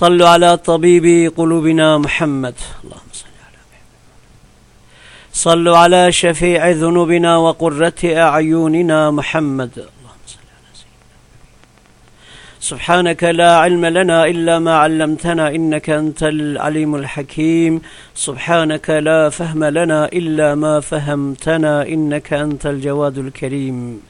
صلوا على طبيب قلوبنا محمد. اللهم صل على محمد. صلوا على شفيع ذنوبنا وقرة أعيننا محمد. اللهم صل على سيدنا سبحانك لا علم لنا إلا ما علمتنا إنك أنت العليم الحكيم. سبحانك لا فهم لنا إلا ما فهمتنا إنك أنت الجواد الكريم.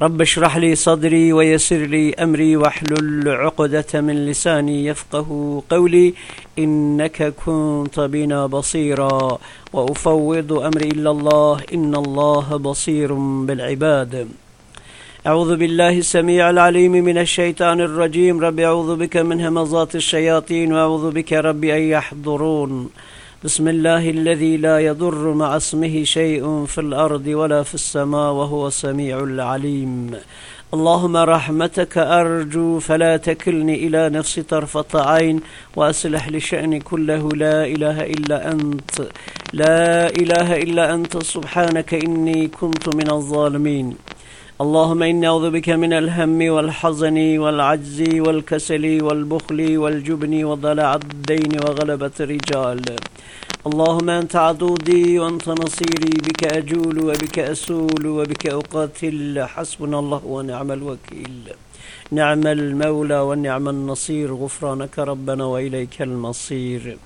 رب اشرح لي صدري ويسر لي أمري واحلل عقدة من لساني يفقه قولي. إنك كنت بنا بصيرا. وأفوض أمري إلى الله. إن الله بصير بالعباد. أعوذ بالله السميع العليم من الشيطان الرجيم. رب أعوذ بك من همزات الشياطين. وأعوذ بك رب أن يحضرون. بسم الله الذي لا يضر مع اسمه شيء في الأرض ولا في السماء وهو السميع العليم. اللهم رحمتك أرجو فلا تكلني إلى نفسي طرفة عين وأصلح لشأني كله. لا إله إلا أنت لا إله إلا أنت. سبحانك إني كنت من الظالمين. اللهم إني أعوذ بك من الهم والحزن والعجز والكسل والبخل والجبن وضلع الدين وغلبة الرجال. اللهم أنت عضودي وأنت نصيري بك أجول وبك أسول وبك أقاتل. حسبنا الله ونعم الوكيل. نعم المولى ونعم النصير. غفرانك ربنا وإليك المصير.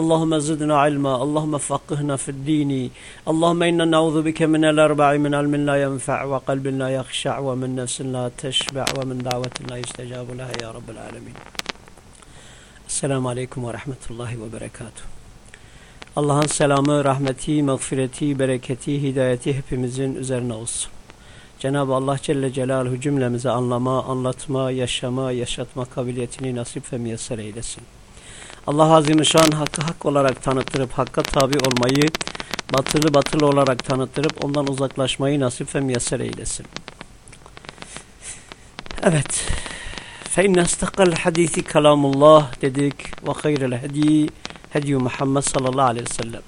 اللهم زدنا علما اللهم فقهنا في الدين. اللهم إنا نعوذ بك من الأربع من علم لا ينفع وقلب لا يخشع ومن نفس لا تشبع ومن دعوة لا يستجاب لها يا رب العالمين. السلام عليكم ورحمة الله وبركاته. Allah'ın selamı, rahmeti, mağfireti, bereketi, hidayeti hepimizin üzerine olsun. Cenab-ı Allah Celle Celaluhu cümlemize anlama, anlatma, yaşama, yaşatma kabiliyetini nasip ve müyesser eylesin. Allah Azimüşşan hakkı hak olarak tanıttırıp hakka tabi olmayı, batılı batılı olarak tanıttırıp ondan uzaklaşmayı nasip ve müyesser eylesin. Evet. فَاِنَّ اسْتَقَّ الْحَد۪يثِ kalamullah dedik. وَخَيْرَ الْهَد۪ي Hediyu Muhammed sallallahu aleyhi ve sellem.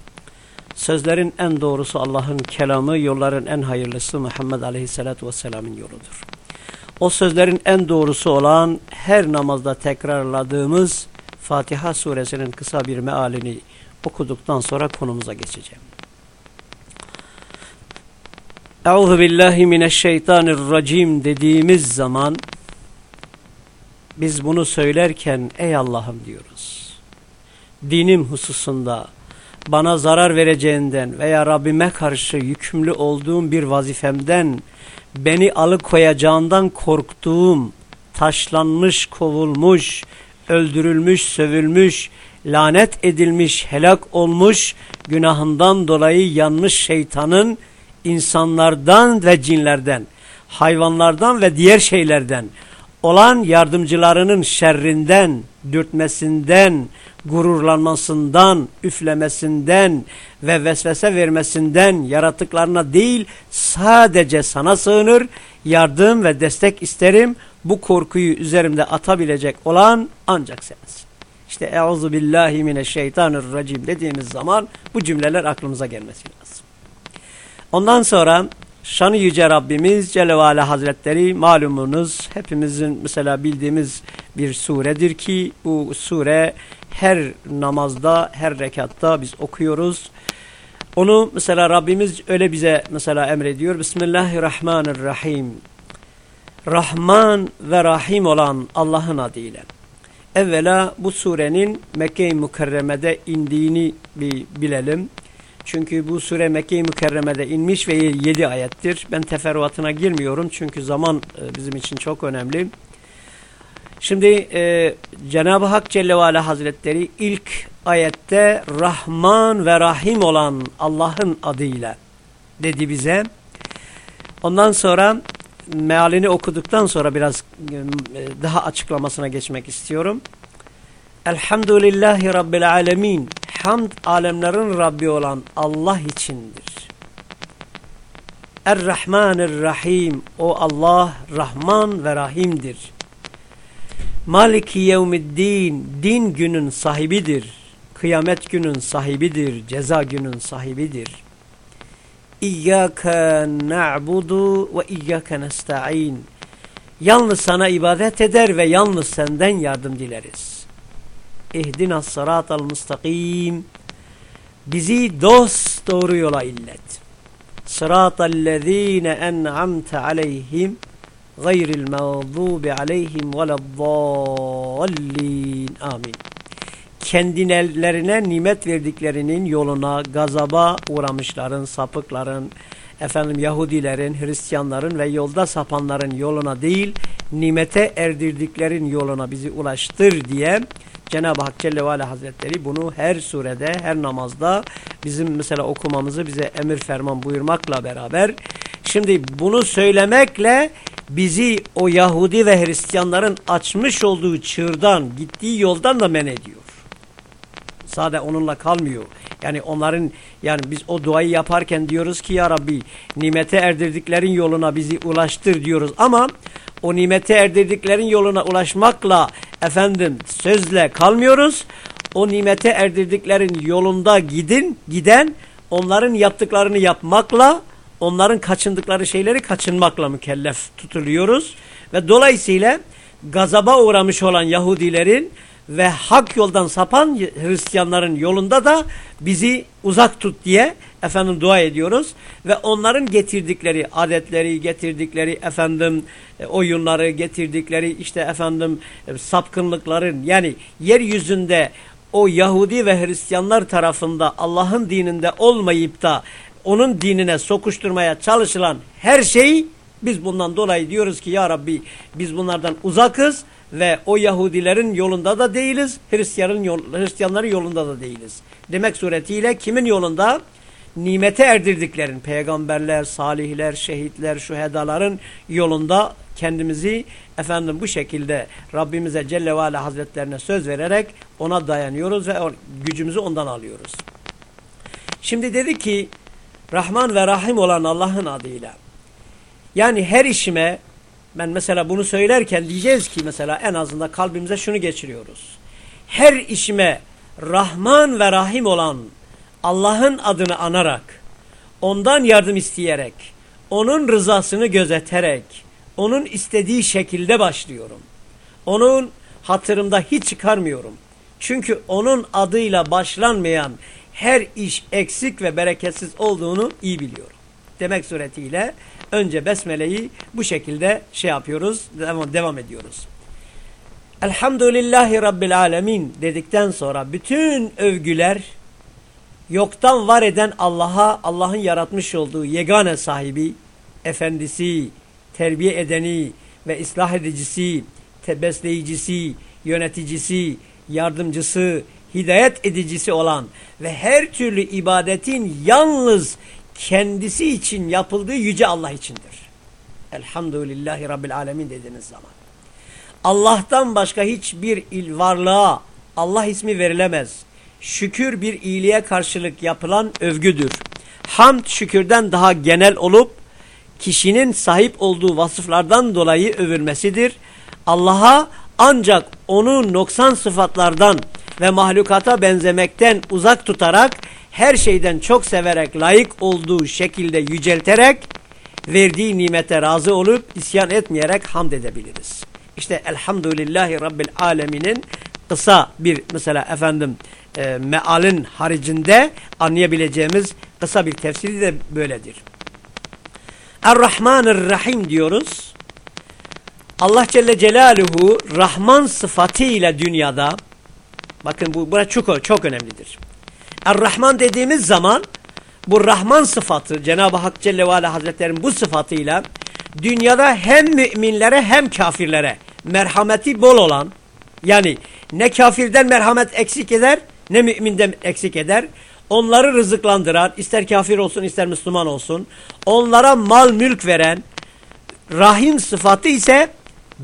Sözlerin en doğrusu Allah'ın kelamı, yolların en hayırlısı Muhammed aleyhissalatu vesselamın yoludur. O sözlerin en doğrusu olan her namazda tekrarladığımız Fatiha suresinin kısa bir mealini okuduktan sonra konumuza geçeceğim. Euzu billahi mineşşeytanirracim dediğimiz zaman biz bunu söylerken ey Allah'ım diyoruz dinim hususunda bana zarar vereceğinden veya Rabbime karşı yükümlü olduğum bir vazifemden beni alıkoyacağından korktuğum, taşlanmış, kovulmuş, öldürülmüş, sövülmüş, lanet edilmiş, helak olmuş, günahından dolayı yanmış şeytanın insanlardan ve cinlerden, hayvanlardan ve diğer şeylerden olan yardımcılarının şerrinden, dürtmesinden, gururlanmasından, üflemesinden ve vesvese vermesinden yaratıklarına değil sadece sana sığınır, yardım ve destek isterim. Bu korkuyu üzerimde atabilecek olan ancak sensin. İşte Euzu billahi mineşşeytanirracim dediğimiz zaman bu cümleler aklımıza gelmesi lazım. Ondan sonra Şanı Yüce Rabbimiz Celle Hazretleri malumunuz hepimizin mesela bildiğimiz bir suredir ki bu sure her namazda her rekatta biz okuyoruz. Onu mesela Rabbimiz öyle bize mesela emrediyor. Bismillahirrahmanirrahim. Rahman ve Rahim olan Allah'ın adıyla. Evvela bu surenin Mekke-i Mükerreme'de indiğini bir bilelim. Çünkü bu sure Mekke-i Mükerreme'de inmiş ve 7 ayettir. Ben teferruatına girmiyorum çünkü zaman e, bizim için çok önemli. Şimdi e, Cenab-ı Hak Celle ve Ala Hazretleri ilk ayette Rahman ve Rahim olan Allah'ın adıyla dedi bize. Ondan sonra mealini okuduktan sonra biraz e, daha açıklamasına geçmek istiyorum. Elhamdülillahi Rabbil Alemin. Hamd alemlerin Rabbi olan Allah içindir. Er-Rahmanir-Rahim. O Allah Rahman ve Rahim'dir. Maliki yevmiddin. Din günün sahibidir. Kıyamet günün sahibidir. Ceza günün sahibidir. İyyâke na'budu ve iyyâke nesta'in. Yalnız sana ibadet eder ve yalnız senden yardım dileriz. İhdina sıratal mustakim. Bizi dost doğru yola illet. Sıratallezine en'amte aleyhim gayril mağdubi aleyhim veleddallin. Amin. Kendilerine nimet verdiklerinin yoluna gazaba uğramışların, sapıkların, efendim Yahudilerin, Hristiyanların ve yolda sapanların yoluna değil, nimete erdirdiklerin yoluna bizi ulaştır diye Cenab-ı Hak Celle ve Ala Hazretleri bunu her surede, her namazda bizim mesela okumamızı bize emir ferman buyurmakla beraber şimdi bunu söylemekle bizi o Yahudi ve Hristiyanların açmış olduğu çığırdan, gittiği yoldan da men ediyor. Sade onunla kalmıyor. Yani onların yani biz o duayı yaparken diyoruz ki ya Rabbi nimete erdirdiklerin yoluna bizi ulaştır diyoruz ama o nimete erdirdiklerin yoluna ulaşmakla efendim sözle kalmıyoruz. O nimete erdirdiklerin yolunda gidin, giden onların yaptıklarını yapmakla onların kaçındıkları şeyleri kaçınmakla mükellef tutuluyoruz. Ve dolayısıyla gazaba uğramış olan Yahudilerin ve hak yoldan sapan Hristiyanların yolunda da bizi uzak tut diye efendim dua ediyoruz. Ve onların getirdikleri adetleri, getirdikleri efendim e, oyunları, getirdikleri işte efendim e, sapkınlıkların yani yeryüzünde o Yahudi ve Hristiyanlar tarafında Allah'ın dininde olmayıp da onun dinine sokuşturmaya çalışılan her şeyi biz bundan dolayı diyoruz ki ya Rabbi biz bunlardan uzakız ve o Yahudilerin yolunda da değiliz, Hristiyanların, yol, Hristiyanların yolunda da değiliz. Demek suretiyle kimin yolunda? Nimete erdirdiklerin, peygamberler, salihler, şehitler, şuhedaların yolunda kendimizi efendim bu şekilde Rabbimize Celle ve Ala Hazretlerine söz vererek ona dayanıyoruz ve gücümüzü ondan alıyoruz. Şimdi dedi ki Rahman ve Rahim olan Allah'ın adıyla yani her işime ben mesela bunu söylerken diyeceğiz ki mesela en azından kalbimize şunu geçiriyoruz. Her işime Rahman ve Rahim olan Allah'ın adını anarak, ondan yardım isteyerek, onun rızasını gözeterek, onun istediği şekilde başlıyorum. Onun hatırımda hiç çıkarmıyorum. Çünkü onun adıyla başlanmayan her iş eksik ve bereketsiz olduğunu iyi biliyorum. Demek suretiyle önce besmeleyi bu şekilde şey yapıyoruz, devam, devam ediyoruz. Elhamdülillahi Rabbil Alemin dedikten sonra bütün övgüler yoktan var eden Allah'a, Allah'ın yaratmış olduğu yegane sahibi, efendisi, terbiye edeni ve ıslah edicisi, besleyicisi, yöneticisi, yardımcısı, hidayet edicisi olan ve her türlü ibadetin yalnız kendisi için yapıldığı yüce Allah içindir. Elhamdülillahi Rabbil Alemin dediğiniz zaman. Allah'tan başka hiçbir il varlığa Allah ismi verilemez. Şükür bir iyiliğe karşılık yapılan övgüdür. Hamd şükürden daha genel olup kişinin sahip olduğu vasıflardan dolayı övülmesidir. Allah'a ancak onu noksan sıfatlardan ve mahlukata benzemekten uzak tutarak her şeyden çok severek layık olduğu şekilde yücelterek verdiği nimete razı olup isyan etmeyerek hamd edebiliriz. İşte elhamdülillahi rabbil aleminin kısa bir mesela efendim e, mealin haricinde anlayabileceğimiz kısa bir tefsiri de böyledir. Er-Rahmanir-Rahim diyoruz. Allah Celle Celaluhu Rahman sıfatıyla dünyada bakın bu burası çok, çok önemlidir. Er-Rahman dediğimiz zaman bu Rahman sıfatı Cenab-ı Hak Celle ve Ala Hazretleri'nin bu sıfatıyla dünyada hem müminlere hem kafirlere merhameti bol olan yani ne kafirden merhamet eksik eder ne müminden eksik eder. Onları rızıklandıran ister kafir olsun ister Müslüman olsun onlara mal mülk veren rahim sıfatı ise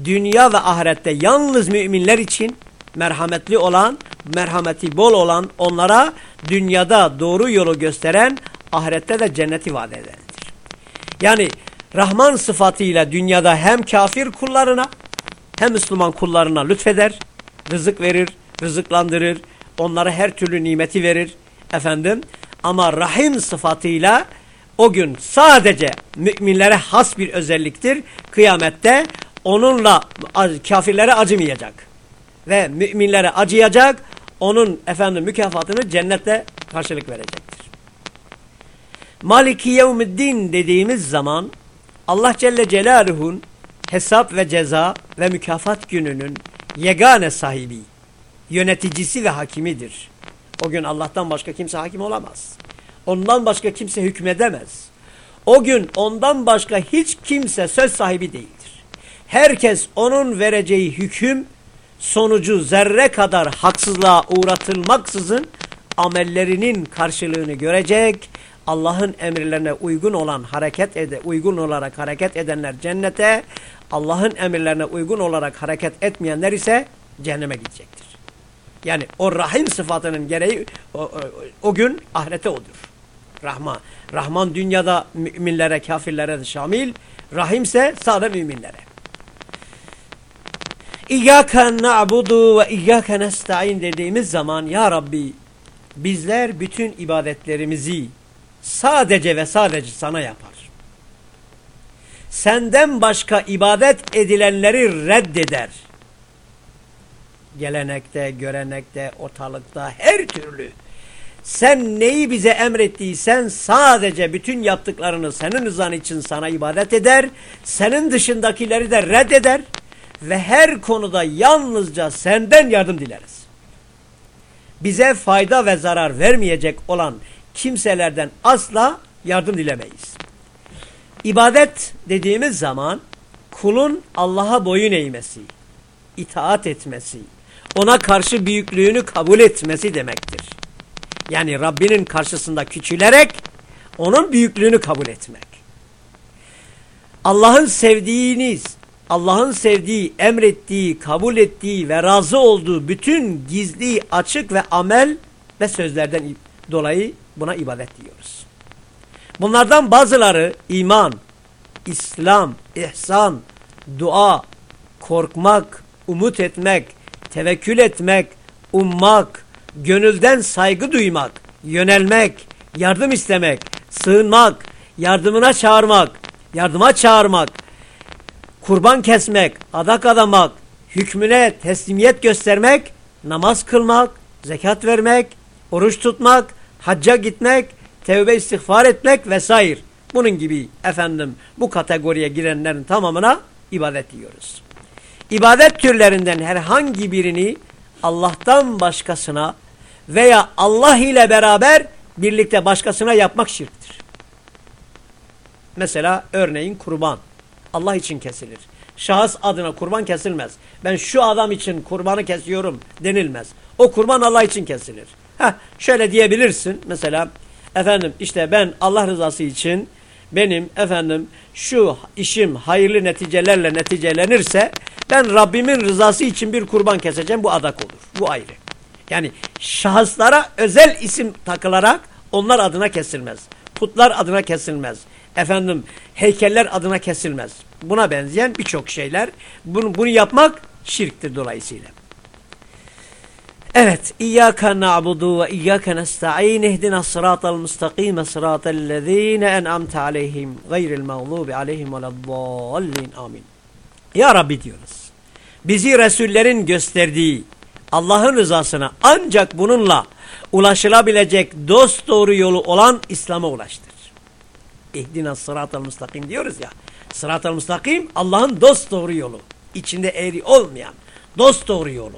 dünya ve ahirette yalnız müminler için merhametli olan, merhameti bol olan onlara dünyada doğru yolu gösteren ahirette de cenneti vaat edendir. Yani Rahman sıfatıyla dünyada hem kafir kullarına hem Müslüman kullarına lütfeder, rızık verir, rızıklandırır, onlara her türlü nimeti verir efendim. Ama Rahim sıfatıyla o gün sadece müminlere has bir özelliktir. Kıyamette onunla kafirlere acımayacak. Ve müminlere acıyacak. Onun efendim mükafatını cennette karşılık verecektir. Maliki yevmiddin dediğimiz zaman Allah Celle Celaluhu'nun hesap ve ceza ve mükafat gününün yegane sahibi, yöneticisi ve hakimidir. O gün Allah'tan başka kimse hakim olamaz. Ondan başka kimse hükmedemez. O gün ondan başka hiç kimse söz sahibi değildir. Herkes onun vereceği hüküm sonucu zerre kadar haksızlığa uğratılmaksızın amellerinin karşılığını görecek. Allah'ın emirlerine uygun olan hareket ede, uygun olarak hareket edenler cennete, Allah'ın emirlerine uygun olarak hareket etmeyenler ise cehenneme gidecektir. Yani o rahim sıfatının gereği o, o, o gün ahirete odur. Rahman. Rahman dünyada müminlere, kafirlere de şamil. Rahimse sadece müminlere. İyyâken na'budu ve iyyâken nesta'in dediğimiz zaman Ya Rabbi bizler bütün ibadetlerimizi sadece ve sadece sana yapar. Senden başka ibadet edilenleri reddeder. Gelenekte, görenekte, ortalıkta her türlü sen neyi bize emrettiysen sadece bütün yaptıklarını senin rızan için sana ibadet eder. Senin dışındakileri de reddeder. Ve her konuda yalnızca senden yardım dileriz. Bize fayda ve zarar vermeyecek olan kimselerden asla yardım dilemeyiz. İbadet dediğimiz zaman kulun Allah'a boyun eğmesi, itaat etmesi, ona karşı büyüklüğünü kabul etmesi demektir. Yani Rabbinin karşısında küçülerek onun büyüklüğünü kabul etmek. Allah'ın sevdiğiniz, Allah'ın sevdiği, emrettiği, kabul ettiği ve razı olduğu bütün gizli, açık ve amel ve sözlerden dolayı buna ibadet diyoruz. Bunlardan bazıları iman, İslam, ihsan, dua, korkmak, umut etmek, tevekkül etmek, ummak, gönülden saygı duymak, yönelmek, yardım istemek, sığınmak, yardımına çağırmak, yardıma çağırmak, kurban kesmek, adak adamak, hükmüne teslimiyet göstermek, namaz kılmak, zekat vermek, oruç tutmak, hacca gitmek, tevbe istiğfar etmek vesaire. Bunun gibi efendim bu kategoriye girenlerin tamamına ibadet diyoruz. İbadet türlerinden herhangi birini Allah'tan başkasına veya Allah ile beraber birlikte başkasına yapmak şirktir. Mesela örneğin kurban. Allah için kesilir. Şahıs adına kurban kesilmez. Ben şu adam için kurbanı kesiyorum denilmez. O kurban Allah için kesilir. Heh, şöyle diyebilirsin mesela efendim işte ben Allah rızası için benim efendim şu işim hayırlı neticelerle neticelenirse ben Rabbimin rızası için bir kurban keseceğim bu adak olur. Bu ayrı. Yani şahıslara özel isim takılarak onlar adına kesilmez. Putlar adına kesilmez. Efendim heykeller adına kesilmez. Buna benzeyen birçok şeyler. Bunu, bunu yapmak şirktir dolayısıyla. Evet. İyyâke na'budu ve iyyâke nesta'in ihdina sıratal mustakime sıratellezîne en'amte aleyhim gayril mağlubi aleyhim veleddallin. Amin. Ya Rabbi diyoruz. Bizi Resullerin gösterdiği Allah'ın rızasına ancak bununla ulaşılabilecek dost doğru yolu olan İslam'a ulaştır. İhdina sıratal mustakim diyoruz ya. Sıratal mustakim Allah'ın dost doğru yolu. İçinde eğri olmayan dost doğru yolu.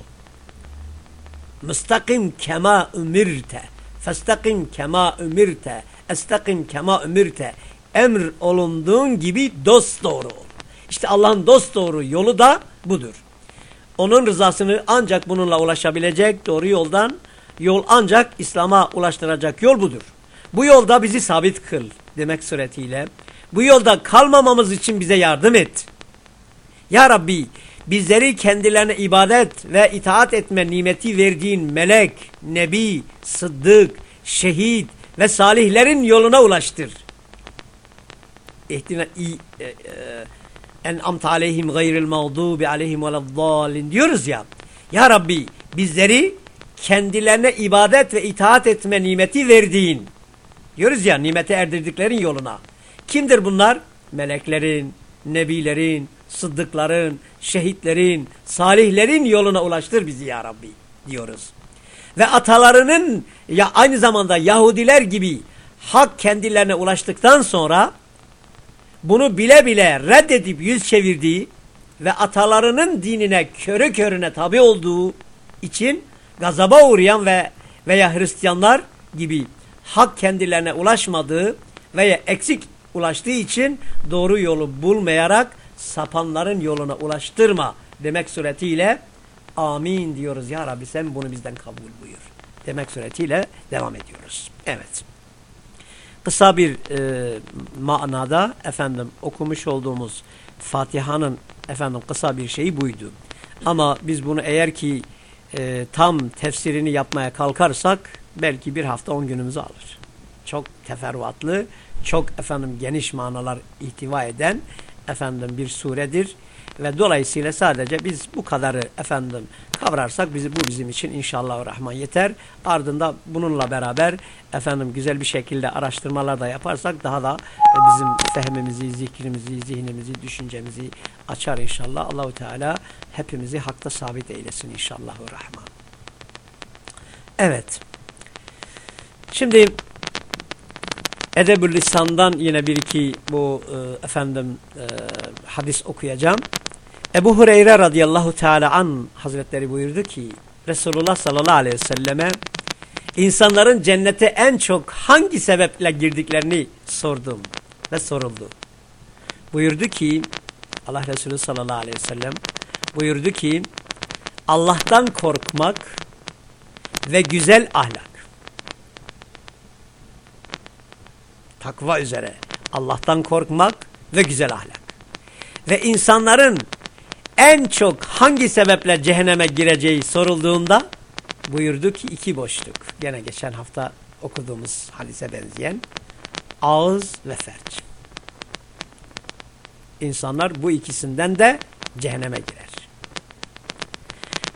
Müstakim kema ümirte. Festakim kema ümirte. Estakim kema ümirte. Emr olunduğun gibi dost doğru ol. İşte Allah'ın dost doğru yolu da budur. Onun rızasını ancak bununla ulaşabilecek doğru yoldan yol ancak İslam'a ulaştıracak yol budur. Bu yolda bizi sabit kıl demek suretiyle bu yolda kalmamamız için bize yardım et. Ya Rabbi bizleri kendilerine ibadet ve itaat etme nimeti verdiğin melek, nebi, sıddık, şehit ve salihlerin yoluna ulaştır. İhtina e, e, en'amte aleyhim gayril mağdubi aleyhim veleddallin diyoruz ya. Ya Rabbi bizleri kendilerine ibadet ve itaat etme nimeti verdiğin diyoruz ya nimete erdirdiklerin yoluna. Kimdir bunlar? Meleklerin, nebilerin, sıddıkların, şehitlerin, salihlerin yoluna ulaştır bizi ya Rabbi diyoruz. Ve atalarının ya aynı zamanda Yahudiler gibi hak kendilerine ulaştıktan sonra bunu bile bile reddedip yüz çevirdiği ve atalarının dinine körü körüne tabi olduğu için gazaba uğrayan ve veya Hristiyanlar gibi hak kendilerine ulaşmadığı veya eksik ulaştığı için doğru yolu bulmayarak sapanların yoluna ulaştırma demek suretiyle amin diyoruz. Ya Rabbi sen bunu bizden kabul buyur. Demek suretiyle devam ediyoruz. Evet. Kısa bir e, manada efendim okumuş olduğumuz Fatiha'nın efendim kısa bir şeyi buydu. Ama biz bunu eğer ki e, tam tefsirini yapmaya kalkarsak belki bir hafta on günümüzü alır. Çok teferruatlı, çok efendim geniş manalar ihtiva eden efendim bir suredir ve dolayısıyla sadece biz bu kadarı efendim kavrarsak bizi bu bizim için inşallah rahman yeter. Ardında bununla beraber efendim güzel bir şekilde araştırmalar da yaparsak daha da bizim fehmimizi, zikrimizi, zihnimizi, düşüncemizi açar inşallah. Allahu Teala hepimizi hakta sabit eylesin inşallah rahman. Evet. Şimdi Edebül Lisan'dan yine bir iki bu e, efendim e, hadis okuyacağım. Ebu Hureyre radıyallahu teala an hazretleri buyurdu ki Resulullah sallallahu aleyhi ve selleme insanların cennete en çok hangi sebeple girdiklerini sordum ve soruldu. Buyurdu ki Allah Resulü sallallahu aleyhi ve sellem buyurdu ki Allah'tan korkmak ve güzel ahlak. Takva üzere Allah'tan korkmak ve güzel ahlak. Ve insanların en çok hangi sebeple cehenneme gireceği sorulduğunda buyurdu ki iki boşluk. Gene geçen hafta okuduğumuz hadise benzeyen ağız ve ferç. İnsanlar bu ikisinden de cehenneme girer.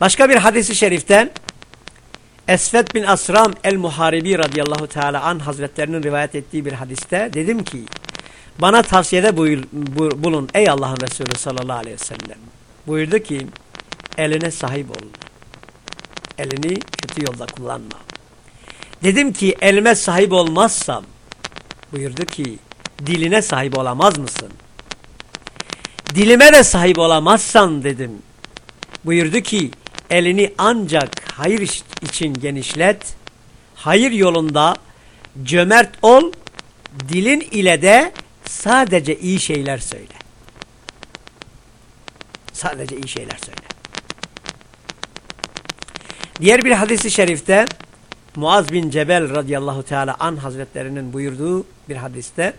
Başka bir hadisi şeriften Esved bin Asram el-Muharibi radıyallahu teala an hazretlerinin rivayet ettiği bir hadiste dedim ki bana tavsiyede buyur, bulun ey Allah'ın Resulü sallallahu aleyhi ve sellem. Buyurdu ki eline sahip ol. Elini kötü yolda kullanma. Dedim ki elime sahip olmazsam buyurdu ki diline sahip olamaz mısın? Dilime de sahip olamazsan dedim. Buyurdu ki elini ancak hayır için genişlet, hayır yolunda cömert ol, dilin ile de sadece iyi şeyler söyle. Sadece iyi şeyler söyle. Diğer bir hadisi şerifte Muaz bin Cebel radıyallahu teala an hazretlerinin buyurduğu bir hadiste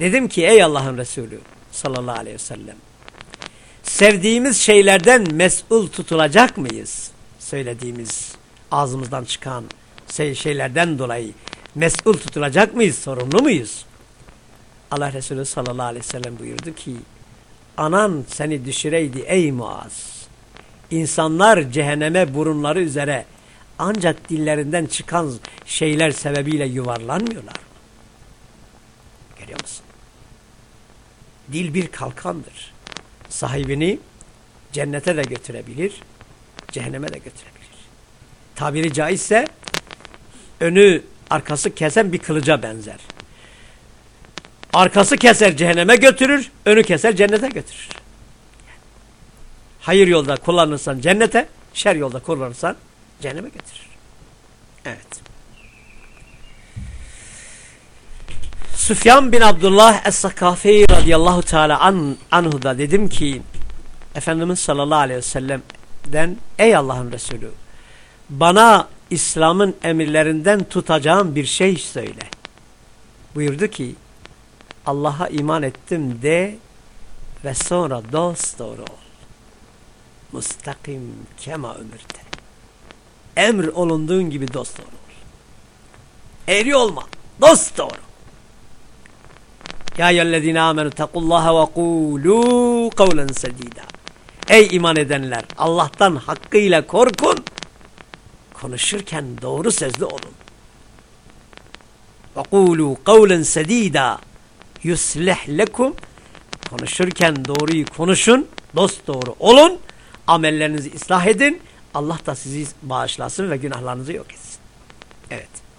dedim ki ey Allah'ın Resulü sallallahu aleyhi ve sellem sevdiğimiz şeylerden mesul tutulacak mıyız? Söylediğimiz ağzımızdan çıkan şeylerden dolayı mesul tutulacak mıyız? Sorumlu muyuz? Allah Resulü sallallahu aleyhi ve sellem buyurdu ki anan seni düşüreydi ey Muaz. İnsanlar cehenneme burunları üzere ancak dillerinden çıkan şeyler sebebiyle yuvarlanmıyorlar. Görüyor musun? Dil bir kalkandır. Sahibini cennete de götürebilir, cehenneme de götürebilir. Tabiri caizse önü arkası kesen bir kılıca benzer. Arkası keser cehenneme götürür, önü keser cennete götürür. Hayır yolda kullanırsan cennete, şer yolda kullanırsan cehenneme götürür. Evet. Süfyan bin Abdullah Es-Sakafi radıyallahu teala an, anhu da dedim ki Efendimiz sallallahu aleyhi ve sellem'den ey Allah'ın Resulü bana İslam'ın emirlerinden tutacağım bir şey söyle. Buyurdu ki Allah'a iman ettim de ve sonra dost doğru ol. Mustakim kema ömürte. Emr olunduğun gibi dost doğru ol. Eğri olma. Dost doğru. Ya eyyühellezine amenu takullaha ve kulu kavlen sedida. Ey iman edenler Allah'tan hakkıyla korkun. Konuşurken doğru sözlü olun. Ve kulu kavlen sedida yuslih lekum konuşurken doğruyu konuşun, dost doğru olun, amellerinizi ıslah edin, Allah da sizi bağışlasın ve günahlarınızı yok etsin. Evet.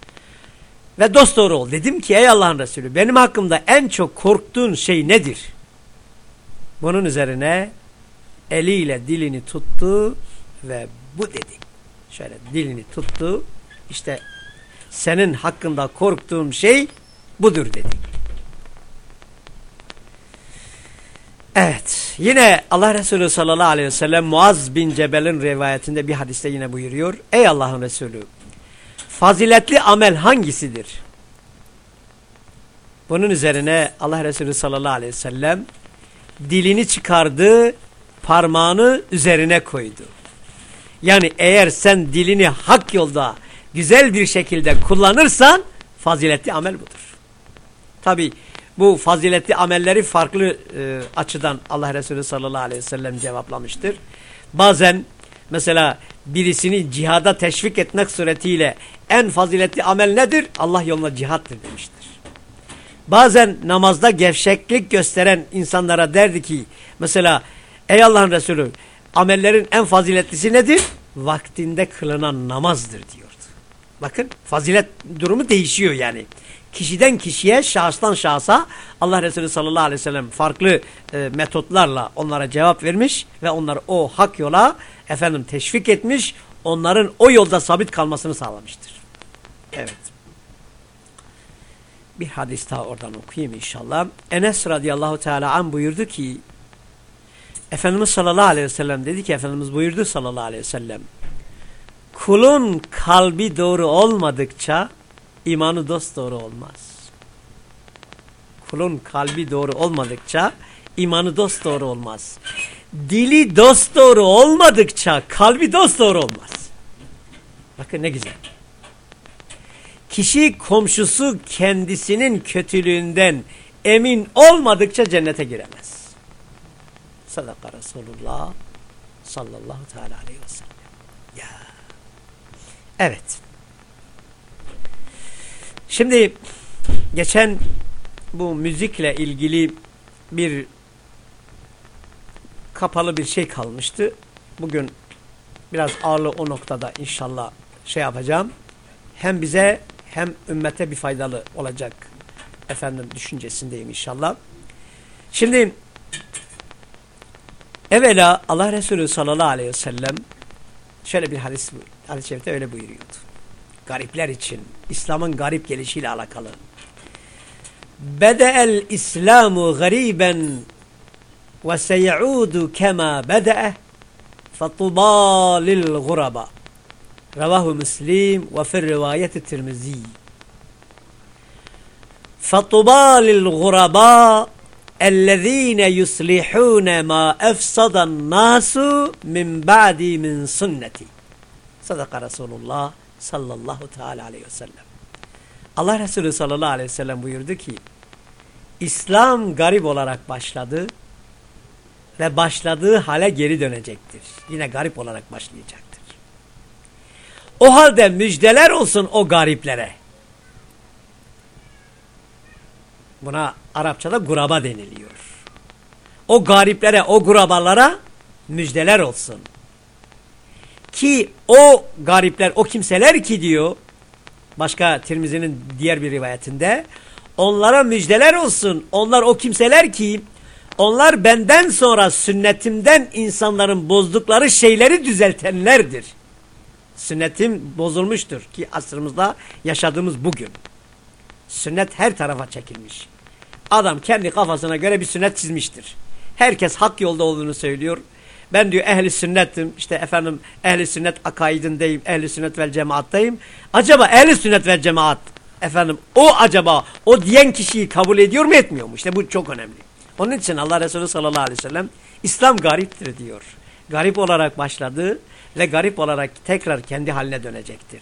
Ve dost doğru ol. Dedim ki ey Allah'ın Resulü benim hakkımda en çok korktuğun şey nedir? Bunun üzerine eliyle dilini tuttu ve bu dedi. Şöyle dilini tuttu. İşte senin hakkında korktuğum şey budur dedi. Evet. Yine Allah Resulü sallallahu aleyhi ve sellem Muaz bin Cebel'in rivayetinde bir hadiste yine buyuruyor. Ey Allah'ın Resulü faziletli amel hangisidir? Bunun üzerine Allah Resulü sallallahu aleyhi ve sellem dilini çıkardı, parmağını üzerine koydu. Yani eğer sen dilini hak yolda güzel bir şekilde kullanırsan faziletli amel budur. Tabi bu faziletli amelleri farklı e, açıdan Allah Resulü sallallahu aleyhi ve sellem cevaplamıştır. Bazen mesela birisini cihada teşvik etmek suretiyle en faziletli amel nedir? Allah yoluna cihattır demiştir. Bazen namazda gevşeklik gösteren insanlara derdi ki mesela ey Allah'ın Resulü amellerin en faziletlisi nedir? Vaktinde kılınan namazdır diyordu. Bakın fazilet durumu değişiyor yani kişiden kişiye, şahıstan şahsa Allah Resulü sallallahu aleyhi ve sellem farklı e, metotlarla onlara cevap vermiş ve onları o hak yola efendim teşvik etmiş, onların o yolda sabit kalmasını sağlamıştır. Evet. Bir hadis daha oradan okuyayım inşallah. Enes radıyallahu teala an buyurdu ki Efendimiz sallallahu aleyhi ve sellem dedi ki Efendimiz buyurdu sallallahu aleyhi ve sellem kulun kalbi doğru olmadıkça imanı dost doğru olmaz. Kulun kalbi doğru olmadıkça imanı dost doğru olmaz. Dili dost doğru olmadıkça kalbi dost doğru olmaz. Bakın ne güzel. Kişi komşusu kendisinin kötülüğünden emin olmadıkça cennete giremez. Sadaka Resulullah sallallahu teala aleyhi ve sellem. Ya. Evet. Şimdi geçen bu müzikle ilgili bir kapalı bir şey kalmıştı. Bugün biraz ağırlı o noktada inşallah şey yapacağım. Hem bize hem ümmete bir faydalı olacak efendim düşüncesindeyim inşallah. Şimdi evvela Allah Resulü sallallahu aleyhi ve sellem şöyle bir hadis, hadis-i öyle buyuruyordu garipler için İslam'ın garip gelişiyle alakalı. Bede'el İslamu gariben ve seyaudu kema bede'e fetubâ lil guraba. Ravahu Müslim ve fir rivayeti Tirmizi. Fetubâ lil guraba ellezîne yuslihûne mâ efsadan nâsu min ba'di min sünneti. Sadaka Resulullah sallallahu teala aleyhi ve sellem. Allah Resulü sallallahu aleyhi ve sellem buyurdu ki İslam garip olarak başladı ve başladığı hale geri dönecektir. Yine garip olarak başlayacaktır. O halde müjdeler olsun o gariplere. Buna Arapçada guraba deniliyor. O gariplere, o gurabalara müjdeler olsun. Ki o garipler, o kimseler ki diyor, başka Tirmizi'nin diğer bir rivayetinde, onlara müjdeler olsun. Onlar o kimseler ki, onlar benden sonra sünnetimden insanların bozdukları şeyleri düzeltenlerdir. Sünnetim bozulmuştur ki asrımızda yaşadığımız bugün. Sünnet her tarafa çekilmiş. Adam kendi kafasına göre bir sünnet çizmiştir. Herkes hak yolda olduğunu söylüyor. Ben diyor ehli sünnetim işte efendim ehli sünnet akaidindeyim ehli sünnet vel cemaattayım. Acaba ehli sünnet vel cemaat efendim o acaba o diyen kişiyi kabul ediyor mu etmiyor mu? İşte bu çok önemli. Onun için Allah Resulü sallallahu aleyhi ve sellem İslam gariptir diyor. Garip olarak başladı ve garip olarak tekrar kendi haline dönecektir.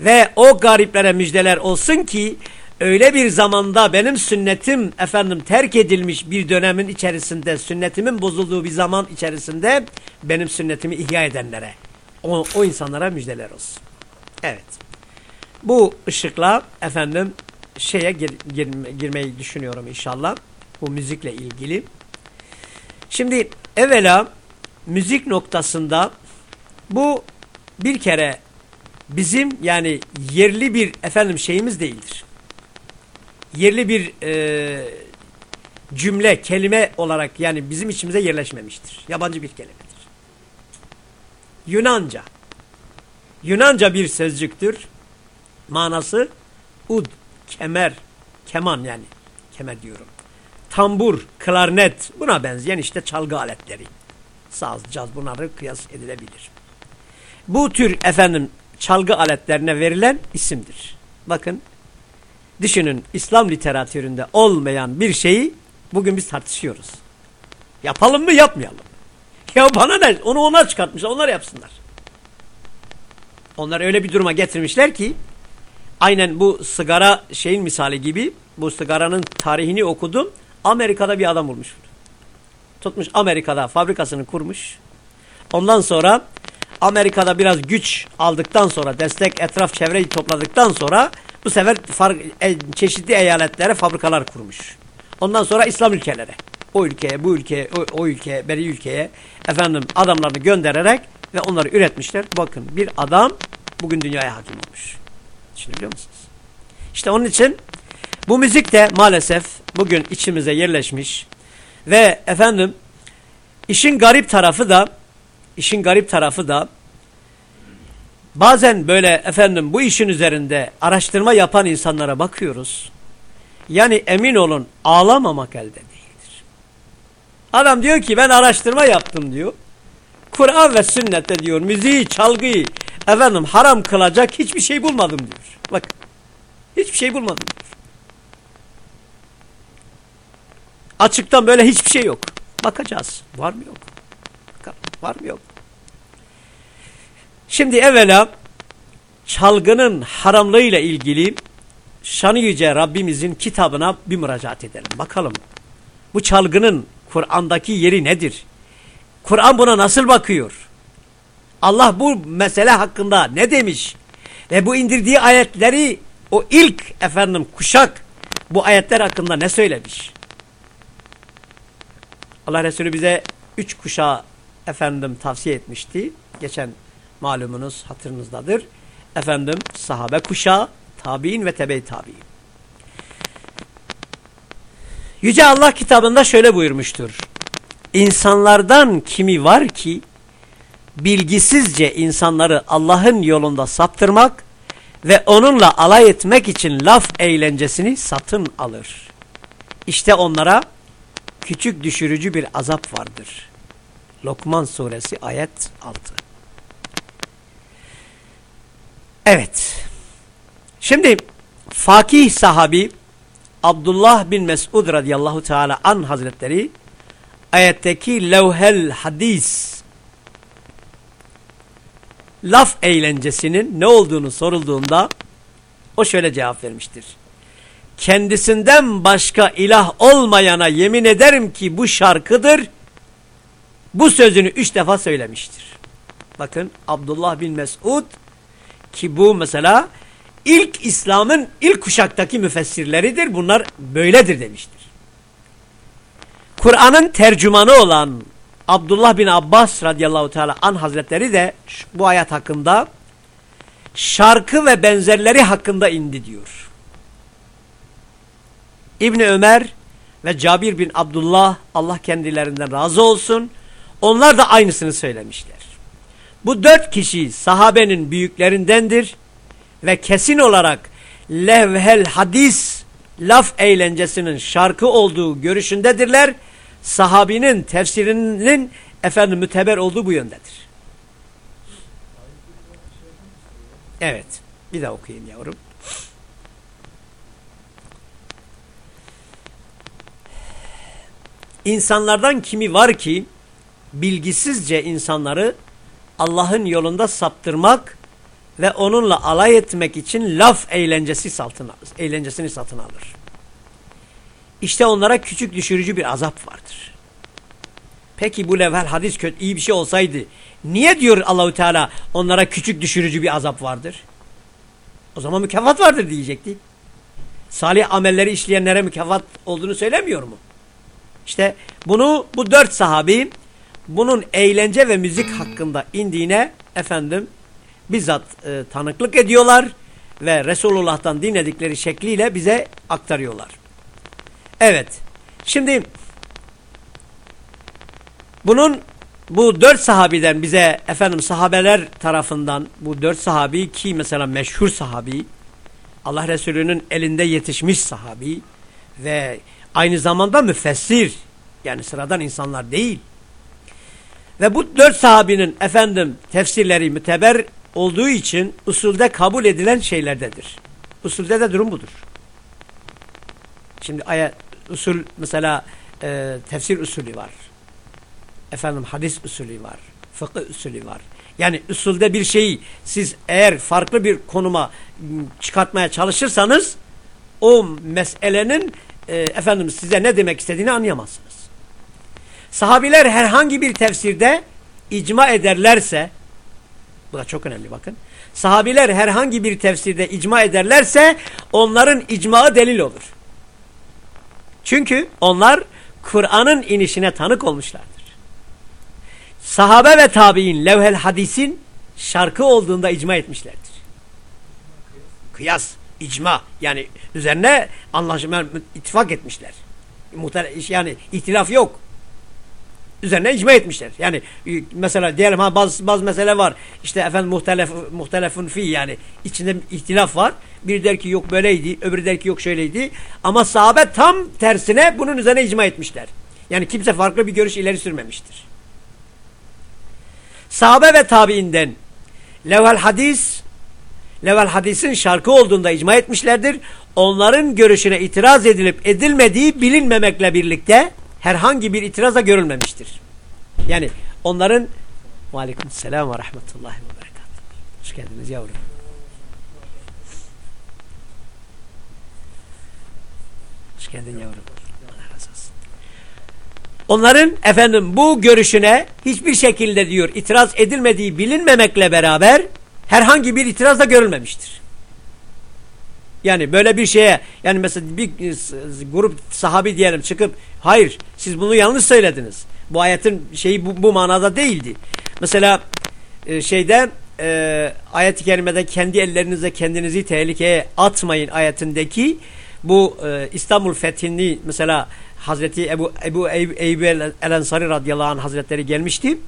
Ve o gariplere müjdeler olsun ki öyle bir zamanda benim sünnetim efendim terk edilmiş bir dönemin içerisinde sünnetimin bozulduğu bir zaman içerisinde benim sünnetimi ihya edenlere o, o insanlara müjdeler olsun. Evet. Bu ışıkla efendim şeye gir, gir, girmeyi düşünüyorum inşallah. Bu müzikle ilgili. Şimdi evvela müzik noktasında bu bir kere bizim yani yerli bir efendim şeyimiz değildir. Yerli bir e, cümle, kelime olarak yani bizim içimize yerleşmemiştir. Yabancı bir kelimedir. Yunanca. Yunanca bir sözcüktür. Manası ud, kemer, keman yani. Kemer diyorum. Tambur, klarnet buna benzeyen işte çalgı aletleri. Saz, caz bunları kıyas edilebilir. Bu tür efendim çalgı aletlerine verilen isimdir. Bakın düşünün İslam literatüründe olmayan bir şeyi bugün biz tartışıyoruz. Yapalım mı yapmayalım? Ya bana ne? Onu onlar çıkartmışlar. Onlar yapsınlar. Onlar öyle bir duruma getirmişler ki aynen bu sigara şeyin misali gibi bu sigaranın tarihini okudum. Amerika'da bir adam bulmuş. Tutmuş Amerika'da fabrikasını kurmuş. Ondan sonra Amerika'da biraz güç aldıktan sonra destek etraf çevreyi topladıktan sonra bu sefer çeşitli eyaletlere fabrikalar kurmuş. Ondan sonra İslam ülkelere o ülkeye bu ülkeye o, o ülkeye beri ülkeye efendim adamlarını göndererek ve onları üretmişler. Bakın bir adam bugün dünyaya hakim olmuş. Şimdi biliyor musunuz? İşte onun için bu müzik de maalesef bugün içimize yerleşmiş ve efendim işin garip tarafı da işin garip tarafı da bazen böyle efendim bu işin üzerinde araştırma yapan insanlara bakıyoruz. Yani emin olun ağlamamak elde değildir. Adam diyor ki ben araştırma yaptım diyor. Kur'an ve sünnette diyor müziği, çalgıyı efendim haram kılacak hiçbir şey bulmadım diyor. Bak hiçbir şey bulmadım diyor. Açıktan böyle hiçbir şey yok. Bakacağız. Var mı yok? Var mı yok? Şimdi evvela çalgının haramlığıyla ilgili şanı yüce Rabbimizin kitabına bir müracaat edelim. Bakalım bu çalgının Kur'an'daki yeri nedir? Kur'an buna nasıl bakıyor? Allah bu mesele hakkında ne demiş? Ve bu indirdiği ayetleri o ilk efendim kuşak bu ayetler hakkında ne söylemiş? Allah Resulü bize üç kuşağı efendim tavsiye etmişti. Geçen malumunuz hatırınızdadır. Efendim sahabe kuşağı, tabi'in ve tebe-i tabi'in. Yüce Allah kitabında şöyle buyurmuştur. İnsanlardan kimi var ki bilgisizce insanları Allah'ın yolunda saptırmak ve onunla alay etmek için laf eğlencesini satın alır. İşte onlara küçük düşürücü bir azap vardır. Lokman suresi ayet 6. Evet. Şimdi fakih sahabi Abdullah bin Mesud radıyallahu teala an hazretleri ayetteki levhel hadis laf eğlencesinin ne olduğunu sorulduğunda o şöyle cevap vermiştir. Kendisinden başka ilah olmayana yemin ederim ki bu şarkıdır. Bu sözünü üç defa söylemiştir. Bakın Abdullah bin Mesud ki bu mesela ilk İslam'ın ilk kuşaktaki müfessirleridir. Bunlar böyledir demiştir. Kur'an'ın tercümanı olan Abdullah bin Abbas radıyallahu teala an hazretleri de bu ayet hakkında şarkı ve benzerleri hakkında indi diyor. İbni Ömer ve Cabir bin Abdullah Allah kendilerinden razı olsun. Onlar da aynısını söylemişler. Bu dört kişi sahabenin büyüklerindendir ve kesin olarak levhel hadis laf eğlencesinin şarkı olduğu görüşündedirler. Sahabinin tefsirinin efendim müteber olduğu bu yöndedir. Evet. Bir daha okuyayım yavrum. İnsanlardan kimi var ki bilgisizce insanları Allah'ın yolunda saptırmak ve onunla alay etmek için laf eğlencesi satın, eğlencesini satın alır. İşte onlara küçük düşürücü bir azap vardır. Peki bu levhel hadis kötü iyi bir şey olsaydı niye diyor Allahü Teala onlara küçük düşürücü bir azap vardır? O zaman mükafat vardır diyecekti. Salih amelleri işleyenlere mükafat olduğunu söylemiyor mu? İşte bunu bu dört sahabi bunun eğlence ve müzik hakkında indiğine efendim bizzat e, tanıklık ediyorlar ve Resulullah'tan dinledikleri şekliyle bize aktarıyorlar. Evet. Şimdi bunun bu dört sahabiden bize efendim sahabeler tarafından bu dört sahabi ki mesela meşhur sahabi Allah Resulü'nün elinde yetişmiş sahabi ve aynı zamanda müfessir yani sıradan insanlar değil. Ve bu dört sahabinin efendim tefsirleri müteber olduğu için usulde kabul edilen şeylerdedir. Usulde de durum budur. Şimdi ayet usul mesela e, tefsir usulü var. Efendim hadis usulü var. Fıkıh usulü var. Yani usulde bir şeyi siz eğer farklı bir konuma çıkartmaya çalışırsanız o meselenin e, efendim size ne demek istediğini anlayamazsınız. Sahabiler herhangi bir tefsirde icma ederlerse bu da çok önemli bakın. Sahabiler herhangi bir tefsirde icma ederlerse onların icmaı delil olur. Çünkü onlar Kur'an'ın inişine tanık olmuşlardır. Sahabe ve tabi'in levhel hadisin şarkı olduğunda icma etmişlerdir. Kıyas, icma yani üzerine anlaşma, ittifak etmişler. Yani ihtilaf yok üzerine icma etmişler. Yani e, mesela diyelim ha bazı, bazı mesele var. İşte efendim muhtelef, muhtelefun fi yani içinde ihtilaf var. Bir der ki yok böyleydi, öbürü der ki yok şöyleydi. Ama sahabe tam tersine bunun üzerine icma etmişler. Yani kimse farklı bir görüş ileri sürmemiştir. Sahabe ve tabiinden level hadis level hadisin şarkı olduğunda icma etmişlerdir. Onların görüşüne itiraz edilip edilmediği bilinmemekle birlikte herhangi bir itiraza görülmemiştir. Yani onların Aleyküm selam ve rahmetullahi ve berekat. Hoş geldiniz yavrum. Hoş geldin yavrum. Onların efendim bu görüşüne hiçbir şekilde diyor itiraz edilmediği bilinmemekle beraber herhangi bir itiraz da görülmemiştir. Yani böyle bir şeye yani mesela bir grup sahabi diyelim çıkıp hayır siz bunu yanlış söylediniz. Bu ayetin şeyi bu, bu manada değildi. Mesela e, şeyde e, ayet-i kerimede kendi ellerinizle kendinizi tehlikeye atmayın ayetindeki bu e, İstanbul fethini mesela Hazreti Ebu, Ebu Eyyub el-Ensari radıyallahu anh hazretleri gelmişti.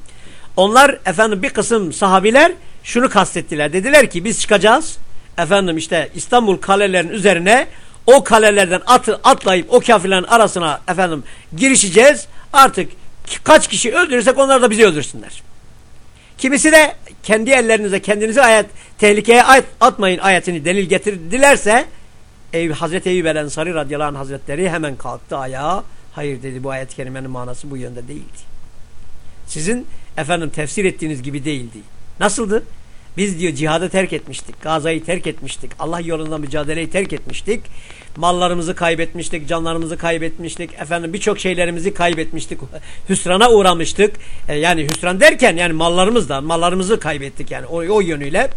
Onlar efendim bir kısım sahabiler şunu kastettiler. Dediler ki biz çıkacağız efendim işte İstanbul kalelerinin üzerine o kalelerden atı, atlayıp o kafirlerin arasına efendim girişeceğiz. Artık kaç kişi öldürürsek onlar da bizi öldürsünler. Kimisi de kendi ellerinize kendinizi ayet tehlikeye atmayın ayetini delil getirdilerse Eyüp, Hazreti Eyüp el Ensari radıyallahu hazretleri hemen kalktı ayağa. Hayır dedi bu ayet-i kerimenin manası bu yönde değildi. Sizin efendim tefsir ettiğiniz gibi değildi. Nasıldı? Biz diyor cihadı terk etmiştik. Gazayı terk etmiştik. Allah yolunda mücadeleyi terk etmiştik. Mallarımızı kaybetmiştik. Canlarımızı kaybetmiştik. Efendim birçok şeylerimizi kaybetmiştik. Hüsrana uğramıştık. E, yani hüsran derken yani mallarımız da mallarımızı kaybettik yani o, o yönüyle.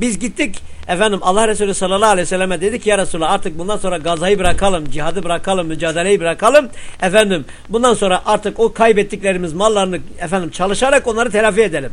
Biz gittik efendim Allah Resulü sallallahu aleyhi ve selleme dedik ya Resulallah artık bundan sonra gazayı bırakalım, cihadı bırakalım, mücadeleyi bırakalım. Efendim bundan sonra artık o kaybettiklerimiz mallarını efendim çalışarak onları telafi edelim.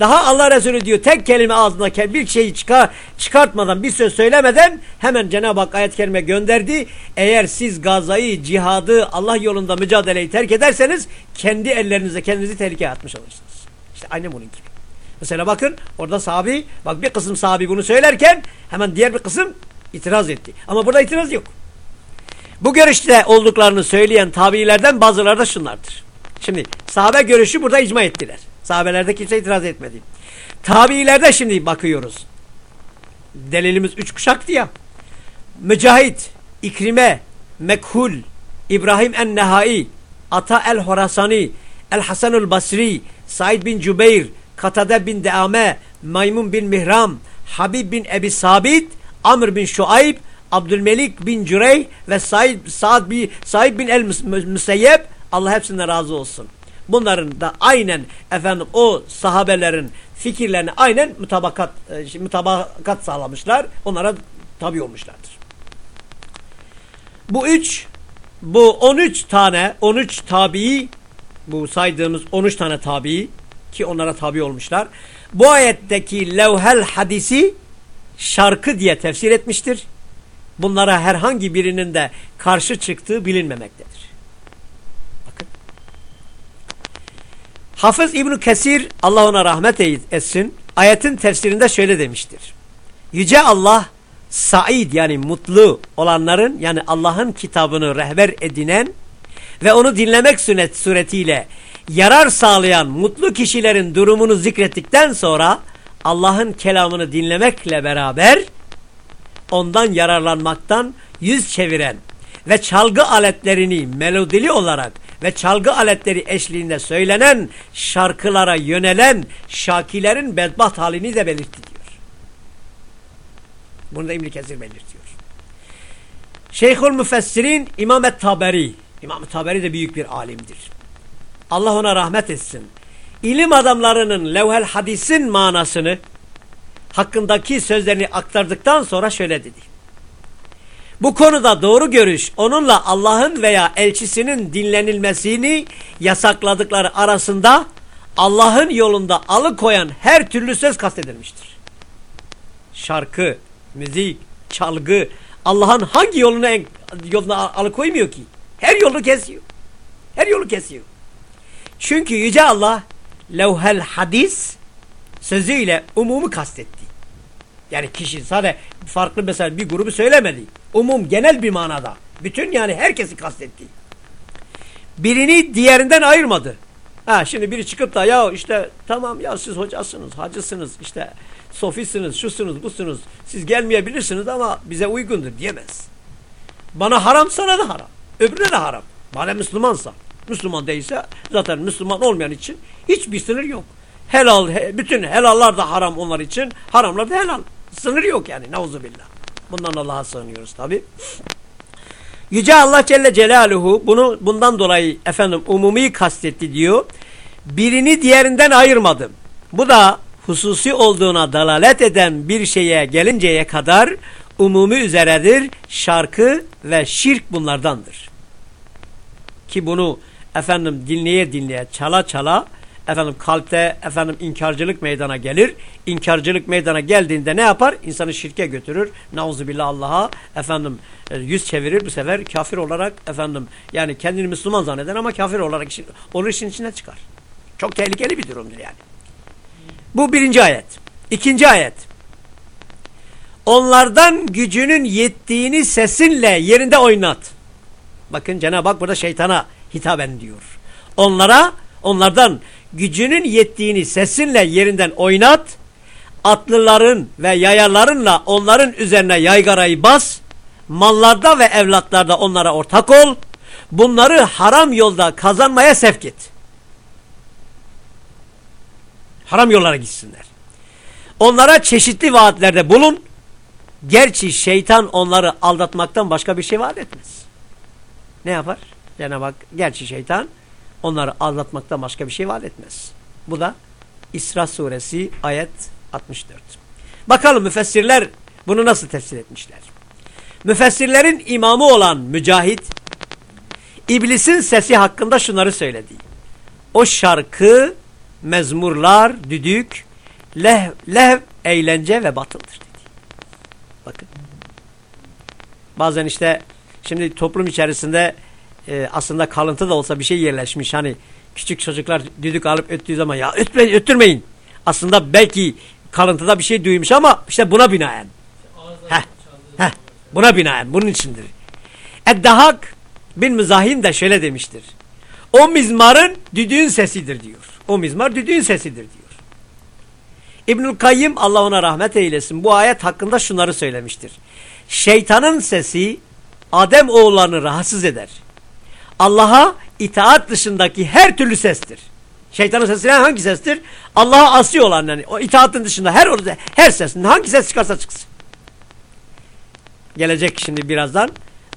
Daha Allah Resulü diyor tek kelime ağzında bir şeyi çıkar, çıkartmadan bir söz söylemeden hemen Cenab-ı Hak ayet-i kerime gönderdi. Eğer siz gazayı, cihadı, Allah yolunda mücadeleyi terk ederseniz kendi ellerinizle kendinizi tehlikeye atmış olursunuz. İşte aynı bunun gibi. Mesela bakın orada sahabi, bak bir kısım sahabi bunu söylerken hemen diğer bir kısım itiraz etti. Ama burada itiraz yok. Bu görüşte olduklarını söyleyen tabiilerden bazıları da şunlardır. Şimdi sahabe görüşü burada icma ettiler. Sahabelerde kimse itiraz etmedi. Tabiilerde şimdi bakıyoruz. Delilimiz üç kuşaktı ya. Mücahit, İkrime, Mekhul, İbrahim en-Nehai, Ata el-Horasani, El-Hasanul Basri, Said bin Cübeyr, Katade bin Deame, Maymun bin Mihram, Habib bin Ebi Sabit, Amr bin Şuayb, Abdülmelik bin Cürey ve Said, Saad bin, bin el-Müseyyeb Allah hepsinden razı olsun. Bunların da aynen efendim o sahabelerin fikirlerini aynen mutabakat, e, mutabakat sağlamışlar. Onlara tabi olmuşlardır. Bu üç, bu 13 tane, 13 tabi, bu saydığımız 13 tane tabi ki onlara tabi olmuşlar. Bu ayetteki levhel hadisi şarkı diye tefsir etmiştir. Bunlara herhangi birinin de karşı çıktığı bilinmemektedir. Hafız İbn Kesir Allah ona rahmet etsin ayetin tefsirinde şöyle demiştir. Yüce Allah said yani mutlu olanların yani Allah'ın kitabını rehber edinen ve onu dinlemek sünnet suretiyle yarar sağlayan mutlu kişilerin durumunu zikrettikten sonra Allah'ın kelamını dinlemekle beraber ondan yararlanmaktan yüz çeviren ve çalgı aletlerini melodili olarak ve çalgı aletleri eşliğinde söylenen şarkılara yönelen şakilerin bedbaht halini de belirtti diyor. Bunu da İbn-i Kesir belirtiyor. Şeyhül Müfessirin İmam Taberi. İmam Taberi de büyük bir alimdir. Allah ona rahmet etsin. İlim adamlarının levhel hadisin manasını hakkındaki sözlerini aktardıktan sonra şöyle dedi. Bu konuda doğru görüş onunla Allah'ın veya elçisinin dinlenilmesini yasakladıkları arasında Allah'ın yolunda alıkoyan her türlü söz kastedilmiştir. Şarkı, müzik, çalgı Allah'ın hangi yoluna, yoluna alıkoymuyor ki? Her yolu kesiyor. Her yolu kesiyor. Çünkü Yüce Allah levhel hadis sözüyle umumu kastetti. Yani kişi sadece farklı mesela bir grubu söylemedi. Umum genel bir manada. Bütün yani herkesi kastetti. Birini diğerinden ayırmadı. Ha şimdi biri çıkıp da ya işte tamam ya siz hocasınız, hacısınız, işte sofisiniz, şusunuz, busunuz. Siz gelmeyebilirsiniz ama bize uygundur diyemez. Bana haram sana da haram. Öbürüne de haram. Bana Müslümansa. Müslüman değilse zaten Müslüman olmayan için hiçbir sınır yok. Helal, bütün helallar da haram onlar için, haramlar da helal. Sınır yok yani. Nauzubillah. Bundan Allah'a sığınıyoruz tabi. Yüce Allah Celle Celaluhu bunu bundan dolayı efendim umumi kastetti diyor. Birini diğerinden ayırmadım. Bu da hususi olduğuna dalalet eden bir şeye gelinceye kadar umumi üzeredir. Şarkı ve şirk bunlardandır. Ki bunu efendim dinleye dinleye çala çala efendim kalpte efendim inkarcılık meydana gelir. İnkarcılık meydana geldiğinde ne yapar? İnsanı şirke götürür. Nauzubillah Allah'a efendim e, yüz çevirir bu sefer kafir olarak efendim yani kendini Müslüman zanneder ama kafir olarak işin, onun işin içine çıkar. Çok tehlikeli bir durumdur yani. Bu birinci ayet. İkinci ayet. Onlardan gücünün yettiğini sesinle yerinde oynat. Bakın Cenab-ı Hak burada şeytana hitaben diyor. Onlara onlardan gücünün yettiğini sesinle yerinden oynat. Atlıların ve yayalarınla onların üzerine yaygarayı bas. Mallarda ve evlatlarda onlara ortak ol. Bunları haram yolda kazanmaya sevk et. Haram yollara gitsinler. Onlara çeşitli vaatlerde bulun. Gerçi şeytan onları aldatmaktan başka bir şey vaat etmez. Ne yapar? Cenab-ı Hak gerçi şeytan onları aldatmaktan başka bir şey vaat etmez. Bu da İsra suresi ayet 64. Bakalım müfessirler bunu nasıl tefsir etmişler? Müfessirlerin imamı olan Mücahit, İblisin sesi hakkında şunları söyledi. O şarkı, mezmurlar, düdük, lev, lev eğlence ve batıldır dedi. Bakın. Bazen işte şimdi toplum içerisinde e, aslında kalıntı da olsa bir şey yerleşmiş. Hani küçük çocuklar düdük alıp öttüğü zaman ya ötmeyin, öttürmeyin. Aslında belki kalıntıda bir şey duymuş ama işte buna binaen. Heh, heh, buna binaen. Bunun içindir. Eddahak bin Müzahim de şöyle demiştir. O mizmarın düdüğün sesidir diyor. O mizmar düdüğün sesidir diyor. İbnül Kayyim Allah ona rahmet eylesin bu ayet hakkında şunları söylemiştir. Şeytanın sesi Adem oğullarını rahatsız eder. Allah'a itaat dışındaki her türlü sestir. Şeytanın sesi hangi sestir? Allah'a asi olan yani o itaatın dışında her orada her ses hangi ses çıkarsa çıksın. Gelecek şimdi birazdan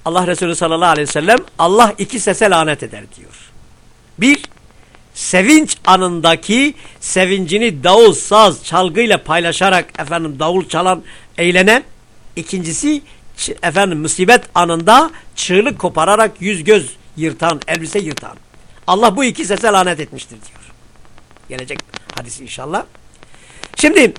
Allah Resulü sallallahu aleyhi ve sellem Allah iki sese lanet eder diyor. Bir, sevinç anındaki sevincini davul, saz, çalgıyla paylaşarak efendim davul çalan, eğlenen. İkincisi efendim musibet anında çığlık kopararak yüz göz yırtan, elbise yırtan. Allah bu iki sese lanet etmiştir diyor. Gelecek hadis inşallah. Şimdi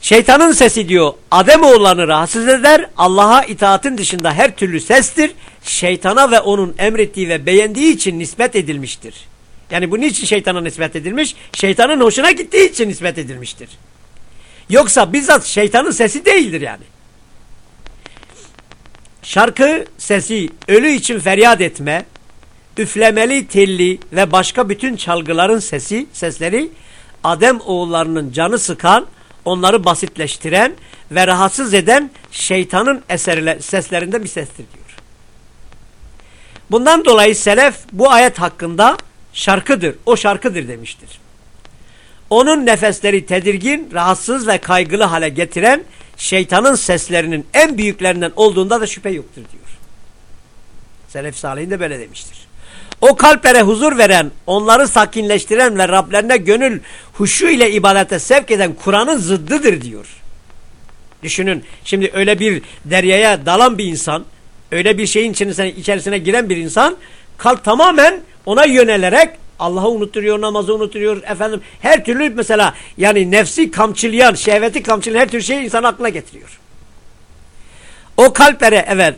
şeytanın sesi diyor Adem oğullarını rahatsız eder. Allah'a itaatin dışında her türlü sestir. Şeytana ve onun emrettiği ve beğendiği için nispet edilmiştir. Yani bu niçin şeytana nispet edilmiş? Şeytanın hoşuna gittiği için nispet edilmiştir. Yoksa bizzat şeytanın sesi değildir yani. Şarkı sesi ölü için feryat etme, üflemeli telli ve başka bütün çalgıların sesi, sesleri Adem oğullarının canı sıkan, onları basitleştiren ve rahatsız eden şeytanın eserle, seslerinden bir sestir diyor. Bundan dolayı selef bu ayet hakkında şarkıdır, o şarkıdır demiştir. Onun nefesleri tedirgin, rahatsız ve kaygılı hale getiren şeytanın seslerinin en büyüklerinden olduğunda da şüphe yoktur diyor. Selef Salih'in de böyle demiştir. O kalplere huzur veren, onları sakinleştiren ve Rablerine gönül huşu ile ibadete sevk eden Kur'an'ın zıddıdır diyor. Düşünün şimdi öyle bir deryaya dalan bir insan, öyle bir şeyin içerisine, içerisine giren bir insan kalp tamamen ona yönelerek Allah'ı unutturuyor, namazı unutturuyor, efendim her türlü mesela yani nefsi kamçılayan, şehveti kamçılayan her türlü şeyi insan aklına getiriyor. O kalplere evet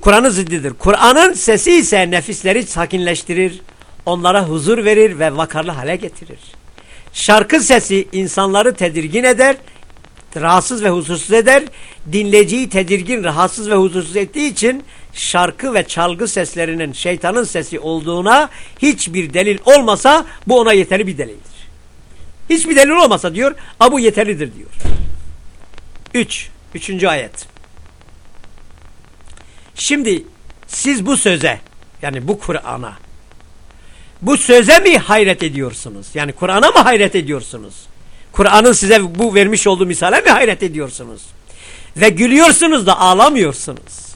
Kur'an'ın ziddidir. Kur'an'ın sesi ise nefisleri sakinleştirir, onlara huzur verir ve vakarlı hale getirir. Şarkı sesi insanları tedirgin eder, rahatsız ve huzursuz eder. Dinleyiciyi tedirgin, rahatsız ve huzursuz ettiği için şarkı ve çalgı seslerinin şeytanın sesi olduğuna hiçbir delil olmasa bu ona yeterli bir delildir. Hiçbir delil olmasa diyor, bu yeterlidir diyor. Üç, üçüncü ayet. Şimdi siz bu söze yani bu Kur'an'a bu söze mi hayret ediyorsunuz? Yani Kur'an'a mı hayret ediyorsunuz? Kur'an'ın size bu vermiş olduğu misale mi hayret ediyorsunuz? Ve gülüyorsunuz da ağlamıyorsunuz.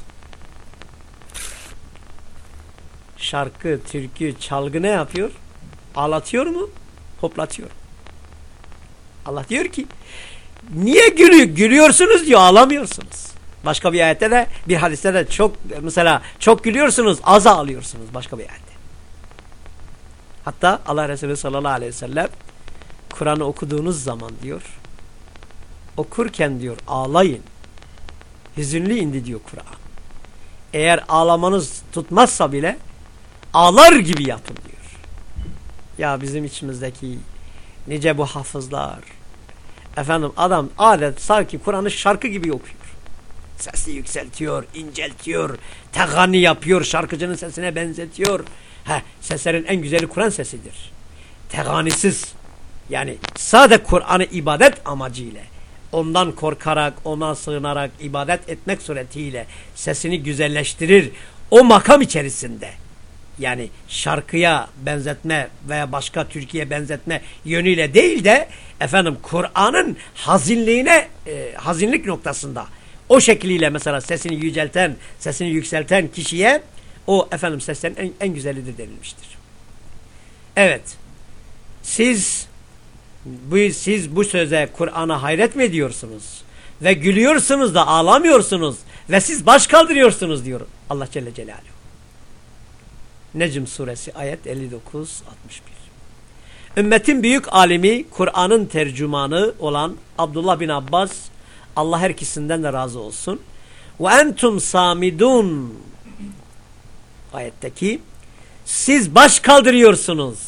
Şarkı, türkü, çalgı ne yapıyor? Ağlatıyor mu? Hoplatıyor. Allah diyor ki niye gülü gülüyorsunuz diyor ağlamıyorsunuz. Başka bir ayette de bir hadiste de çok mesela çok gülüyorsunuz az ağlıyorsunuz başka bir ayette. Hatta Allah Resulü sallallahu aleyhi ve sellem Kur'an'ı okuduğunuz zaman diyor okurken diyor ağlayın. Hüzünlü indi diyor Kur'an. Eğer ağlamanız tutmazsa bile ağlar gibi yapın diyor. Ya bizim içimizdeki nice bu hafızlar efendim adam adet sanki Kur'an'ı şarkı gibi okuyor. Sesi yükseltiyor, inceltiyor, tegani yapıyor, şarkıcının sesine benzetiyor. Ha, seslerin en güzeli Kur'an sesidir. Teganisiz. Yani sade Kur'an'ı ibadet amacıyla ondan korkarak, ona sığınarak, ibadet etmek suretiyle sesini güzelleştirir. O makam içerisinde yani şarkıya benzetme veya başka Türkiye benzetme yönüyle değil de efendim Kur'an'ın hazinliğine e, hazinlik noktasında o şekliyle mesela sesini yücelten, sesini yükselten kişiye o efendim seslerin en, en güzelidir denilmiştir. Evet. Siz bu, siz bu söze Kur'an'a hayret mi ediyorsunuz? Ve gülüyorsunuz da ağlamıyorsunuz ve siz baş kaldırıyorsunuz diyor Allah Celle Celaluhu. Necm suresi ayet 59-61. Ümmetin büyük alimi Kur'an'ın tercümanı olan Abdullah bin Abbas Allah her ikisinden de razı olsun. Ve entum samidun ayetteki siz baş kaldırıyorsunuz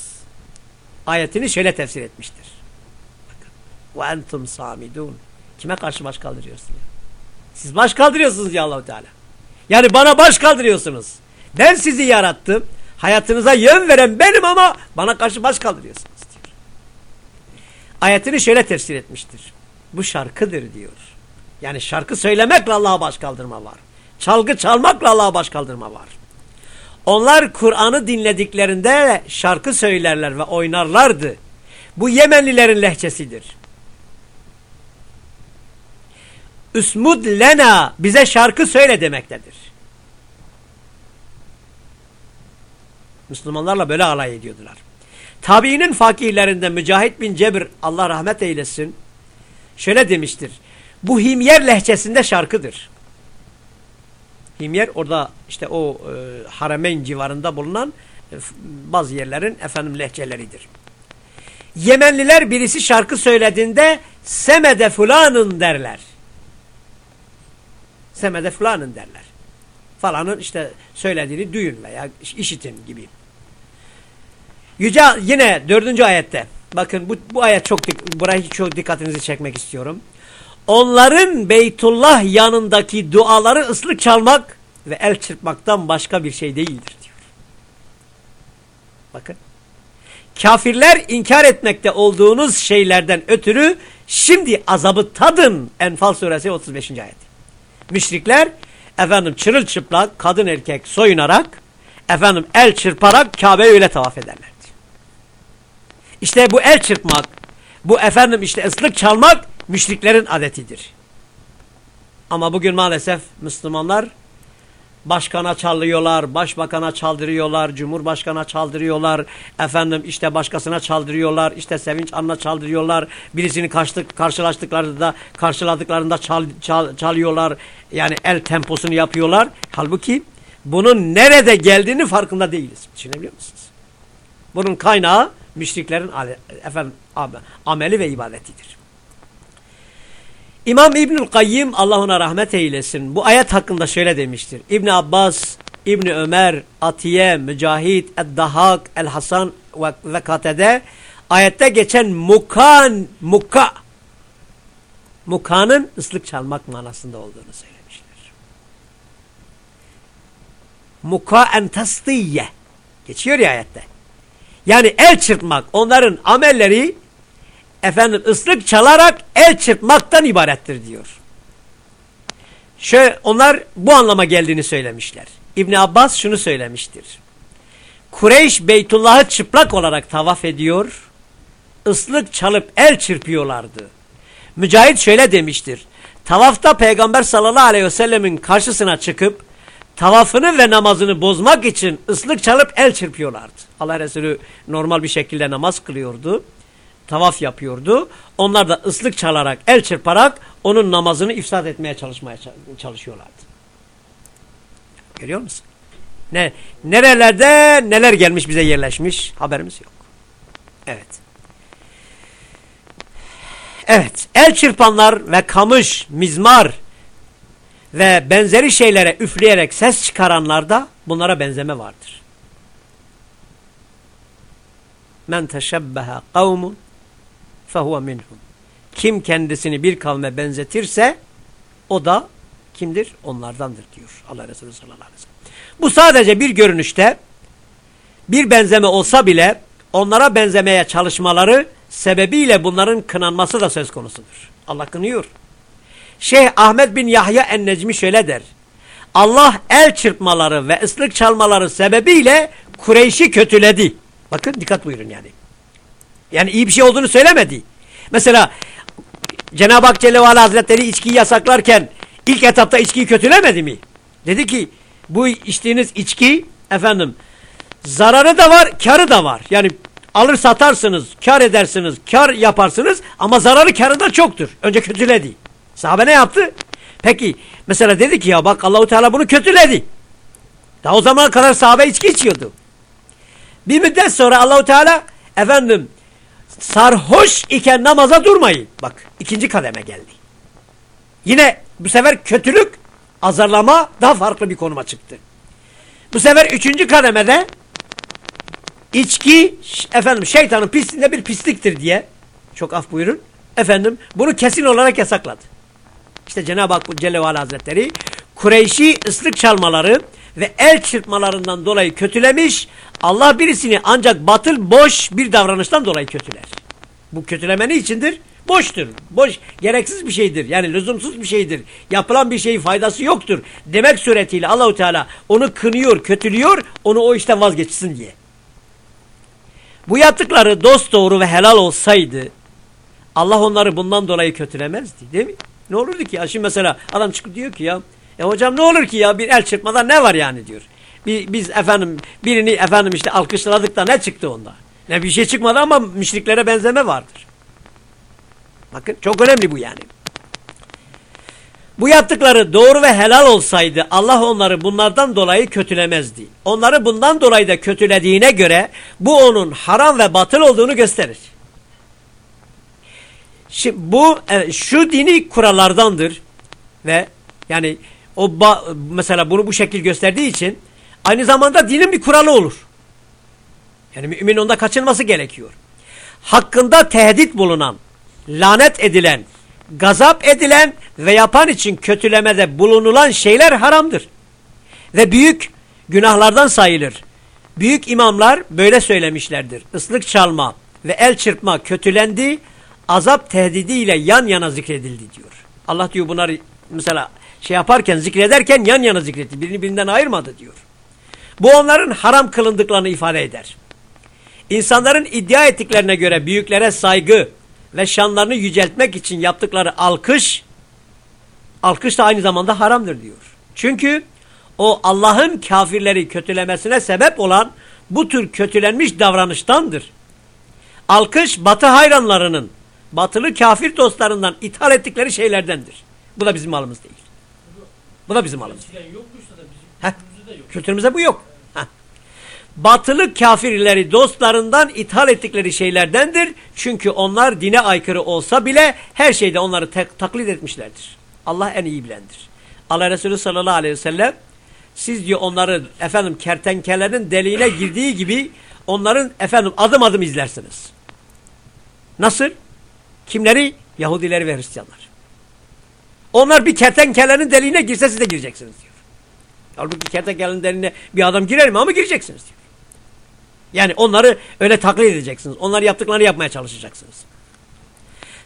ayetini şöyle tefsir etmiştir. Ve entum samidun kime karşı baş kaldırıyorsun ya? Siz baş kaldırıyorsunuz ya Allahu Teala. Yani bana baş kaldırıyorsunuz. Ben sizi yarattım. Hayatınıza yön veren benim ama bana karşı baş kaldırıyorsunuz diyor. Ayetini şöyle tefsir etmiştir. Bu şarkıdır diyor. Yani şarkı söylemekle Allah'a baş kaldırma var. Çalgı çalmakla Allah'a baş kaldırma var. Onlar Kur'an'ı dinlediklerinde şarkı söylerler ve oynarlardı. Bu Yemenlilerin lehçesidir. Üsmud lena bize şarkı söyle demektedir. Müslümanlarla böyle alay ediyordular. Tabiinin fakirlerinden Mücahit bin Cebir Allah rahmet eylesin şöyle demiştir. Bu Himyer lehçesinde şarkıdır. Himyer orada işte o e, Harameyn civarında bulunan e, bazı yerlerin efendim lehçeleridir. Yemenliler birisi şarkı söylediğinde semede fulanın derler. Semede fulanın derler. Falanın işte söylediğini duyun veya işitin gibi. Yüce yine dördüncü ayette bakın bu, bu ayet çok burayı çok dikkatinizi çekmek istiyorum. Onların Beytullah yanındaki duaları ıslık çalmak ve el çırpmaktan başka bir şey değildir diyor. Bakın. Kafirler inkar etmekte olduğunuz şeylerden ötürü şimdi azabı tadın. Enfal suresi 35. ayet. Müşrikler efendim çırılçıplak kadın erkek soyunarak efendim el çırparak Kabe'yi öyle tavaf ederlerdi. İşte bu el çırpmak, bu efendim işte ıslık çalmak müşriklerin adetidir. Ama bugün maalesef Müslümanlar başkana çaldırıyorlar, başbakana çaldırıyorlar, cumhurbaşkana çaldırıyorlar, efendim işte başkasına çaldırıyorlar, işte sevinç anına çaldırıyorlar, birisini karşılık, karşılaştıklarında karşıladıklarında çal, çal, çalıyorlar, yani el temposunu yapıyorlar. Halbuki bunun nerede geldiğini farkında değiliz. Düşünebiliyor musunuz? Bunun kaynağı müşriklerin efendim, ameli ve ibadetidir. İmam İbnül Kayyim Allah ona rahmet eylesin. Bu ayet hakkında şöyle demiştir. İbn Abbas, İbn Ömer, Atiye, Mücahit, Eddahak, El Hasan ve, Katede ayette geçen mukan, muka mukanın ıslık çalmak manasında olduğunu söylemişler. Muka en geçiyor ya ayette. Yani el çırpmak onların amelleri efendim ıslık çalarak el çırpmaktan ibarettir diyor. Şöyle onlar bu anlama geldiğini söylemişler. İbn Abbas şunu söylemiştir. Kureyş Beytullah'ı çıplak olarak tavaf ediyor, ıslık çalıp el çırpıyorlardı. Mücahit şöyle demiştir. Tavafta Peygamber sallallahu aleyhi ve sellemin karşısına çıkıp tavafını ve namazını bozmak için ıslık çalıp el çırpıyorlardı. Allah Resulü normal bir şekilde namaz kılıyordu tavaf yapıyordu. Onlar da ıslık çalarak, el çırparak onun namazını ifsad etmeye çalışmaya çalışıyorlardı. Görüyor musun? Ne, nerelerde neler gelmiş bize yerleşmiş haberimiz yok. Evet. Evet. El çırpanlar ve kamış, mizmar ve benzeri şeylere üfleyerek ses çıkaranlarda bunlara benzeme vardır. Men teşebbehe kavmun fehuve minhum. Kim kendisini bir kavme benzetirse o da kimdir? Onlardandır diyor Allah Resulü sallallahu aleyhi ve sellem. Bu sadece bir görünüşte bir benzeme olsa bile onlara benzemeye çalışmaları sebebiyle bunların kınanması da söz konusudur. Allah kınıyor. Şeyh Ahmet bin Yahya en-Necmi şöyle der. Allah el çırpmaları ve ıslık çalmaları sebebiyle Kureyş'i kötüledi. Bakın dikkat buyurun yani. Yani iyi bir şey olduğunu söylemedi. Mesela Cenab-ı Hak Celle ve Hazretleri içkiyi yasaklarken ilk etapta içkiyi kötülemedi mi? Dedi ki bu içtiğiniz içki efendim zararı da var, karı da var. Yani alır satarsınız, kar edersiniz, kar yaparsınız ama zararı karı da çoktur. Önce kötüledi. Sahabe ne yaptı? Peki mesela dedi ki ya bak Allahu Teala bunu kötüledi. Daha o zamana kadar sahabe içki içiyordu. Bir müddet sonra Allahu Teala efendim sarhoş iken namaza durmayın. Bak ikinci kademe geldi. Yine bu sefer kötülük, azarlama daha farklı bir konuma çıktı. Bu sefer üçüncü kademede içki efendim şeytanın pisliğinde bir pisliktir diye çok af buyurun. Efendim bunu kesin olarak yasakladı. İşte Cenab-ı Hak Celle ve Hazretleri Kureyş'i ıslık çalmaları ve el çırpmalarından dolayı kötülemiş. Allah birisini ancak batıl boş bir davranıştan dolayı kötüler. Bu kötüleme ne içindir? Boştur. Boş, gereksiz bir şeydir. Yani lüzumsuz bir şeydir. Yapılan bir şeyin faydası yoktur. Demek suretiyle Allahu Teala onu kınıyor, kötülüyor, onu o işten vazgeçsin diye. Bu yaptıkları dost doğru ve helal olsaydı Allah onları bundan dolayı kötülemezdi değil mi? Ne olurdu ki ya? Şimdi mesela adam çıkıp diyor ki ya e hocam ne olur ki ya bir el çırpmadan ne var yani diyor. Bir, biz efendim birini efendim işte alkışladık da ne çıktı onda? Ne bir şey çıkmadı ama müşriklere benzeme vardır. Bakın çok önemli bu yani. Bu yaptıkları doğru ve helal olsaydı Allah onları bunlardan dolayı kötülemezdi. Onları bundan dolayı da kötülediğine göre bu onun haram ve batıl olduğunu gösterir. Şimdi bu e, şu dini kurallardandır ve yani o mesela bunu bu şekil gösterdiği için aynı zamanda dinin bir kuralı olur. Yani mümin onda kaçınması gerekiyor. Hakkında tehdit bulunan, lanet edilen, gazap edilen ve yapan için kötülemede bulunulan şeyler haramdır. Ve büyük günahlardan sayılır. Büyük imamlar böyle söylemişlerdir. Islık çalma ve el çırpma kötülendi, azap tehdidiyle yan yana zikredildi diyor. Allah diyor bunları mesela şey yaparken zikrederken yan yana zikretti. Birini birinden ayırmadı diyor. Bu onların haram kılındıklarını ifade eder. İnsanların iddia ettiklerine göre büyüklere saygı ve şanlarını yüceltmek için yaptıkları alkış, alkış da aynı zamanda haramdır diyor. Çünkü o Allah'ın kafirleri kötülemesine sebep olan bu tür kötülenmiş davranıştandır. Alkış batı hayranlarının, batılı kafir dostlarından ithal ettikleri şeylerdendir. Bu da bizim malımız değil. Bu da bizim malımız. Heh, kültürümüzde bu yok. Batılı kafirleri dostlarından ithal ettikleri şeylerdendir. Çünkü onlar dine aykırı olsa bile her şeyde onları taklit etmişlerdir. Allah en iyi bilendir. Allah Resulü sallallahu aleyhi ve sellem siz diyor onları efendim kertenkelerin deliğine girdiği gibi onların efendim adım adım izlersiniz. Nasıl? Kimleri? Yahudileri ve Hristiyanlar. Onlar bir kertenkelenin deliğine girse siz de gireceksiniz diyor. Halbuki kertenkelenin deliğine bir adam girer mi ama gireceksiniz diyor. Yani onları öyle taklit edeceksiniz. Onlar yaptıklarını yapmaya çalışacaksınız.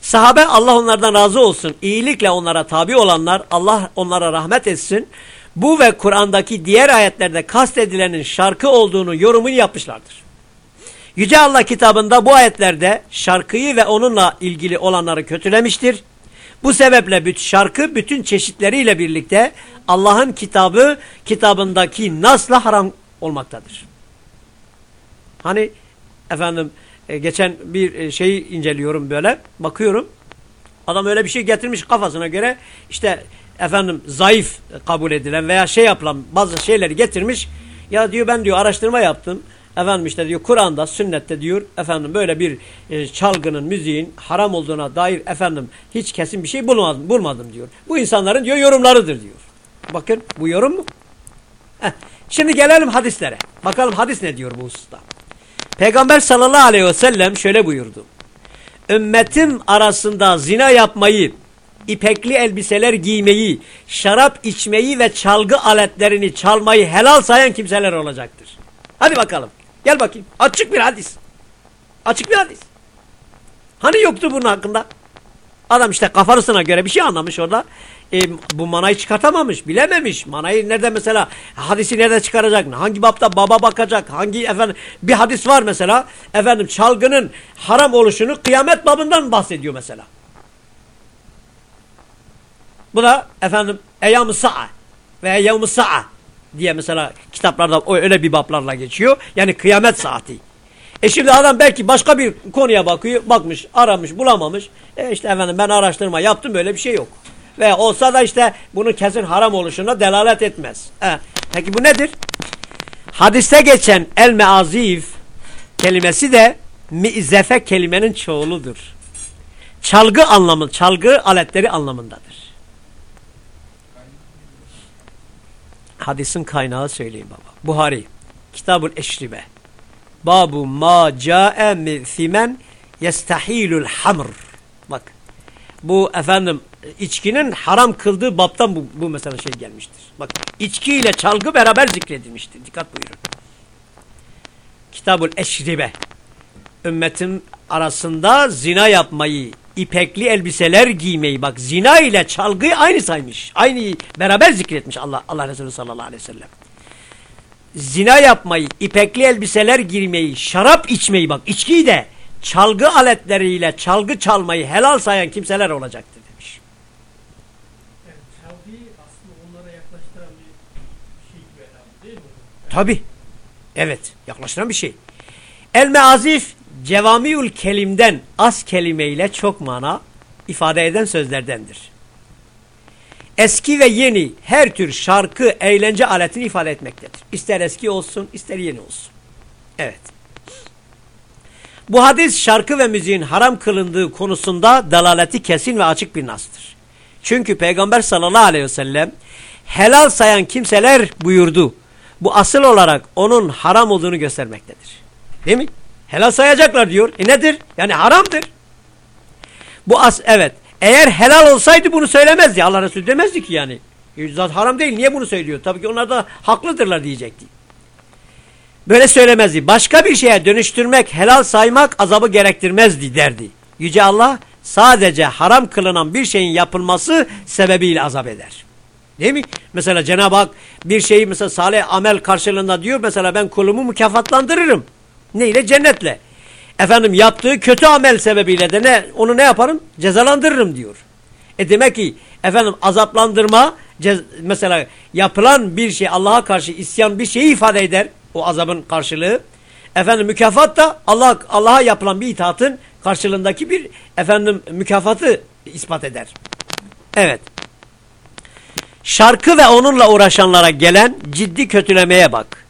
Sahabe Allah onlardan razı olsun. İyilikle onlara tabi olanlar Allah onlara rahmet etsin. Bu ve Kur'an'daki diğer ayetlerde kastedilenin şarkı olduğunu yorumunu yapmışlardır. Yüce Allah kitabında bu ayetlerde şarkıyı ve onunla ilgili olanları kötülemiştir. Bu sebeple şarkı bütün çeşitleriyle birlikte Allah'ın kitabı kitabındaki nasla haram olmaktadır. Hani efendim e, geçen bir e, şeyi inceliyorum böyle bakıyorum. Adam öyle bir şey getirmiş kafasına göre işte efendim zayıf kabul edilen veya şey yapılan bazı şeyleri getirmiş. Ya diyor ben diyor araştırma yaptım. Efendim işte diyor Kur'an'da, sünnette diyor efendim böyle bir e, çalgının, müziğin haram olduğuna dair efendim hiç kesin bir şey bulmadım, bulmadım diyor. Bu insanların diyor yorumlarıdır diyor. Bakın bu yorum mu? Heh. Şimdi gelelim hadislere. Bakalım hadis ne diyor bu hususta. Peygamber sallallahu aleyhi ve sellem şöyle buyurdu. Ümmetim arasında zina yapmayı ipekli elbiseler giymeyi, şarap içmeyi ve çalgı aletlerini çalmayı helal sayan kimseler olacaktır. Hadi bakalım. Gel bakayım. Açık bir hadis. Açık bir hadis. Hani yoktu bunun hakkında? Adam işte kafasına göre bir şey anlamış orada. E, bu manayı çıkartamamış, bilememiş. Manayı nerede mesela, hadisi nerede çıkaracak? Hangi bapta baba bakacak? Hangi efendim, bir hadis var mesela. Efendim çalgının haram oluşunu kıyamet babından bahsediyor mesela. Bu da efendim Eyyam-ı Sa'a ve Eyyam-ı Sa'a diye mesela kitaplarda öyle bir bablarla geçiyor. Yani kıyamet saati. E şimdi adam belki başka bir konuya bakıyor, bakmış, aramış, bulamamış. E işte efendim ben araştırma yaptım böyle bir şey yok. Ve olsa da işte bunun kesin haram oluşuna delalet etmez. E, peki bu nedir? Hadiste geçen el meazif kelimesi de mizefe kelimenin çoğuludur. Çalgı anlamı, çalgı aletleri anlamındadır. Hadisin kaynağı söyleyeyim baba. Buhari, Kitabul Eşribe. Babu ma ca'e mi fimen yestahilul hamr. Bak. Bu efendim içkinin haram kıldığı baptan bu, bu mesela şey gelmiştir. Bak içki ile çalgı beraber zikredilmiştir. Dikkat buyurun. Kitabul Eşribe. Ümmetin arasında zina yapmayı, ipekli elbiseler giymeyi bak zina ile çalgıyı aynı saymış. Aynı beraber zikretmiş Allah Allah Resulü sallallahu aleyhi ve sellem zina yapmayı, ipekli elbiseler girmeyi, şarap içmeyi bak içkiyi de çalgı aletleriyle çalgı çalmayı helal sayan kimseler olacaktır demiş. Yani çalgıyı aslında onlara yaklaştıran bir şey gibi herhalde değil mi? Tabi. Evet yaklaştıran bir şey. El meazif cevamiül kelimden az kelimeyle çok mana ifade eden sözlerdendir eski ve yeni her tür şarkı, eğlence aletini ifade etmektedir. İster eski olsun, ister yeni olsun. Evet. Bu hadis şarkı ve müziğin haram kılındığı konusunda dalaleti kesin ve açık bir nastır. Çünkü Peygamber sallallahu aleyhi ve sellem helal sayan kimseler buyurdu. Bu asıl olarak onun haram olduğunu göstermektedir. Değil mi? Helal sayacaklar diyor. E nedir? Yani haramdır. Bu as evet. Eğer helal olsaydı bunu söylemezdi. Allah Resulü demezdi ki yani. Zaten haram değil. Niye bunu söylüyor? Tabii ki onlar da haklıdırlar diyecekti. Böyle söylemezdi. Başka bir şeye dönüştürmek, helal saymak azabı gerektirmezdi derdi. Yüce Allah sadece haram kılınan bir şeyin yapılması sebebiyle azap eder. Değil mi? Mesela Cenab-ı Hak bir şeyi mesela salih amel karşılığında diyor. Mesela ben kulumu mükafatlandırırım. Neyle? Cennetle. Efendim yaptığı kötü amel sebebiyle de ne onu ne yaparım? Cezalandırırım diyor. E demek ki efendim azaplandırma mesela yapılan bir şey Allah'a karşı isyan bir şeyi ifade eder. O azabın karşılığı. Efendim mükafat da Allah Allah'a yapılan bir itaatın karşılığındaki bir efendim mükafatı ispat eder. Evet. Şarkı ve onunla uğraşanlara gelen ciddi kötülemeye bak.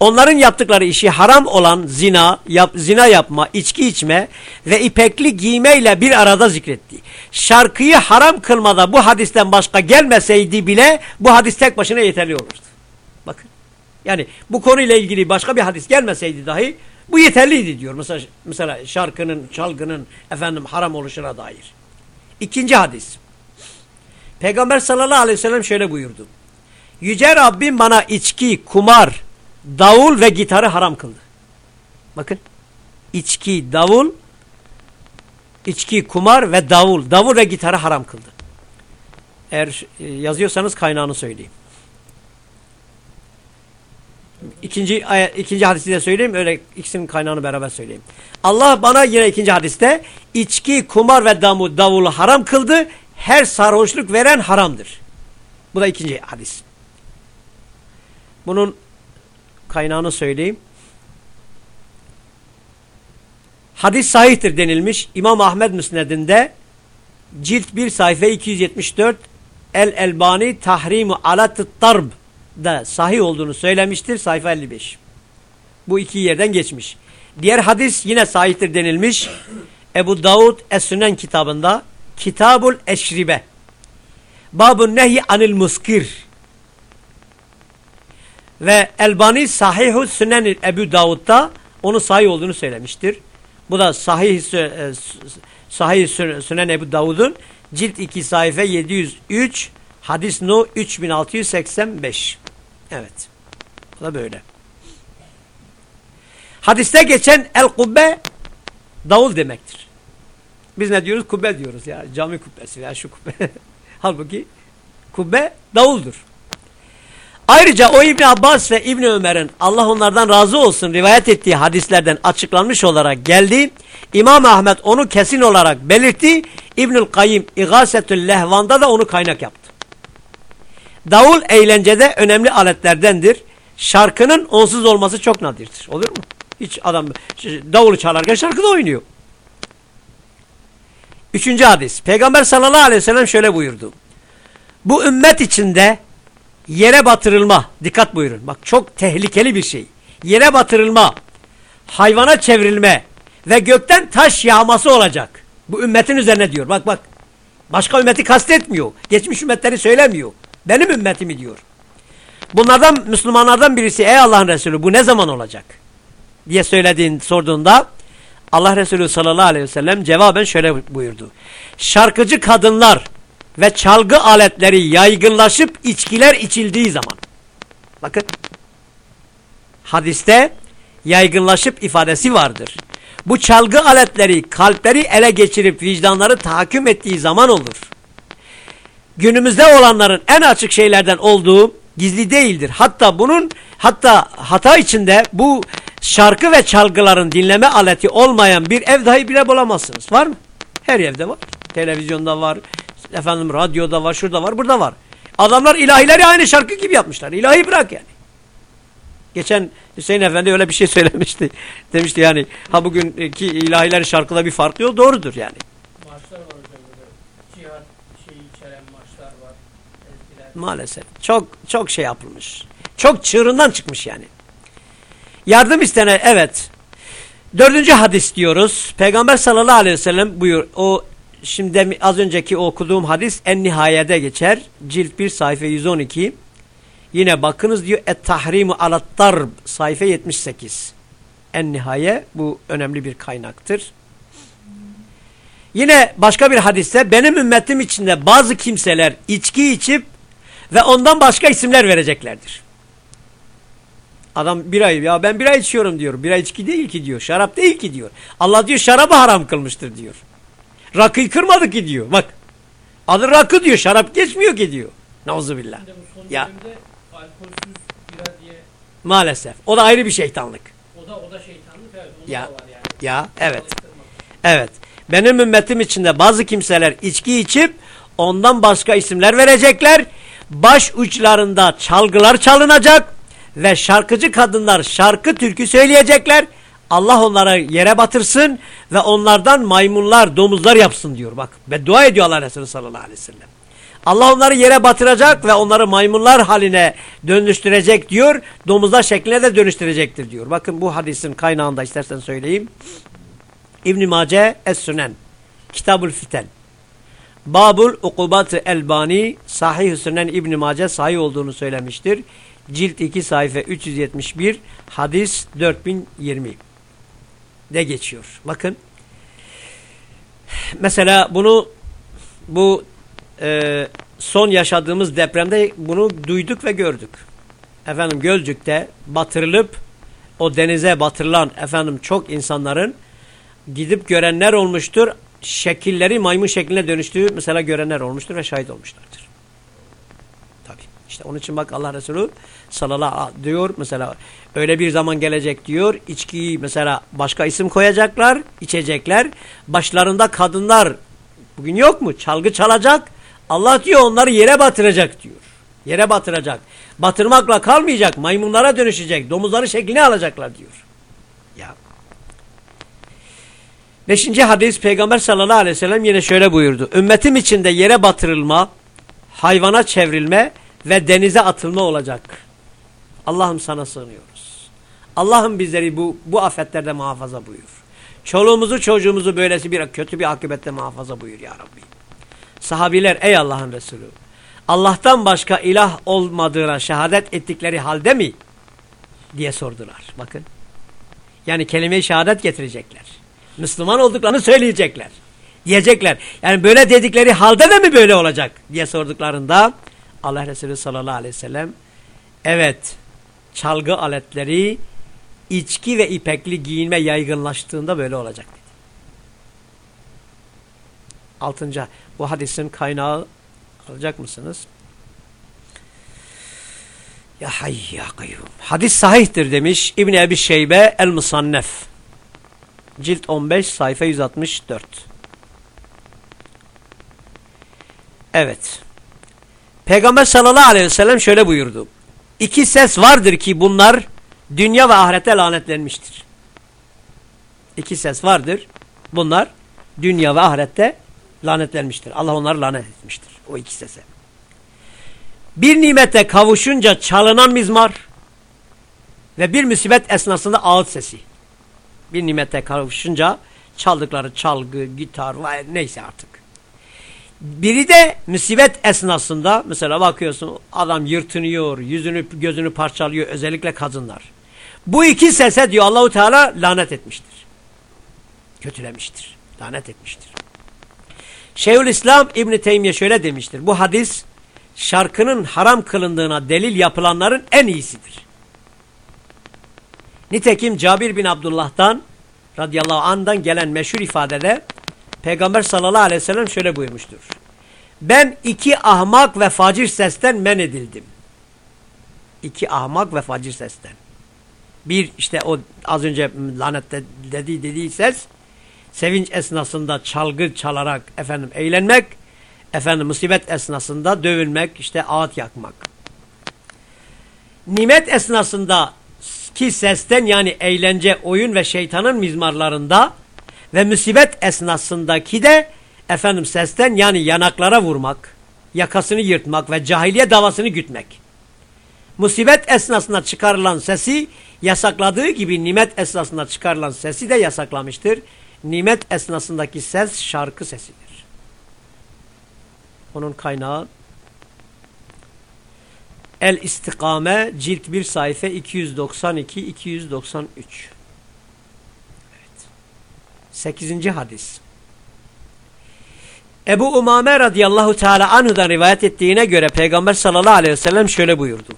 Onların yaptıkları işi haram olan zina, yap, zina yapma, içki içme ve ipekli giymeyle bir arada zikretti. Şarkıyı haram kılmada bu hadisten başka gelmeseydi bile bu hadis tek başına yeterli olurdu. Bakın. Yani bu konuyla ilgili başka bir hadis gelmeseydi dahi bu yeterliydi diyor. Mesela, mesela şarkının, çalgının efendim haram oluşuna dair. İkinci hadis. Peygamber sallallahu aleyhi ve sellem şöyle buyurdu. Yüce Rabbim bana içki, kumar, davul ve gitarı haram kıldı. Bakın. içki, davul, içki, kumar ve davul. Davul ve gitarı haram kıldı. Eğer e, yazıyorsanız kaynağını söyleyeyim. İkinci, ikinci hadisi de söyleyeyim. Öyle ikisinin kaynağını beraber söyleyeyim. Allah bana yine ikinci hadiste içki, kumar ve damu, davulu haram kıldı. Her sarhoşluk veren haramdır. Bu da ikinci hadis. Bunun kaynağını söyleyeyim. Hadis sahihtir denilmiş. İmam Ahmed Müsned'inde cilt 1 sayfa 274 El Elbani Tahrimu Alat-ı Tarb da sahih olduğunu söylemiştir. Sayfa 55. Bu iki yerden geçmiş. Diğer hadis yine sahihtir denilmiş. Ebu Davud Es-Sünen kitabında Kitabul Eşribe Babun Nehi Anil Muskir ve Elbani Sahih-ü Sünen Ebu Davud'da onun sahih olduğunu söylemiştir. Bu da Sahih, e, Sahih Sünen Ebu Davud'un Cilt 2 sayfa 703 hadis no 3685. Evet. Bu da böyle. Hadiste geçen el kubbe davul demektir. Biz ne diyoruz? Kubbe diyoruz ya. Cami kubbesi veya şu kubbe. Halbuki kubbe davuldur. Ayrıca o İbni Abbas ve İbni Ömer'in Allah onlardan razı olsun rivayet ettiği hadislerden açıklanmış olarak geldi. İmam Ahmet onu kesin olarak belirtti. İbnül Kayyim İgasetül Lehvan'da da onu kaynak yaptı. Davul eğlencede önemli aletlerdendir. Şarkının onsuz olması çok nadirdir. Olur mu? Hiç adam davulu çalarken şarkı da oynuyor. Üçüncü hadis. Peygamber sallallahu aleyhi ve sellem şöyle buyurdu. Bu ümmet içinde yere batırılma, dikkat buyurun. Bak çok tehlikeli bir şey. Yere batırılma, hayvana çevrilme ve gökten taş yağması olacak. Bu ümmetin üzerine diyor. Bak bak. Başka ümmeti kastetmiyor. Geçmiş ümmetleri söylemiyor. Benim ümmetimi diyor. Bunlardan Müslümanlardan birisi ey Allah'ın Resulü bu ne zaman olacak? diye söylediğin sorduğunda Allah Resulü sallallahu aleyhi ve sellem cevaben şöyle buyurdu. Şarkıcı kadınlar ve çalgı aletleri yaygınlaşıp içkiler içildiği zaman. Bakın hadiste yaygınlaşıp ifadesi vardır. Bu çalgı aletleri kalpleri ele geçirip vicdanları tahakküm ettiği zaman olur. Günümüzde olanların en açık şeylerden olduğu gizli değildir. Hatta bunun hatta hata içinde bu şarkı ve çalgıların dinleme aleti olmayan bir ev dahi bile bulamazsınız. Var mı? Her evde var. Televizyonda var, efendim radyoda var, şurada var, burada var. Adamlar ilahileri aynı şarkı gibi yapmışlar. İlahi bırak yani. Geçen Hüseyin Efendi öyle bir şey söylemişti. Demişti yani ha bugünkü ilahiler şarkıda bir farklı yok. Doğrudur yani. Maçlar var. Cihat şeyi içeren maçlar var. Eskiler. Maalesef. Çok çok şey yapılmış. Çok çığırından çıkmış yani. Yardım istene evet. Dördüncü hadis diyoruz. Peygamber sallallahu aleyhi ve sellem buyur. O şimdi az önceki okuduğum hadis en nihayede geçer. Cilt 1 sayfa 112. Yine bakınız diyor Et-Tahrimu alat-Darb sayfa 78. En nihaye bu önemli bir kaynaktır. Yine başka bir hadiste benim ümmetim içinde bazı kimseler içki içip ve ondan başka isimler vereceklerdir. Adam bira ya ben bira içiyorum diyor. Bira içki değil ki diyor. Şarap değil ki diyor. Allah diyor şarabı haram kılmıştır diyor. Rakıyı kırmadı ki diyor. Bak. Adı rakı diyor. Şarap geçmiyor ki diyor. Nauzubillah. Ya. Maalesef. O da ayrı bir şeytanlık. o da o da şeytanlık evet. Ya. da var yani. Ya evet. Evet. Benim ümmetim içinde bazı kimseler içki içip ondan başka isimler verecekler. Baş uçlarında çalgılar çalınacak ve şarkıcı kadınlar şarkı türkü söyleyecekler. Allah onlara yere batırsın ve onlardan maymunlar, domuzlar yapsın diyor. Bak ve dua ediyor Allah Resulü sallallahu aleyhi ve sellem. Allah onları yere batıracak ve onları maymunlar haline dönüştürecek diyor. Domuzlar şekline de dönüştürecektir diyor. Bakın bu hadisin kaynağında istersen söyleyeyim. İbn Mace Es-Sünen Kitabul Fiten Babul Ukubat Elbani Sahih Sünen İbn Mace sahih olduğunu söylemiştir. Cilt 2 sayfa 371 hadis 4020 de geçiyor. Bakın mesela bunu bu e, son yaşadığımız depremde bunu duyduk ve gördük. Efendim Gölcük'te batırılıp o denize batırılan efendim çok insanların gidip görenler olmuştur. Şekilleri maymun şekline dönüştüğü mesela görenler olmuştur ve şahit olmuşlardır. İşte onun için bak Allah Resulü sallallahu aleyhi diyor mesela öyle bir zaman gelecek diyor. içkiyi mesela başka isim koyacaklar, içecekler. Başlarında kadınlar bugün yok mu? Çalgı çalacak. Allah diyor onları yere batıracak diyor. Yere batıracak. Batırmakla kalmayacak. Maymunlara dönüşecek. Domuzları şeklini alacaklar diyor. Ya Beşinci hadis Peygamber sallallahu aleyhi ve sellem yine şöyle buyurdu. Ümmetim içinde yere batırılma, hayvana çevrilme ve denize atılma olacak. Allah'ım sana sığınıyoruz. Allah'ım bizleri bu, bu afetlerde muhafaza buyur. Çoluğumuzu çocuğumuzu böylesi bir kötü bir akıbette muhafaza buyur ya Rabbi. Sahabiler ey Allah'ın Resulü Allah'tan başka ilah olmadığına şehadet ettikleri halde mi? diye sordular. Bakın. Yani kelime-i şehadet getirecekler. Müslüman olduklarını söyleyecekler. Diyecekler. Yani böyle dedikleri halde de mi böyle olacak diye sorduklarında Allah Resulü sallallahu aleyhi ve sellem evet çalgı aletleri içki ve ipekli giyinme yaygınlaştığında böyle olacak dedi. Altıncı bu hadisin kaynağı alacak mısınız? Ya hayy ya kayyum. Hadis sahihtir demiş İbni Ebi Şeybe El-Musannef. Cilt 15 sayfa 164. Evet. Peygamber sallallahu aleyhi ve sellem şöyle buyurdu. İki ses vardır ki bunlar dünya ve ahirete lanetlenmiştir. İki ses vardır. Bunlar dünya ve ahirette lanetlenmiştir. Allah onları lanet etmiştir. O iki sese. Bir nimete kavuşunca çalınan mizmar ve bir musibet esnasında ağıt sesi. Bir nimete kavuşunca çaldıkları çalgı, gitar neyse artık. Biri de musibet esnasında mesela bakıyorsun adam yırtınıyor, yüzünü gözünü parçalıyor özellikle kadınlar. Bu iki sese diyor Allahu Teala lanet etmiştir. Kötülemiştir. Lanet etmiştir. Şeyhülislam İbn Teymiye şöyle demiştir. Bu hadis şarkının haram kılındığına delil yapılanların en iyisidir. Nitekim Cabir bin Abdullah'tan radıyallahu anh'dan gelen meşhur ifadede Peygamber sallallahu aleyhi ve sellem şöyle buyurmuştur. Ben iki ahmak ve facir sesten men edildim. İki ahmak ve facir sesten. Bir işte o az önce lanette dediği dediği ses sevinç esnasında çalgı çalarak efendim eğlenmek, efendim musibet esnasında dövülmek, işte ağıt yakmak. Nimet esnasında ki sesten yani eğlence, oyun ve şeytanın mizmarlarında ve musibet esnasındaki de efendim sesten yani yanaklara vurmak, yakasını yırtmak ve cahiliye davasını gütmek. Musibet esnasında çıkarılan sesi yasakladığı gibi nimet esnasında çıkarılan sesi de yasaklamıştır. Nimet esnasındaki ses şarkı sesidir. Onun kaynağı El İstikame cilt 1 sayfa 292-293 Evet. 8. hadis Ebu Umame radıyallahu teala anhudan rivayet ettiğine göre Peygamber sallallahu aleyhi ve sellem şöyle buyurdu.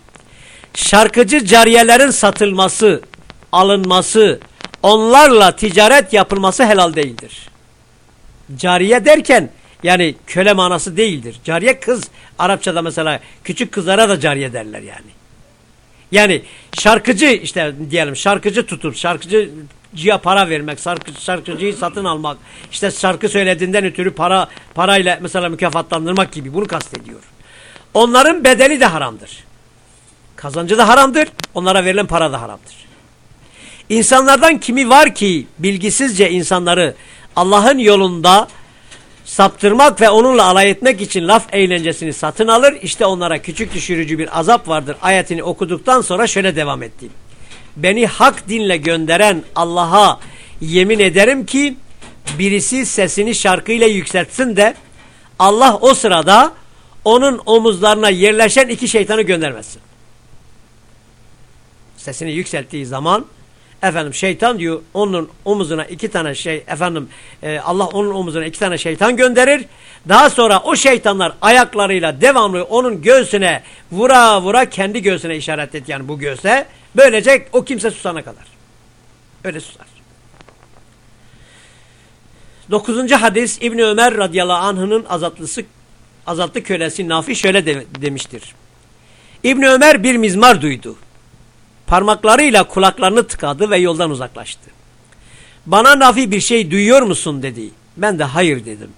Şarkıcı cariyelerin satılması, alınması, onlarla ticaret yapılması helal değildir. Cariye derken yani köle manası değildir. Cariye kız. Arapçada mesela küçük kızlara da cariye derler yani. Yani şarkıcı işte diyelim şarkıcı tutup şarkıcıya para vermek, şarkı, şarkıcıyı satın almak, işte şarkı söylediğinden ötürü para parayla mesela mükafatlandırmak gibi bunu kastediyor. Onların bedeli de haramdır. Kazancı da haramdır, onlara verilen para da haramdır. İnsanlardan kimi var ki bilgisizce insanları Allah'ın yolunda saptırmak ve onunla alay etmek için laf eğlencesini satın alır. İşte onlara küçük düşürücü bir azap vardır. Ayetini okuduktan sonra şöyle devam ettim. Beni hak dinle gönderen Allah'a yemin ederim ki birisi sesini şarkıyla yükseltsin de Allah o sırada onun omuzlarına yerleşen iki şeytanı göndermesin. Sesini yükselttiği zaman Efendim şeytan diyor onun omuzuna iki tane şey efendim e, Allah onun omuzuna iki tane şeytan gönderir. Daha sonra o şeytanlar ayaklarıyla devamlı onun göğsüne vura vura kendi göğsüne işaret et yani bu göğse. Böylece o kimse susana kadar. Öyle susar. Dokuzuncu hadis İbni Ömer radıyallahu anh'ın azatlısı azatlı kölesi Nafi şöyle de, demiştir. İbni Ömer bir mizmar duydu. Parmaklarıyla kulaklarını tıkadı ve yoldan uzaklaştı. Bana Nafi bir şey duyuyor musun dedi. Ben de hayır dedim.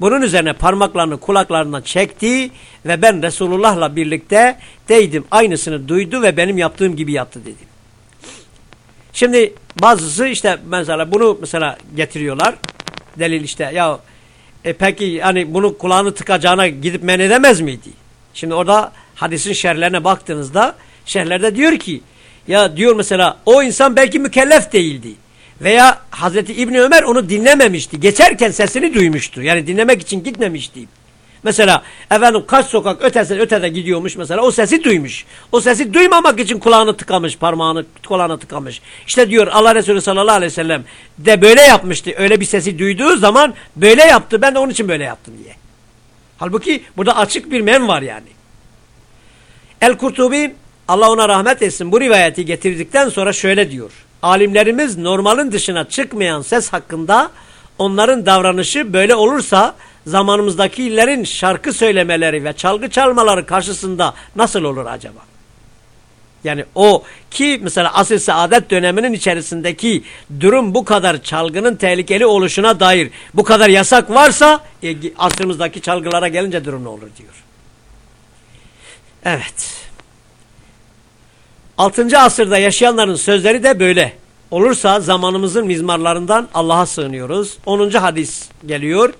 Bunun üzerine parmaklarını kulaklarına çekti ve ben Resulullah'la birlikte deydim. Aynısını duydu ve benim yaptığım gibi yaptı dedi. Şimdi bazısı işte mesela bunu mesela getiriyorlar. Delil işte ya e peki hani bunu kulağını tıkacağına gidip men edemez miydi? Şimdi orada hadisin şerlerine baktığınızda şerhlerde diyor ki ya diyor mesela o insan belki mükellef değildi. Veya Hazreti İbni Ömer onu dinlememişti. Geçerken sesini duymuştu. Yani dinlemek için gitmemişti. Mesela efendim kaç sokak ötesi ötede gidiyormuş mesela o sesi duymuş. O sesi duymamak için kulağını tıkamış parmağını kulağına tıkamış. İşte diyor Allah Resulü sallallahu aleyhi ve sellem de böyle yapmıştı. Öyle bir sesi duyduğu zaman böyle yaptı ben de onun için böyle yaptım diye. Halbuki burada açık bir men var yani. El-Kurtubi Allah ona rahmet etsin bu rivayeti getirdikten sonra şöyle diyor. Alimlerimiz normalin dışına çıkmayan ses hakkında onların davranışı böyle olursa zamanımızdakilerin şarkı söylemeleri ve çalgı çalmaları karşısında nasıl olur acaba? Yani o ki mesela asıl saadet döneminin içerisindeki durum bu kadar çalgının tehlikeli oluşuna dair bu kadar yasak varsa e, asrımızdaki çalgılara gelince durum ne olur diyor. Evet. 6. asırda yaşayanların sözleri de böyle. Olursa zamanımızın mizmarlarından Allah'a sığınıyoruz. 10. hadis geliyor.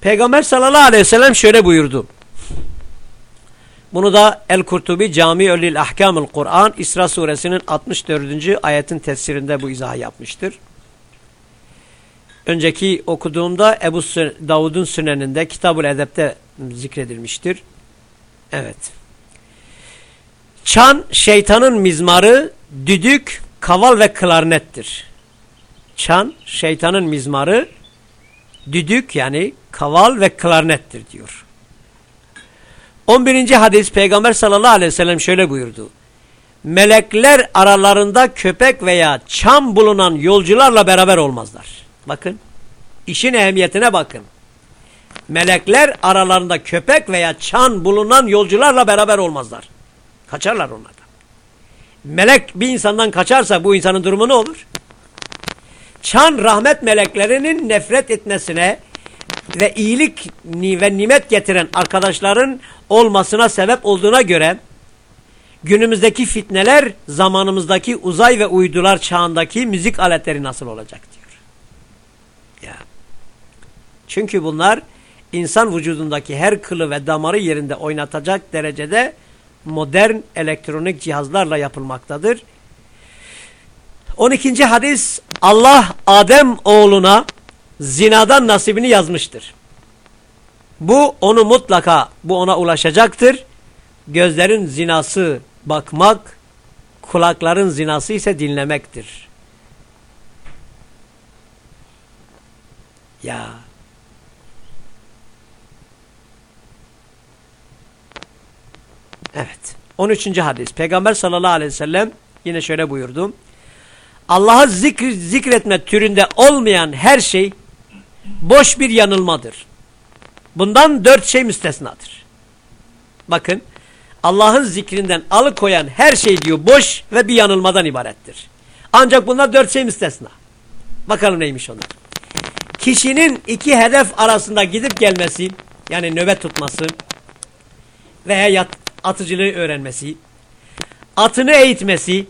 Peygamber sallallahu aleyhi ve sellem şöyle buyurdu. Bunu da El-Kurtubi Cami Lil Ahkamul Kur'an İsra suresinin 64. ayetin tefsirinde bu izahı yapmıştır. Önceki okuduğumda Ebu Davud'un süneninde Kitabul Edep'te zikredilmiştir. Evet. Çan şeytanın mizmarı, düdük, kaval ve klarnettir. Çan şeytanın mizmarı, düdük yani kaval ve klarnettir diyor. 11. hadis Peygamber sallallahu aleyhi ve sellem şöyle buyurdu. Melekler aralarında köpek veya çam bulunan yolcularla beraber olmazlar. Bakın işin ehemmiyetine bakın. Melekler aralarında köpek veya çan bulunan yolcularla beraber olmazlar. Kaçarlar onlardan. Melek bir insandan kaçarsa bu insanın durumu ne olur? Çan rahmet meleklerinin nefret etmesine ve iyilik ve nimet getiren arkadaşların olmasına sebep olduğuna göre günümüzdeki fitneler zamanımızdaki uzay ve uydular çağındaki müzik aletleri nasıl olacak diyor. Ya. Çünkü bunlar insan vücudundaki her kılı ve damarı yerinde oynatacak derecede modern elektronik cihazlarla yapılmaktadır. 12. hadis Allah Adem oğluna zinadan nasibini yazmıştır. Bu onu mutlaka bu ona ulaşacaktır. Gözlerin zinası bakmak, kulakların zinası ise dinlemektir. Ya. Evet. 13. hadis. Peygamber sallallahu aleyhi ve sellem yine şöyle buyurdu. Allah'ı zikr, zikretme türünde olmayan her şey boş bir yanılmadır. Bundan dört şey müstesnadır. Bakın Allah'ın zikrinden alıkoyan her şey diyor boş ve bir yanılmadan ibarettir. Ancak bunlar dört şey müstesna. Bakalım neymiş onlar. Kişinin iki hedef arasında gidip gelmesi yani nöbet tutması veya yat, atıcılığı öğrenmesi, atını eğitmesi,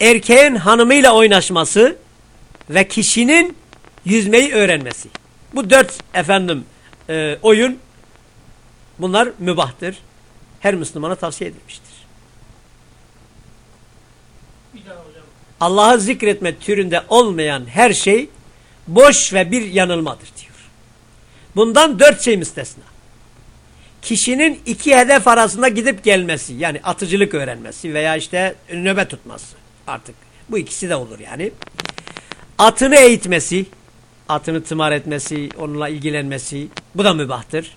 erkeğin hanımıyla oynaşması ve kişinin yüzmeyi öğrenmesi. Bu dört efendim e, oyun bunlar mübahtır. Her Müslümana tavsiye edilmiştir. Allah'ı zikretme türünde olmayan her şey boş ve bir yanılmadır diyor. Bundan dört şey müstesna. Kişinin iki hedef arasında gidip gelmesi yani atıcılık öğrenmesi veya işte nöbet tutması artık bu ikisi de olur yani. Atını eğitmesi atını tımar etmesi, onunla ilgilenmesi bu da mübahtır.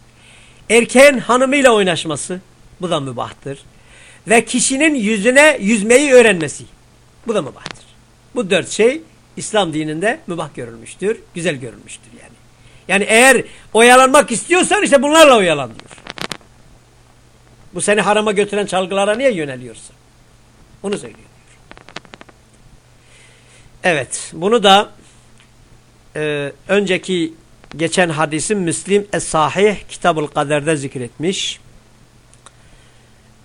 Erkeğin hanımıyla oynaşması bu da mübahtır. Ve kişinin yüzüne yüzmeyi öğrenmesi bu da mübahtır. Bu dört şey İslam dininde mübah görülmüştür, güzel görülmüştür yani. Yani eğer oyalanmak istiyorsan işte bunlarla oyalan diyor. Bu seni harama götüren çalgılara niye yöneliyorsun? Onu söylüyor. Evet, bunu da e, önceki geçen hadisin Müslim Es-Sahih Kitabul Kader'de zikretmiş.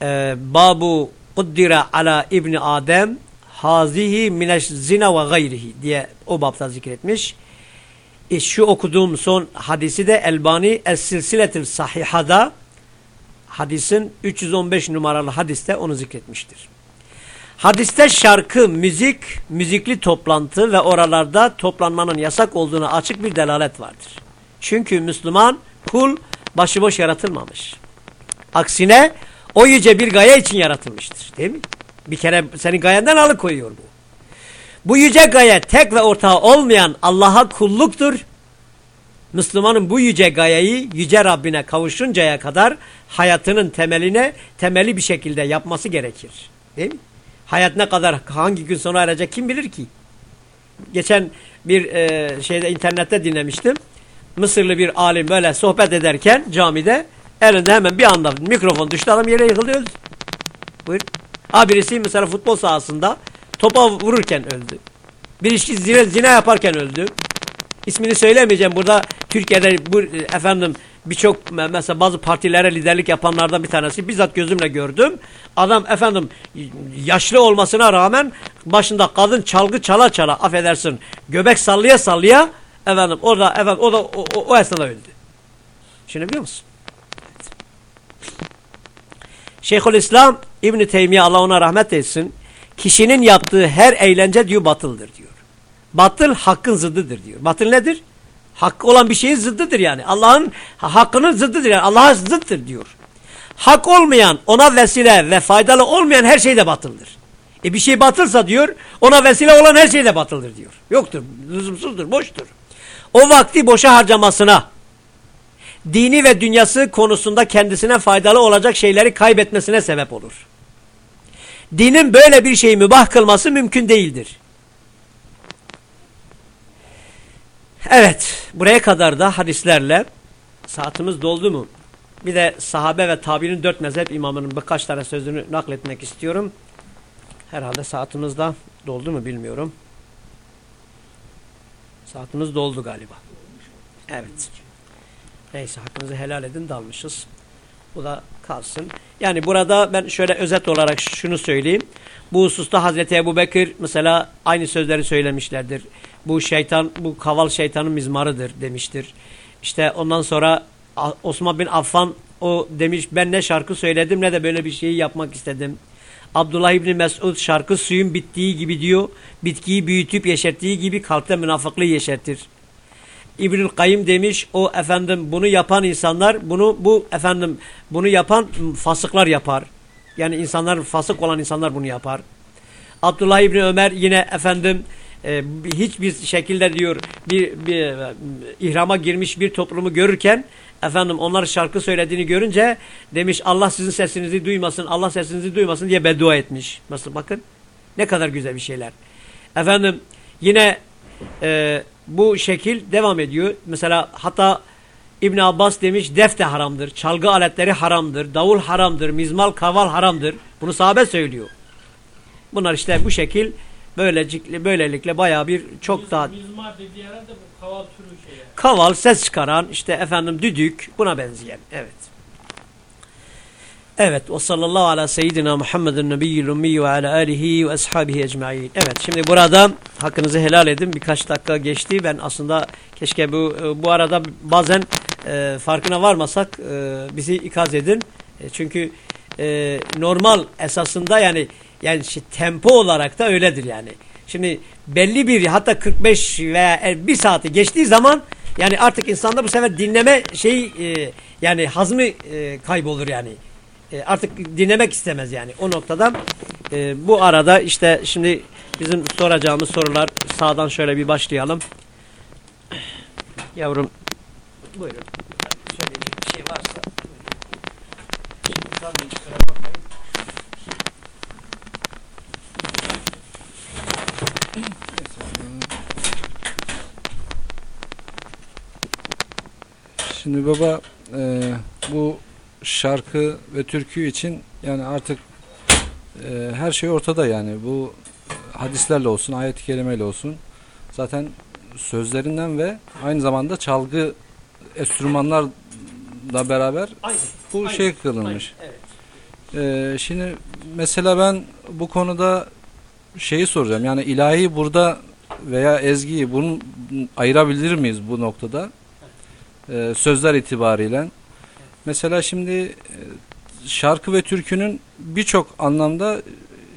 E, Babu Kuddira ala İbni Adem hazihi mineş zina ve gayrihi diye o babda zikretmiş. E, şu okuduğum son hadisi de Elbani Es-Silsiletil Sahiha'da hadisin 315 numaralı hadiste onu zikretmiştir. Hadiste şarkı, müzik, müzikli toplantı ve oralarda toplanmanın yasak olduğuna açık bir delalet vardır. Çünkü Müslüman kul başıboş yaratılmamış. Aksine o yüce bir gaye için yaratılmıştır. Değil mi? Bir kere senin gayenden alıkoyuyor bu. Bu yüce gaye tek ve ortağı olmayan Allah'a kulluktur. Müslümanın bu yüce gayeyi yüce Rabbine kavuşuncaya kadar hayatının temeline temeli bir şekilde yapması gerekir. Değil mi? Hayat ne kadar hangi gün sona erecek kim bilir ki? Geçen bir e, şeyde internette dinlemiştim. Mısırlı bir alim böyle sohbet ederken camide elinde hemen bir anda mikrofon düştü adam yere yıkıldı öldü. Buyur. Ha birisi mesela futbol sahasında topa vururken öldü. Birisi zina, zina yaparken öldü. İsmini söylemeyeceğim. Burada Türkiye'de bu efendim birçok mesela bazı partilere liderlik yapanlardan bir tanesi bizzat gözümle gördüm. Adam efendim yaşlı olmasına rağmen başında kadın çalgı çala çala affedersin göbek sallaya sallaya efendim orada efendim o da o, o, o esnada öldü. Şimdi biliyor musun? Evet. Şeyhülislam İbn Teymiye Allah ona rahmet etsin. Kişinin yaptığı her eğlence diyor batıldır diyor. Batıl hakkın zıddıdır diyor. Batıl nedir? Hakkı olan bir şeyin zıddıdır yani. Allah'ın hakkının zıddıdır yani. Allah'a zıttır diyor. Hak olmayan, ona vesile ve faydalı olmayan her şey de batıldır. E bir şey batılsa diyor, ona vesile olan her şey de batıldır diyor. Yoktur, lüzumsuzdur, boştur. O vakti boşa harcamasına, dini ve dünyası konusunda kendisine faydalı olacak şeyleri kaybetmesine sebep olur. Dinin böyle bir şeyi mübah kılması mümkün değildir. Evet, buraya kadar da hadislerle saatimiz doldu mu? Bir de sahabe ve tabi'nin dört mezhep imamının birkaç tane sözünü nakletmek istiyorum. Herhalde saatimiz de doldu mu bilmiyorum. Saatimiz doldu galiba. Evet. Neyse hakkınızı helal edin dalmışız. Bu da kalsın. Yani burada ben şöyle özet olarak şunu söyleyeyim. Bu hususta Hazreti Ebu Bekir mesela aynı sözleri söylemişlerdir. Bu şeytan, bu kaval şeytanın mizmarıdır demiştir. İşte ondan sonra Osman bin Affan o demiş ben ne şarkı söyledim ne de böyle bir şeyi yapmak istedim. Abdullah İbni Mesud şarkı suyun bittiği gibi diyor. Bitkiyi büyütüp yeşerttiği gibi kalpte münafıklığı yeşertir. İbnül Kayyım demiş o efendim bunu yapan insanlar bunu bu efendim bunu yapan fasıklar yapar. Yani insanlar fasık olan insanlar bunu yapar. Abdullah İbni Ömer yine efendim e, hiçbir şekilde diyor bir, bir ihrama girmiş bir toplumu görürken efendim onlar şarkı söylediğini görünce demiş Allah sizin sesinizi duymasın Allah sesinizi duymasın diye beddua etmiş. Nasıl bakın ne kadar güzel bir şeyler. Efendim yine e, bu şekil devam ediyor. Mesela hatta İbn Abbas demiş def de haramdır. Çalgı aletleri haramdır. Davul haramdır. Mizmal kaval haramdır. Bunu sahabe söylüyor. Bunlar işte bu şekil böylelikle, böylelikle bayağı bir çok daha Mizmar dediği herhalde bu kaval türü şey. Yani. Kaval ses çıkaran işte efendim düdük buna benzeyen. Evet. Evet. Ve sallallahu ala seyyidina Muhammedin nebiyyil ummi ve ala alihi ve ashabihi ecma'in. Evet. Şimdi burada hakkınızı helal edin. Birkaç dakika geçti. Ben aslında keşke bu bu arada bazen e, farkına varmasak e, bizi ikaz edin. E, çünkü e, normal esasında yani yani işte tempo olarak da öyledir yani. Şimdi belli bir hatta 45 veya bir saati geçtiği zaman yani artık insanda bu sefer dinleme şey e, yani hazmı e, kaybolur yani. E, artık dinlemek istemez yani. O noktada e, bu arada işte şimdi bizim soracağımız sorular sağdan şöyle bir başlayalım. Yavrum buyurun. Şöyle bir şey varsa. Şimdi baba e, bu şarkı ve türkü için yani artık e, her şey ortada yani bu hadislerle olsun ayet-i kerimeyle olsun zaten sözlerinden ve aynı zamanda çalgı enstrümanlarla beraber Aynı. bu Aynı. şey kılınmış. Aynı, Evet. Ee, şimdi mesela ben bu konuda şeyi soracağım. Yani ilahi burada veya ezgiyi bunu ayırabilir miyiz bu noktada? Ee, sözler itibariyle. Mesela şimdi e, şarkı ve türkünün birçok anlamda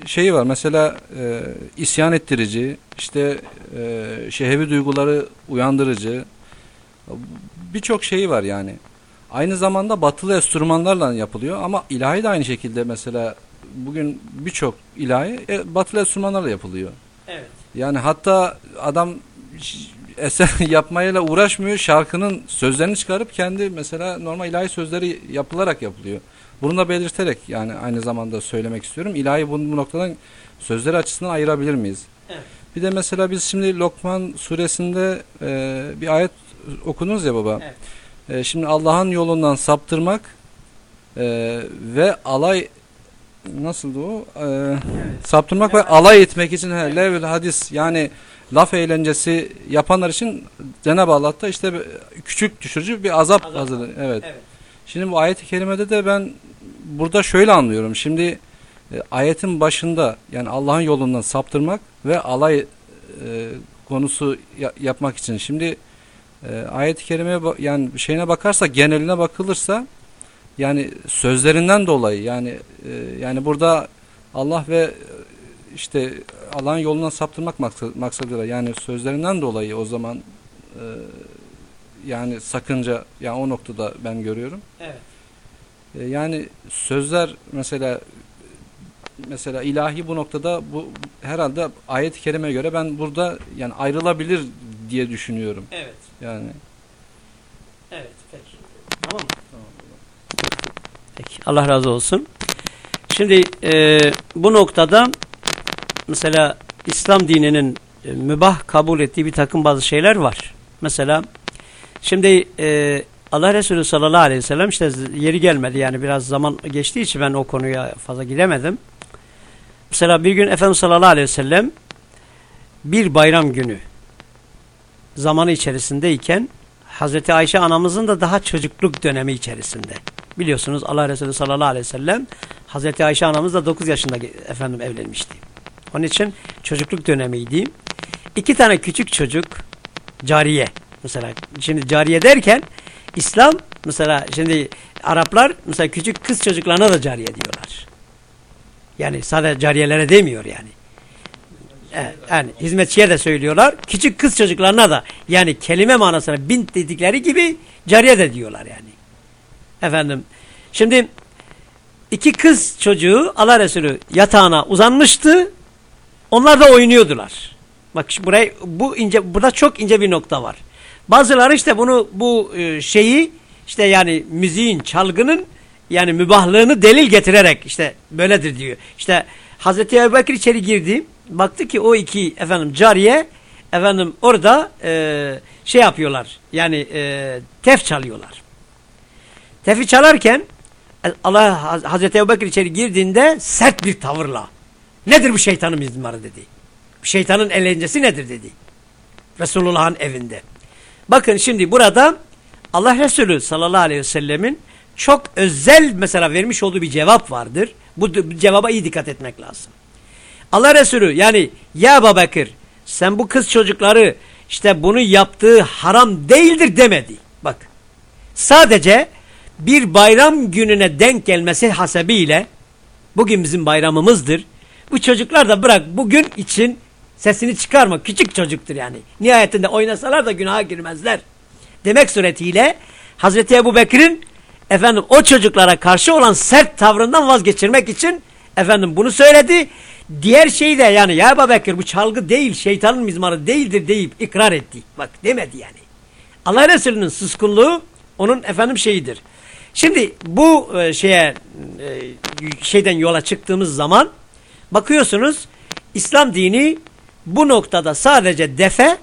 şeyi var. Mesela e, isyan ettirici, işte e, şehevi duyguları uyandırıcı, Birçok şeyi var yani. Aynı zamanda batılı enstrümanlarla yapılıyor ama ilahi de aynı şekilde mesela bugün birçok ilahi e, batılı enstrümanlarla yapılıyor. Evet. Yani hatta adam eser yapmayla uğraşmıyor. Şarkının sözlerini çıkarıp kendi mesela normal ilahi sözleri yapılarak yapılıyor. Bunu da belirterek yani aynı zamanda söylemek istiyorum. İlahi bu, bu noktadan sözleri açısından ayırabilir miyiz? Evet. Bir de mesela biz şimdi Lokman suresinde e, bir ayet okudunuz ya baba. Evet. E, şimdi Allah'ın yolundan saptırmak e, ve alay nasıldı o? E, saptırmak ve alay etmek için he, level hadis yani laf eğlencesi yapanlar için Cenab-ı Allah da işte küçük düşürücü bir azap, Azap. hazırlıyor. Evet. Evet. Şimdi bu ayet-i kerimede de ben burada şöyle anlıyorum. Şimdi e, ayetin başında yani Allah'ın yolundan saptırmak ve alay e, konusu ya- yapmak için. Şimdi e, ayet-i kerimeye yani şeyine bakarsa geneline bakılırsa yani sözlerinden dolayı yani e, yani burada Allah ve e, işte Allah'ın yolundan saptırmak maksa- maksadıyla yani sözlerinden dolayı o zaman e, yani sakınca yani o noktada ben görüyorum. Evet. E, Yani sözler mesela mesela ilahi bu noktada bu herhalde ayet-i kerimeye göre ben burada yani ayrılabilir diye düşünüyorum. Evet. Yani Evet. Peki. Tamam mı? Peki. Allah razı olsun. Şimdi e, bu noktada mesela İslam dininin e, mübah kabul ettiği bir takım bazı şeyler var. Mesela şimdi e, Allah Resulü sallallahu aleyhi ve sellem işte yeri gelmedi yani biraz zaman geçtiği için ben o konuya fazla gidemedim. Mesela bir gün Efendimiz sallallahu aleyhi ve sellem bir bayram günü zamanı içerisindeyken Hazreti Ayşe anamızın da daha çocukluk dönemi içerisinde. Biliyorsunuz Allah Resulü sallallahu aleyhi ve sellem Hazreti Ayşe anamız da 9 yaşında efendim evlenmişti. Onun için çocukluk dönemiydi. İki tane küçük çocuk cariye mesela şimdi cariye derken İslam mesela şimdi Araplar mesela küçük kız çocuklarına da cariye diyorlar. Yani sadece cariyelere demiyor yani. Evet, yani hizmetçiye de söylüyorlar. Küçük kız çocuklarına da yani kelime manasına bint dedikleri gibi cariye de diyorlar yani. Efendim şimdi iki kız çocuğu Allah Resulü yatağına uzanmıştı. Onlar da oynuyordular. Bak şu burayı bu ince burada çok ince bir nokta var. Bazıları işte bunu bu e, şeyi işte yani müziğin çalgının yani mübahlığını delil getirerek işte böyledir diyor. İşte Hazreti Ebubekir içeri girdi. Baktı ki o iki efendim cariye efendim orada e, şey yapıyorlar. Yani e, tef çalıyorlar. Tefi çalarken Allah Haz- Hazreti Ebubekir içeri girdiğinde sert bir tavırla nedir bu şeytanın mizmarı dedi. Şeytanın eğlencesi nedir dedi. Resulullah'ın evinde. Bakın şimdi burada Allah Resulü sallallahu aleyhi ve sellemin çok özel mesela vermiş olduğu bir cevap vardır. Bu cevaba iyi dikkat etmek lazım. Allah Resulü yani ya Babakır sen bu kız çocukları işte bunu yaptığı haram değildir demedi. Bak sadece bir bayram gününe denk gelmesi hasebiyle bugün bizim bayramımızdır. Bu çocuklar da bırak bugün için sesini çıkarma. Küçük çocuktur yani. Nihayetinde oynasalar da günaha girmezler. Demek suretiyle Hazreti Ebu Bekir'in efendim o çocuklara karşı olan sert tavrından vazgeçirmek için efendim bunu söyledi. Diğer şeyi de yani ya Ebu Bekir bu çalgı değil şeytanın mizmarı değildir deyip ikrar etti. Bak demedi yani. Allah Resulü'nün suskunluğu onun efendim şeyidir. Şimdi bu e, şeye e, şeyden yola çıktığımız zaman bakıyorsunuz İslam dini bu noktada sadece defe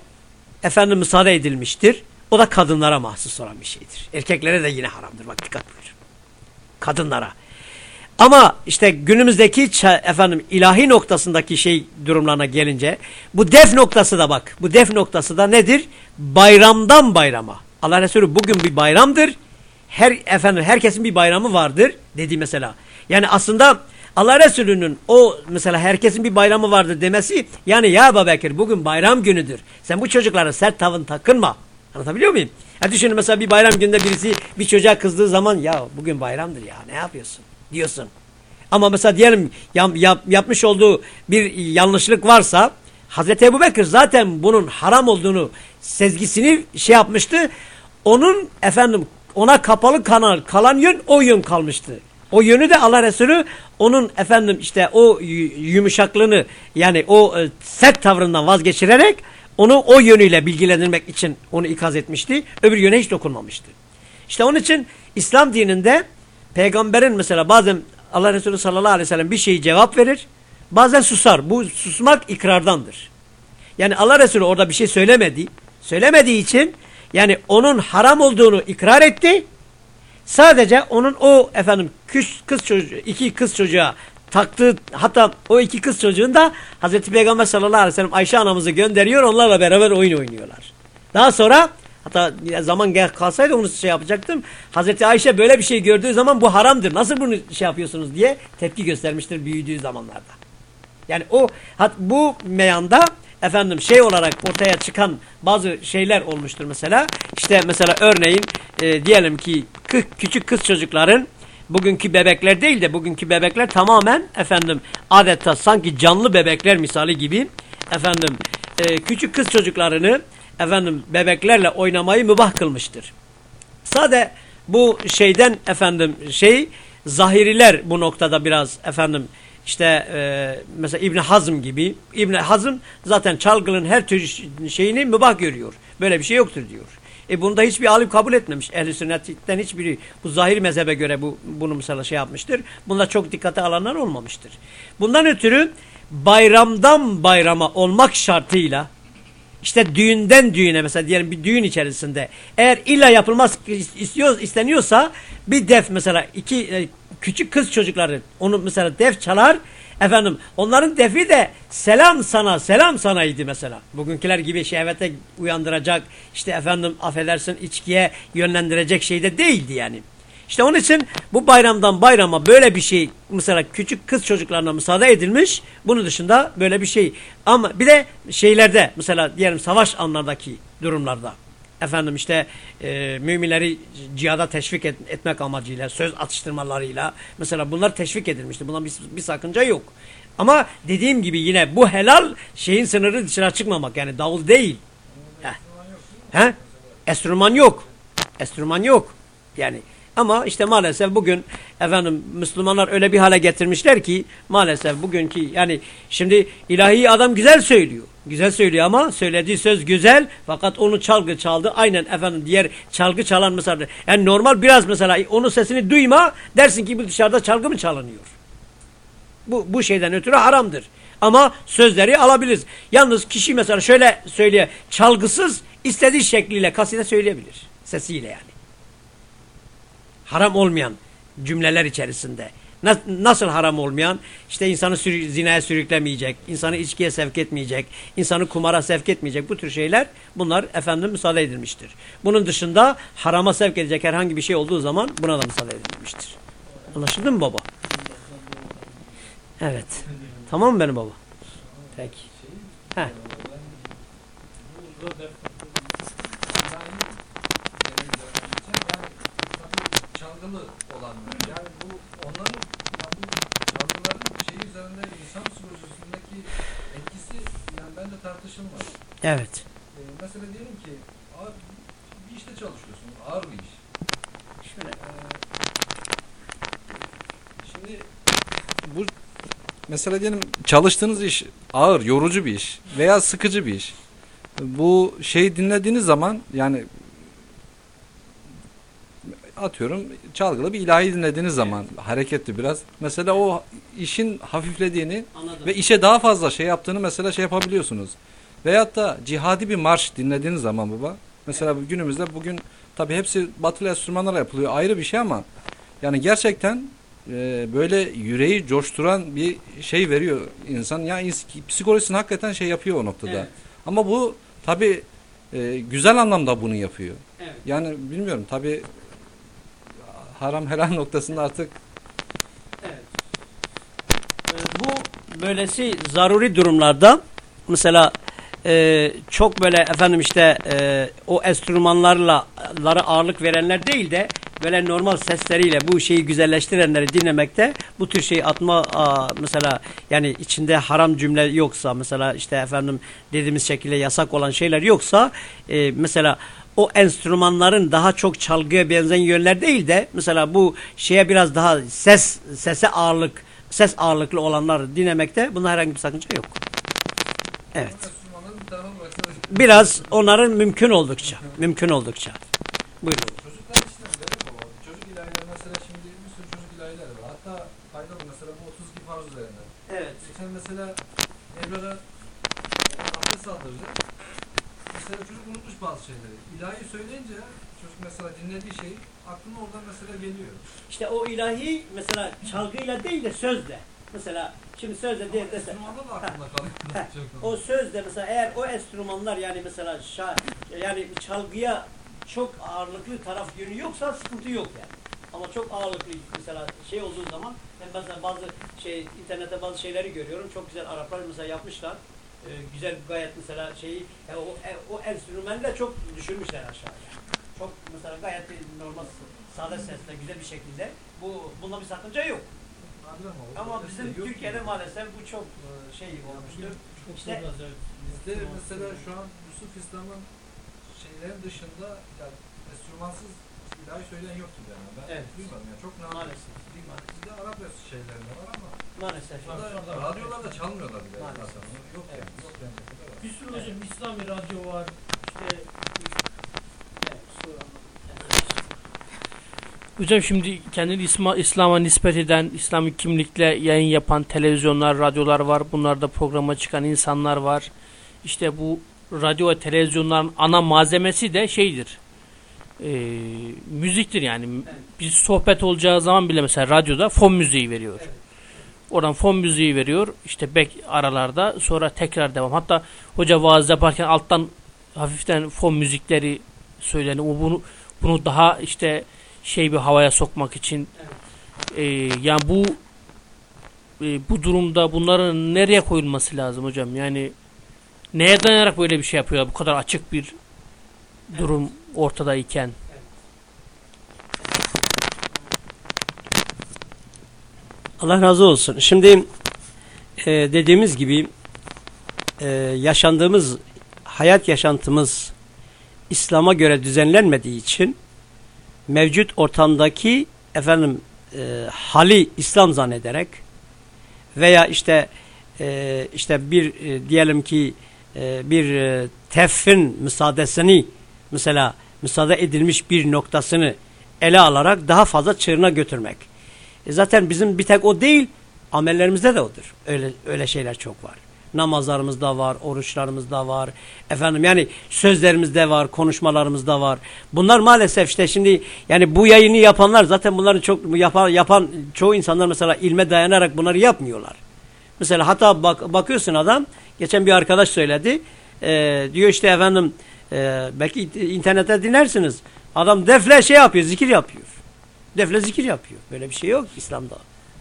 efendim müsaade edilmiştir. O da kadınlara mahsus olan bir şeydir. Erkeklere de yine haramdır. Bak dikkat buyurun. Kadınlara. Ama işte günümüzdeki efendim ilahi noktasındaki şey durumlarına gelince bu def noktası da bak. Bu def noktası da nedir? Bayramdan bayrama. Allah Resulü bugün bir bayramdır. Her efendim herkesin bir bayramı vardır dedi mesela. Yani aslında Allah Resulü'nün o mesela herkesin bir bayramı vardır demesi yani ya Ebu Bekir bugün bayram günüdür. Sen bu çocuklara sert tavın takınma. Anlatabiliyor muyum? Ya düşünün mesela bir bayram gününde birisi bir çocuğa kızdığı zaman ya bugün bayramdır ya ne yapıyorsun diyorsun. Ama mesela diyelim yap, yap, yapmış olduğu bir yanlışlık varsa Hazreti Ebu Bekir zaten bunun haram olduğunu sezgisini şey yapmıştı. onun efendim ona kapalı kanal kalan yön o yön kalmıştı. O yönü de Allah Resulü onun efendim işte o yumuşaklığını yani o e, sert tavrından vazgeçirerek onu o yönüyle bilgilendirmek için onu ikaz etmişti. Öbür yöne hiç dokunmamıştı. İşte onun için İslam dininde peygamberin mesela bazen Allah Resulü sallallahu aleyhi ve sellem bir şeyi cevap verir. Bazen susar. Bu susmak ikrardandır. Yani Allah Resulü orada bir şey söylemedi. Söylemediği için yani onun haram olduğunu ikrar etti. Sadece onun o efendim kız, kız çocuğu, iki kız çocuğa taktığı hatta o iki kız çocuğun da Hazreti Peygamber sallallahu aleyhi ve sellem Ayşe anamızı gönderiyor. Onlarla beraber oyun oynuyorlar. Daha sonra hatta zaman gel kalsaydı onu şey yapacaktım. Hazreti Ayşe böyle bir şey gördüğü zaman bu haramdır. Nasıl bunu şey yapıyorsunuz diye tepki göstermiştir büyüdüğü zamanlarda. Yani o bu meyanda efendim şey olarak ortaya çıkan bazı şeyler olmuştur mesela. İşte mesela örneğin e, diyelim ki küçük kız çocukların bugünkü bebekler değil de bugünkü bebekler tamamen efendim adeta sanki canlı bebekler misali gibi efendim e, küçük kız çocuklarını efendim bebeklerle oynamayı mübah kılmıştır. Sade bu şeyden efendim şey zahiriler bu noktada biraz efendim işte e, mesela İbn Hazm gibi İbn Hazm zaten çalgının her tür şeyini mübah görüyor. Böyle bir şey yoktur diyor. E bunda hiçbir alim kabul etmemiş. Ehl-i sünnetten hiçbiri bu zahir mezhebe göre bu bunu mesela şey yapmıştır. Bunda çok dikkate alanlar olmamıştır. Bundan ötürü bayramdan bayrama olmak şartıyla işte düğünden düğüne mesela diyelim bir düğün içerisinde eğer illa yapılmaz istiyor isteniyorsa bir def mesela iki e, küçük kız çocukları onu mesela def çalar efendim onların defi de selam sana selam sanaydı mesela bugünküler gibi şehvete uyandıracak işte efendim affedersin içkiye yönlendirecek şey de değildi yani. İşte onun için bu bayramdan bayrama böyle bir şey mesela küçük kız çocuklarına müsaade edilmiş. Bunun dışında böyle bir şey. Ama bir de şeylerde mesela diyelim savaş anlardaki durumlarda efendim işte e, müminleri cihada teşvik et, etmek amacıyla söz atıştırmalarıyla mesela bunlar teşvik edilmişti. Bundan bir, bir sakınca yok. Ama dediğim gibi yine bu helal şeyin sınırı dışına çıkmamak yani davul değil. Heh. He? Enstrüman yok. Enstrüman yok. Yani ama işte maalesef bugün efendim Müslümanlar öyle bir hale getirmişler ki maalesef bugünkü yani şimdi ilahi adam güzel söylüyor. Güzel söylüyor ama söylediği söz güzel fakat onu çalgı çaldı. Aynen efendim diğer çalgı çalan mesela yani normal biraz mesela onun sesini duyma dersin ki bu dışarıda çalgı mı çalınıyor? Bu, bu şeyden ötürü haramdır. Ama sözleri alabiliriz. Yalnız kişi mesela şöyle söyleye çalgısız istediği şekliyle kaside söyleyebilir. Sesiyle yani haram olmayan cümleler içerisinde. Nasıl haram olmayan? İşte insanı sürü, zinaya sürüklemeyecek, insanı içkiye sevk etmeyecek, insanı kumara sevk etmeyecek bu tür şeyler bunlar efendim müsaade edilmiştir. Bunun dışında harama sevk edecek herhangi bir şey olduğu zaman buna da müsaade edilmiştir. Anlaşıldı mı baba? Evet. Tamam mı benim baba? Peki. Heh. Çalgılı olanlar. Yani bu onların yani bu çalgıların şey üzerinde insan psikolojisindeki etkisi yani bence tartışılmaz. Evet. Ee, mesela diyelim ki ağır bir işte çalışıyorsun. Ağır bir iş. Şöyle e, şimdi bu mesela diyelim çalıştığınız iş ağır, yorucu bir iş veya sıkıcı bir iş. Bu şeyi dinlediğiniz zaman yani atıyorum çalgılı bir ilahi dinlediğiniz zaman hareketli biraz. Mesela o işin hafiflediğini Anladım. ve işe daha fazla şey yaptığını mesela şey yapabiliyorsunuz. Veyahut da cihadi bir marş dinlediğiniz zaman baba. Mesela evet. günümüzde bugün tabi hepsi batılı enstrümanlarla yapılıyor ayrı bir şey ama yani gerçekten e, böyle yüreği coşturan bir şey veriyor insan. Yani psikolojisini hakikaten şey yapıyor o noktada. Evet. Ama bu tabi e, güzel anlamda bunu yapıyor. Evet. Yani bilmiyorum tabi haram helal noktasında artık evet. Ee, bu böylesi zaruri durumlarda mesela e, çok böyle efendim işte e, o enstrümanlarla ağırlık verenler değil de böyle normal sesleriyle bu şeyi güzelleştirenleri dinlemekte bu tür şeyi atma a, mesela yani içinde haram cümle yoksa mesela işte efendim dediğimiz şekilde yasak olan şeyler yoksa e, mesela o enstrümanların daha çok çalgıya benzeyen yönler değil de mesela bu şeye biraz daha ses sese ağırlık ses ağırlıklı olanlar dinlemekte bunda herhangi bir sakınca yok. Evet. Mesela Biraz onların mümkün oldukça, mümkün oldukça. Buyurun. Çocuklar için de öyle mi baba? Çocuk ilahileri mesela şimdi bir sürü çocuk ilahileri var. Hatta faydalı mesela bu 32 farz üzerinde. Evet. Geçen mesela Ebrar'a abdest aldıracak. Mesela çocuk unutmuş bazı şeyleri. İlahi söyleyince çocuk mesela dinlediği şey aklına oradan mesela geliyor. İşte o ilahi mesela çalgıyla değil de sözle. Mesela şimdi sözle değil de Müslümanda da aklında kalıyor. O sözle mesela eğer o enstrümanlar yani mesela şa, yani çalgıya çok ağırlıklı taraf yönü yoksa sıkıntı yok yani. Ama çok ağırlıklı mesela şey olduğu zaman ben mesela bazı şey internette bazı şeyleri görüyorum. Çok güzel Araplar mesela yapmışlar. Ee, güzel gayet mesela şeyi yani o, e, o enstrümanı da çok düşürmüşler aşağıya. Çok mesela gayet normal sade sesle güzel bir şekilde. Bu bunda bir sakınca yok. Ama bizim Türkiye'de maalesef bu çok e, şey olmuştur. Çok İşte-. Bizde mesela şu an Yusuf İslam'ın şeylerin dışında yani enstrümansız ilahi söyleyen yoktur yani. Ben Evet. duymadım yani. Çok nadir. Maalesef. Bizde Arap şeylerinde var ama Maalesef. radyolarda çalmıyorlar bile. Maalesef. Yok Evet. yani. Yok yani. Bir sürü hocam İslami radyo var. İşte Evet, Hocam şimdi kendini İsma, İslam'a nispet eden, İslami kimlikle yayın yapan televizyonlar, radyolar var. Bunlarda programa çıkan insanlar var. İşte bu radyo ve televizyonların ana malzemesi de şeydir. Ee, müziktir yani. Bir sohbet olacağı zaman bile mesela radyoda fon müziği veriyor. Evet. Oradan fon müziği veriyor. İşte bek aralarda sonra tekrar devam. Hatta hoca vaaz yaparken alttan hafiften fon müzikleri söyleniyor. O bunu bunu daha işte şey bir havaya sokmak için e, yani bu e, bu durumda bunların nereye koyulması lazım hocam? Yani neye dayanarak böyle bir şey yapıyorlar? Bu kadar açık bir durum ortadayken. Allah razı olsun. Şimdi e, dediğimiz gibi e, yaşandığımız hayat yaşantımız İslam'a göre düzenlenmediği için mevcut ortamdaki efendim e, hali İslam zannederek veya işte e, işte bir e, diyelim ki e, bir e, tefin müsaadesini mesela müsaade edilmiş bir noktasını ele alarak daha fazla çığırına götürmek. E zaten bizim bir tek o değil, amellerimizde de odur. Öyle öyle şeyler çok var. Namazlarımızda var, oruçlarımızda var. Efendim yani sözlerimizde var, konuşmalarımızda var. Bunlar maalesef işte şimdi yani bu yayını yapanlar zaten bunları çok yapan, yapan çoğu insanlar mesela ilme dayanarak bunları yapmıyorlar. Mesela hatta bak, bakıyorsun adam, geçen bir arkadaş söyledi. e, diyor işte efendim e, belki internette dinlersiniz. Adam defle şey yapıyor, zikir yapıyor. Defle zikir yapıyor. Böyle bir şey yok İslam'da.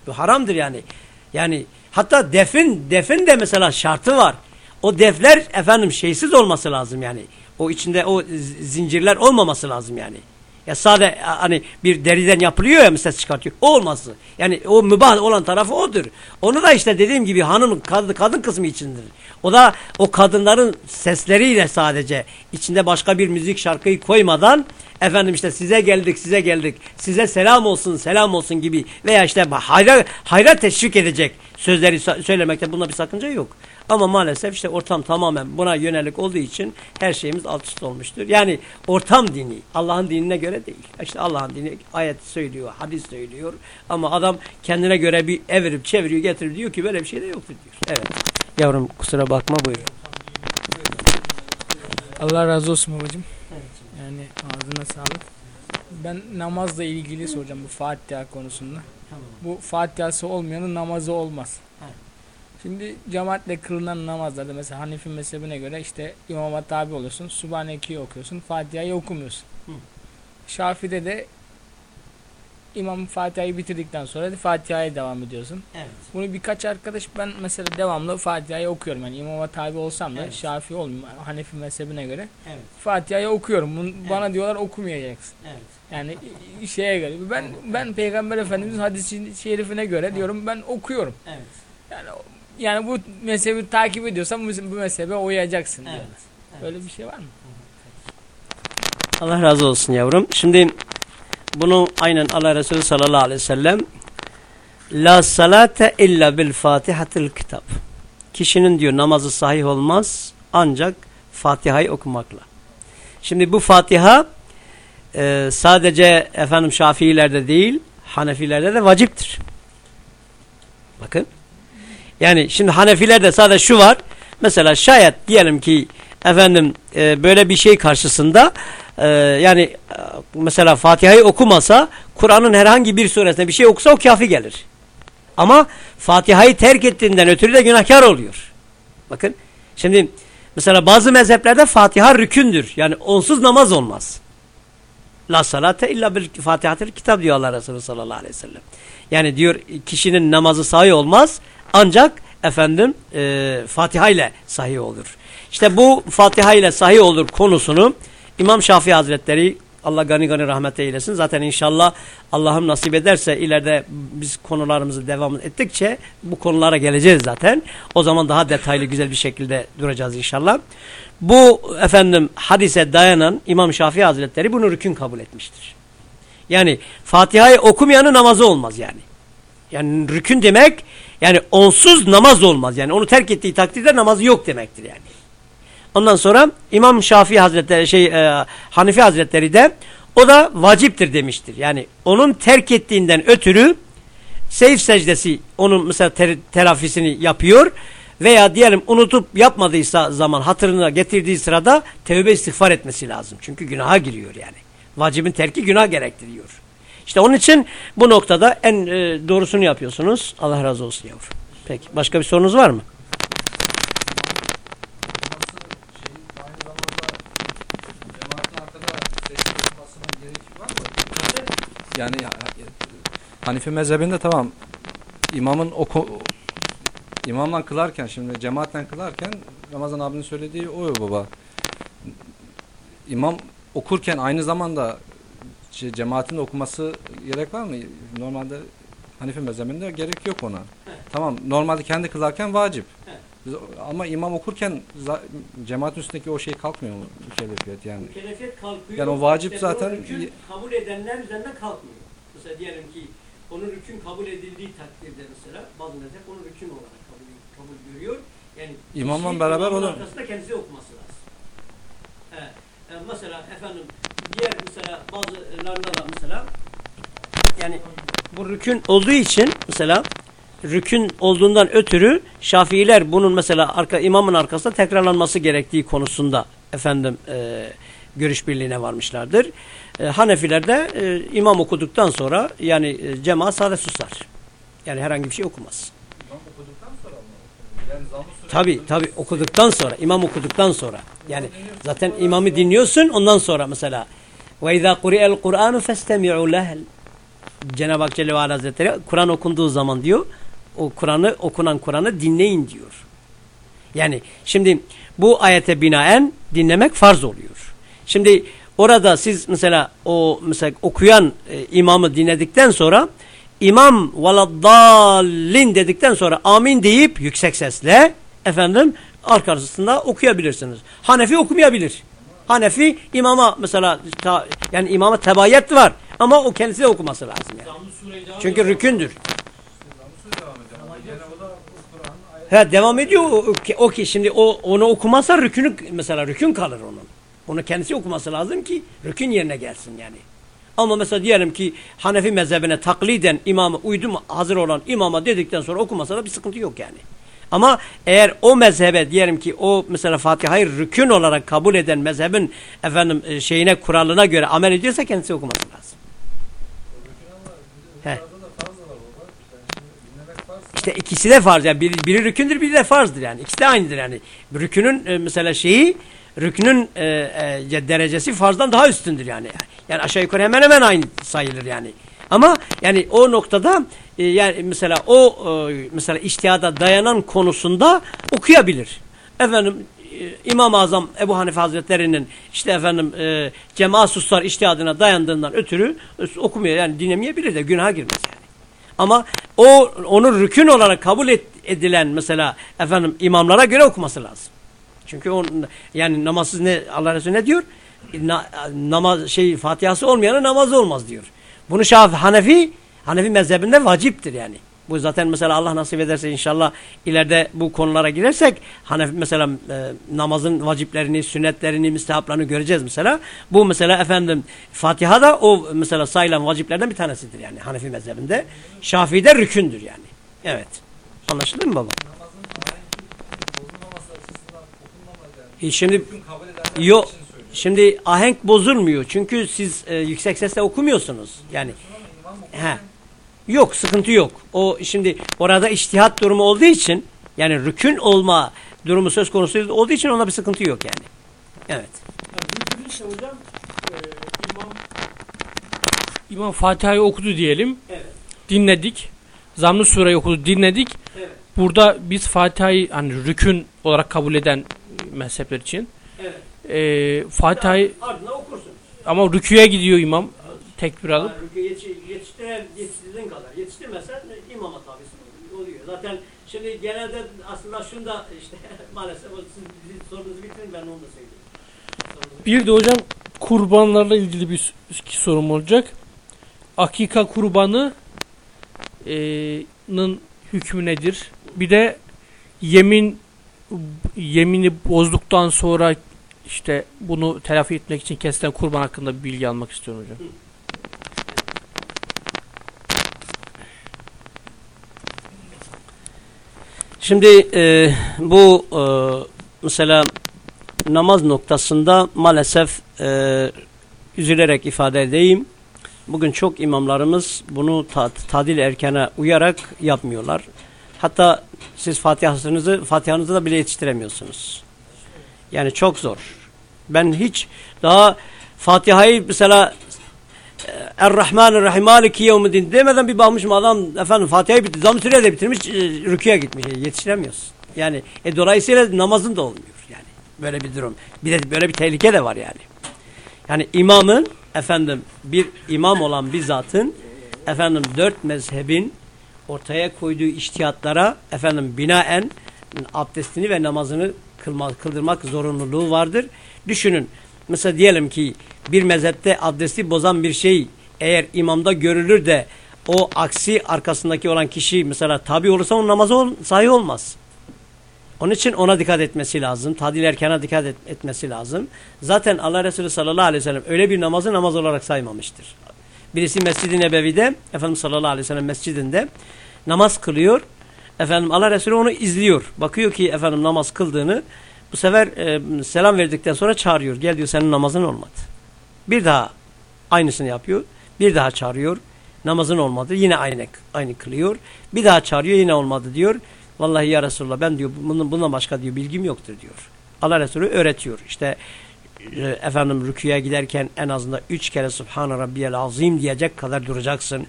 Bu haramdır yani. Yani hatta defin defin de mesela şartı var. O defler efendim şeysiz olması lazım yani. O içinde o zincirler olmaması lazım yani. Ya sade hani bir deriden yapılıyor ya mesela çıkartıyor. O olması. Yani o mübah olan tarafı odur. Onu da işte dediğim gibi hanım kadın, kadın kısmı içindir. O da o kadınların sesleriyle sadece içinde başka bir müzik şarkıyı koymadan efendim işte size geldik size geldik size selam olsun selam olsun gibi veya işte hayra, hayra teşvik edecek sözleri söylemekte bunda bir sakınca yok. Ama maalesef işte ortam tamamen buna yönelik olduğu için her şeyimiz alt üst olmuştur. Yani ortam dini Allah'ın dinine göre değil. İşte Allah'ın dini ayet söylüyor, hadis söylüyor. Ama adam kendine göre bir evirip çeviriyor getirip diyor ki böyle bir şey de yoktur diyor. Evet. Yavrum kusura bakma buyur. Allah razı olsun babacığım. Yani ağzına sağlık. Ben namazla ilgili soracağım bu Fatiha konusunda. Bu Fatiha'sı olmayanın namazı olmaz. Evet. Şimdi cemaatle kılınan namazlarda mesela Hanefi mezhebine göre işte imama tabi oluyorsun. Subhaneke'yi okuyorsun. Fatiha'yı okumuyorsun. Hı. Şafi'de de imam Fatiha'yı bitirdikten sonra da Fatiha'ya devam ediyorsun. Evet. Bunu birkaç arkadaş ben mesela devamlı Fatiha'yı okuyorum. Yani imama tabi olsam da Evet. Şafii olmuyorum Hanefi mezhebine göre. Evet. Fatiha'yı okuyorum. Bunu bana diyorlar okumayacaksın. Evet. Yani şeye göre. Ben ben Peygamber Efendimizin hadisi şerifine göre diyorum ben okuyorum. Evet. Yani yani bu mezhebi takip ediyorsan bu, bu mezhebe uyacaksın. Evet. Evet. Öyle bir şey var mı? Allah razı olsun yavrum. Şimdi bunu aynen Allah Resulü sallallahu aleyhi ve sellem La salate illa bil fatihatil kitap. Kişinin diyor namazı sahih olmaz ancak Fatiha'yı okumakla. Şimdi bu Fatiha e, sadece efendim Şafiilerde değil Hanefilerde de vaciptir. Bakın. Yani şimdi Hanefilerde sadece şu var. Mesela şayet diyelim ki efendim e, böyle bir şey karşısında e, yani e, mesela Fatiha'yı okumasa Kur'an'ın herhangi bir suresinde bir şey okusa o kafi gelir. Ama Fatiha'yı terk ettiğinden ötürü de günahkar oluyor. Bakın şimdi mesela bazı mezheplerde Fatiha rükündür. Yani onsuz namaz olmaz. La salate illa bil fatihatil kitap diyor Allah Resulü sallallahu aleyhi ve sellem. Yani diyor kişinin namazı sahih olmaz ancak efendim e, Fatiha ile sahih olur. İşte bu Fatiha ile sahih olur konusunu İmam Şafii Hazretleri Allah gani gani rahmet eylesin. Zaten inşallah Allah'ım nasip ederse ileride biz konularımızı devam ettikçe bu konulara geleceğiz zaten. O zaman daha detaylı güzel bir şekilde duracağız inşallah. Bu efendim hadise dayanan İmam Şafii Hazretleri bunu rükün kabul etmiştir. Yani Fatiha'yı okumayanın namazı olmaz yani. Yani rükün demek yani onsuz namaz olmaz. Yani onu terk ettiği takdirde namazı yok demektir yani. Ondan sonra İmam Şafii Hazretleri şey e, Hanifi Hazretleri de o da vaciptir demiştir. Yani onun terk ettiğinden ötürü seyf secdesi onun mesela ter, telafisini yapıyor veya diyelim unutup yapmadıysa zaman hatırına getirdiği sırada tevbe istiğfar etmesi lazım. Çünkü günaha giriyor yani. Vacibin terki günah gerektiriyor. İşte onun için bu noktada en e, doğrusunu yapıyorsunuz. Allah razı olsun yavrum. Peki başka bir sorunuz var mı? Yani Hanifi mezhebinde tamam imamın oku imamla kılarken şimdi cemaatle kılarken Ramazan abinin söylediği o baba. İmam okurken aynı zamanda cemaatin okuması gerek var mı? Normalde Hanifi mezhebinde gerek yok ona. Tamam normalde kendi kılarken vacip. Biz, ama imam okurken cemaatin üstündeki o şey kalkmıyor mu? Mükellefiyet yani. Mükellefiyet kalkıyor. Yani o vacip işte zaten rükün kabul edenler üzerine kalkmıyor. Mesela diyelim ki onun rükün kabul edildiği takdirde mesela bazı mezhep onu rükün olarak kabul, görüyor. Yani imamla beraber onu arkasında kendisi okuması lazım. Evet. Yani mesela efendim diğer mesela bazılarında da mesela yani bu rükün olduğu için mesela rükün olduğundan ötürü Şafiiler bunun mesela arka, imamın arkasında tekrarlanması gerektiği konusunda efendim e, görüş birliğine varmışlardır. E, Hanefiler de e, imam okuduktan sonra yani e, cemaat sade susar. Yani herhangi bir şey okumaz. İmam okuduktan sonra mı? Yani tabi tabi okuduktan sonra imam okuduktan sonra yani zaten imamı dinliyorsun ondan sonra mesela ve izâ kuri'el Kur'anu festemi'u lehel Cenab-ı Hak Celle Hazretleri Kur'an okunduğu zaman diyor o Kur'an'ı okunan Kur'an'ı dinleyin diyor. Yani şimdi bu ayete binaen dinlemek farz oluyor. Şimdi orada siz mesela o mesela okuyan e, imamı dinledikten sonra imam valaddallin dedikten sonra amin deyip yüksek sesle efendim arkasında okuyabilirsiniz. Hanefi okumayabilir. Hanefi imama mesela ta, yani imama tebayet var ama o kendisi de okuması lazım yani. Çünkü rükündür. He devam ediyor o, o ki şimdi o onu okumazsa rükünü mesela rükün kalır onun. Onu kendisi okuması lazım ki rükün yerine gelsin yani. Ama mesela diyelim ki Hanefi mezhebine takliden imamı uydum hazır olan imama dedikten sonra okumasa da bir sıkıntı yok yani. Ama eğer o mezhebe diyelim ki o mesela Fatiha'yı rükün olarak kabul eden mezhebin efendim e, şeyine kuralına göre amel ediyorsa kendisi okuması lazım. He. İşte ikisi de farz. Yani biri, biri rükündür, biri de farzdır yani. İkisi de aynıdır yani. Rükünün e, mesela şeyi, rükünün e, e, derecesi farzdan daha üstündür yani. Yani aşağı yukarı hemen hemen aynı sayılır yani. Ama yani o noktada e, yani mesela o e, mesela iştihada dayanan konusunda okuyabilir. Efendim e, İmam-ı Azam Ebu Hanife Hazretleri'nin işte efendim e, cemaat suslar iştihadına dayandığından ötürü e, okumuyor yani dinlemeyebilir de günaha girmez yani. Ama o onun rükün olarak kabul et, edilen mesela efendim imamlara göre okuması lazım. Çünkü on, yani namazsız ne Allah Resulü ne diyor? na, namaz şey Fatihası olmayanın namazı olmaz diyor. Bunu Şafi Hanefi Hanefi mezhebinde vaciptir yani. Bu zaten mesela Allah nasip ederse inşallah ileride bu konulara girersek Hanefi mesela e, namazın vaciplerini, sünnetlerini, müstehaplarını göreceğiz mesela. Bu mesela efendim Fatiha da o mesela sayılan vaciplerden bir tanesidir yani Hanefi mezhebinde. Şafii'de rükündür yani. Evet. Anlaşıldı mı baba? E şimdi yok şimdi ahenk bozulmuyor çünkü siz e, yüksek sesle okumuyorsunuz yani he yok sıkıntı yok o şimdi orada iştihat durumu olduğu için yani rükün olma durumu söz konusu olduğu için ona bir sıkıntı yok yani evet Yani işte hocam e, imam İmam Fatiha'yı okudu diyelim. Evet. Dinledik. Zamm-ı Sure'yi okudu dinledik. Evet. Burada biz Fatiha'yı hani rükün olarak kabul eden mezhepler için. Evet. E, Fatiha'yı ardından okursun. Ama rüküye gidiyor imam. Tekbir alıp. yetiştirdiğin kadar. Yetiştirmezsen imama tabisin oluyor. Zaten şimdi genelde aslında şunu da işte maalesef siz sorunuzu bitirin ben onu da söyleyeyim. Bir de hocam kurbanlarla ilgili bir sorum olacak. Akika kurbanı e, nın hükmü nedir? Bir de yemin yemini bozduktan sonra işte bunu telafi etmek için kesilen kurban hakkında bir bilgi almak istiyorum hocam. Şimdi e, bu e, mesela namaz noktasında maalesef e, üzülerek ifade edeyim. Bugün çok imamlarımız bunu ta tadil erkene uyarak yapmıyorlar. Hatta siz Fatiha'sınızı, Fatiha'nızı da bile yetiştiremiyorsunuz. Yani çok zor. Ben hiç daha Fatiha'yı mesela e, Er-Rahmanir-Rahim Maliki Yevmiddin demeden bir bakmışım adam efendim Fatiha'yı bitti. Zam de bitirmiş, e, rüküye gitmiş. E, Yetiştiremiyorsun. Yani e, dolayısıyla namazın da olmuyor yani. Böyle bir durum. Bir de böyle bir tehlike de var yani. Yani imamın efendim bir imam olan bir zatın efendim dört mezhebin ortaya koyduğu iştihatlara efendim binaen abdestini ve namazını kılma, kıldırmak zorunluluğu vardır. Düşünün mesela diyelim ki bir mezhepte abdesti bozan bir şey eğer imamda görülür de o aksi arkasındaki olan kişi mesela tabi olursa onun namazı ol, sahih olmaz. Onun için ona dikkat etmesi lazım. Tadil erkana dikkat et, etmesi lazım. Zaten Allah Resulü sallallahu aleyhi ve sellem öyle bir namazı namaz olarak saymamıştır. Birisi Mescid-i Nebevi'de Efendimiz sallallahu aleyhi ve sellem mescidinde namaz kılıyor. Efendim Allah Resulü onu izliyor. Bakıyor ki efendim namaz kıldığını bu sefer e, selam verdikten sonra çağırıyor. Gel diyor senin namazın olmadı. Bir daha aynısını yapıyor. Bir daha çağırıyor. Namazın olmadı. Yine aynı, aynı kılıyor. Bir daha çağırıyor yine olmadı diyor. Vallahi ya Resulallah ben diyor bunun, bundan başka diyor bilgim yoktur diyor. Allah Resulü öğretiyor. İşte e, efendim rüküye giderken en azından üç kere Subhan Rabbiyel Azim diyecek kadar duracaksın.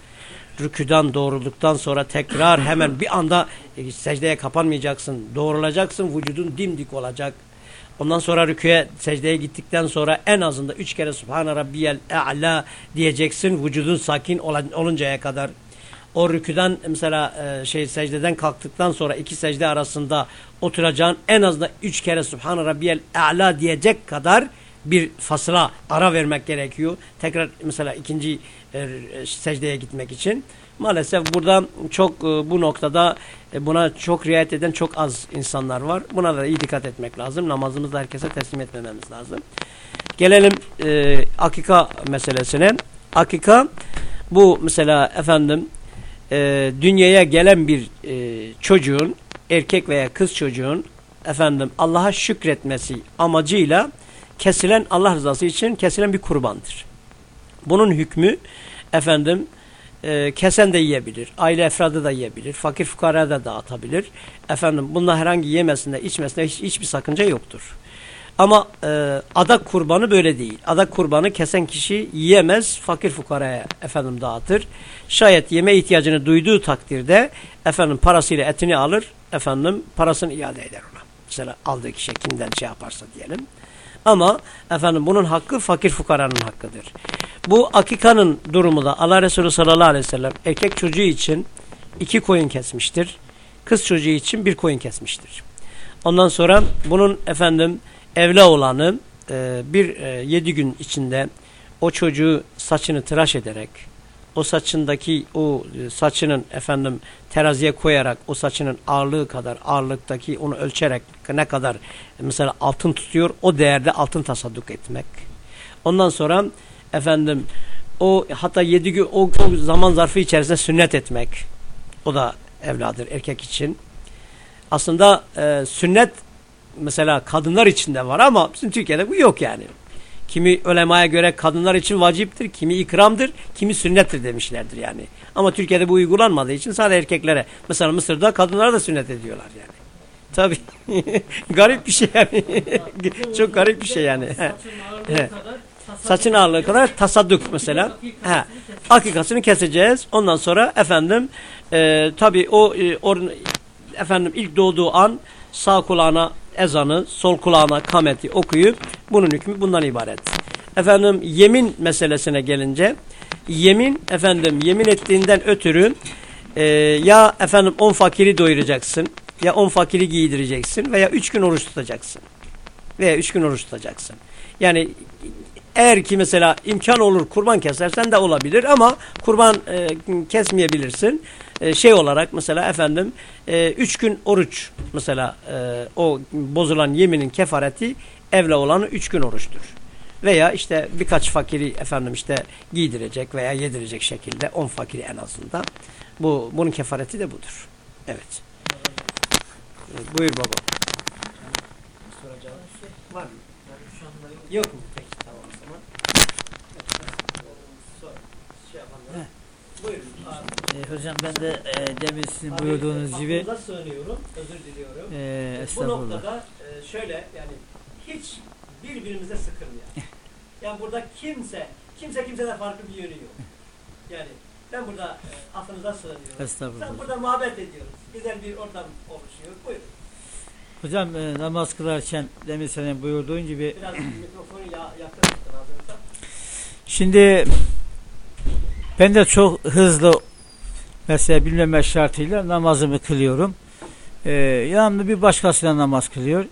Rüküden doğrulduktan sonra tekrar hemen bir anda e, secdeye kapanmayacaksın. Doğrulacaksın. Vücudun dimdik olacak. Ondan sonra rüküye secdeye gittikten sonra en azından üç kere Subhan Rabbiyel A'la diyeceksin. Vücudun sakin oluncaya kadar o rüküden mesela e, şey secdeden kalktıktan sonra iki secde arasında oturacağın en azından üç kere Subhan Rabbiyel A'la diyecek kadar bir fasıla ara vermek gerekiyor. Tekrar mesela ikinci e, secdeye gitmek için. Maalesef burada çok e, bu noktada e, buna çok riayet eden çok az insanlar var. Buna da iyi dikkat etmek lazım. Namazımızı herkese teslim etmememiz lazım. Gelelim e, akika meselesine. Akika bu mesela efendim e, dünyaya gelen bir e, çocuğun erkek veya kız çocuğun efendim Allah'a şükretmesi amacıyla kesilen Allah rızası için kesilen bir kurbandır. Bunun hükmü efendim e, kesen de yiyebilir, aile efradı da yiyebilir, fakir fukara da dağıtabilir. Efendim bunlar herhangi yemesinde içmesinde hiç, hiçbir sakınca yoktur. Ama e, adak kurbanı böyle değil. Adak kurbanı kesen kişi yiyemez, fakir fukaraya efendim dağıtır. Şayet yeme ihtiyacını duyduğu takdirde efendim parasıyla etini alır, efendim parasını iade eder ona. Mesela aldığı kişi kimden şey yaparsa diyelim. Ama efendim bunun hakkı fakir fukaranın hakkıdır. Bu akikanın durumu da Allah Resulü sallallahu aleyhi ve sellem erkek çocuğu için iki koyun kesmiştir. Kız çocuğu için bir koyun kesmiştir. Ondan sonra bunun efendim evla olanı e, bir e, yedi gün içinde o çocuğu saçını tıraş ederek o saçındaki o e, saçının efendim teraziye koyarak o saçının ağırlığı kadar ağırlıktaki onu ölçerek ne kadar mesela altın tutuyor o değerde altın tasadduk etmek. Ondan sonra efendim o hatta yedi gün o, o zaman zarfı içerisinde sünnet etmek. O da evladır erkek için. Aslında e, sünnet mesela kadınlar için de var ama bizim Türkiye'de bu yok yani. Kimi ulemaya göre kadınlar için vaciptir, kimi ikramdır, kimi sünnettir demişlerdir yani. Ama Türkiye'de bu uygulanmadığı için sadece erkeklere. Mesela Mısır'da kadınlara da sünnet ediyorlar yani. Tabii. garip bir şey yani. Çok garip bir şey yani. Saçın ağırlığı kadar tasadduk mesela. He. Akikasını keseceğiz. Ondan sonra efendim e, tabii o e, or, efendim ilk doğduğu an sağ kulağına ezanı, sol kulağına kameti okuyup bunun hükmü bundan ibaret. Efendim yemin meselesine gelince yemin efendim yemin ettiğinden ötürü e, ya efendim on fakiri doyuracaksın ya on fakiri giydireceksin veya üç gün oruç tutacaksın. Veya üç gün oruç tutacaksın. Yani eğer ki mesela imkan olur kurban kesersen de olabilir ama kurban e, kesmeyebilirsin. E, şey olarak mesela efendim e, üç gün oruç mesela e, o bozulan yeminin kefareti evle olanı üç gün oruçtur. Veya işte birkaç fakiri efendim işte giydirecek veya yedirecek şekilde on fakiri en azından. Bu bunun kefareti de budur. Evet. E, buyur baba. Soracağım var mı? Yok mu? Peki tamam o zaman. Sor. Şey yapanlara. Buyurun. E, hocam ben de e, demin sizin buyurduğunuz gibi Aklınıza sığınıyorum. Özür diliyorum. e, Bu estağfurullah. noktada e, şöyle yani hiç birbirimize sıkılmayalım. Yani burada kimse, kimse kimseden farklı bir yönü yok. Yani ben burada e, affınıza sığınıyorum. Estağfurullah. Sen burada muhabbet ediyoruz. Güzel bir ortam oluşuyor. Buyurun. Hocam e, namaz kılarken demin senin buyurduğun gibi Biraz mikrofonu ya, yakın şimdi ben de çok hızlı mesela bilmeme şartıyla namazımı kılıyorum. E, yanımda bir başkasıyla namaz kılıyor.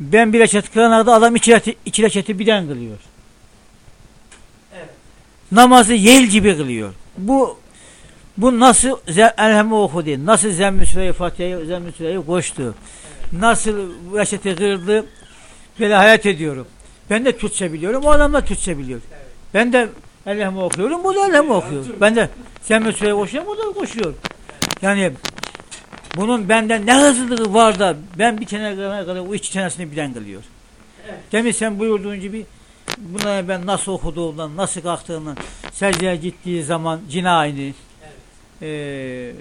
Ben bir rekat kılana kadar adam iki, rekati, iki rekati birden kılıyor. Evet. namazı yel gibi kılıyor. Bu bu nasıl elhemi okudu, nasıl zemmü süreyi Fatiha'yı, zemmü süreyi koştu, nasıl bu reçete kırdı, böyle hayat ediyorum. Ben de Türkçe biliyorum, o adam da Türkçe biliyor. Evet. Ben de elhemi okuyorum, bu da elhemi okuyor. Ben de zemmü süreyi koşuyorum, o da koşuyor. Yani bunun benden ne hızlılığı var da ben bir tane kadar o iki tanesini bilen kılıyor. Evet. Demin sen buyurduğun gibi bunları ben nasıl okuduğumdan, nasıl kalktığımdan, secdeye gittiği zaman cinayini ee,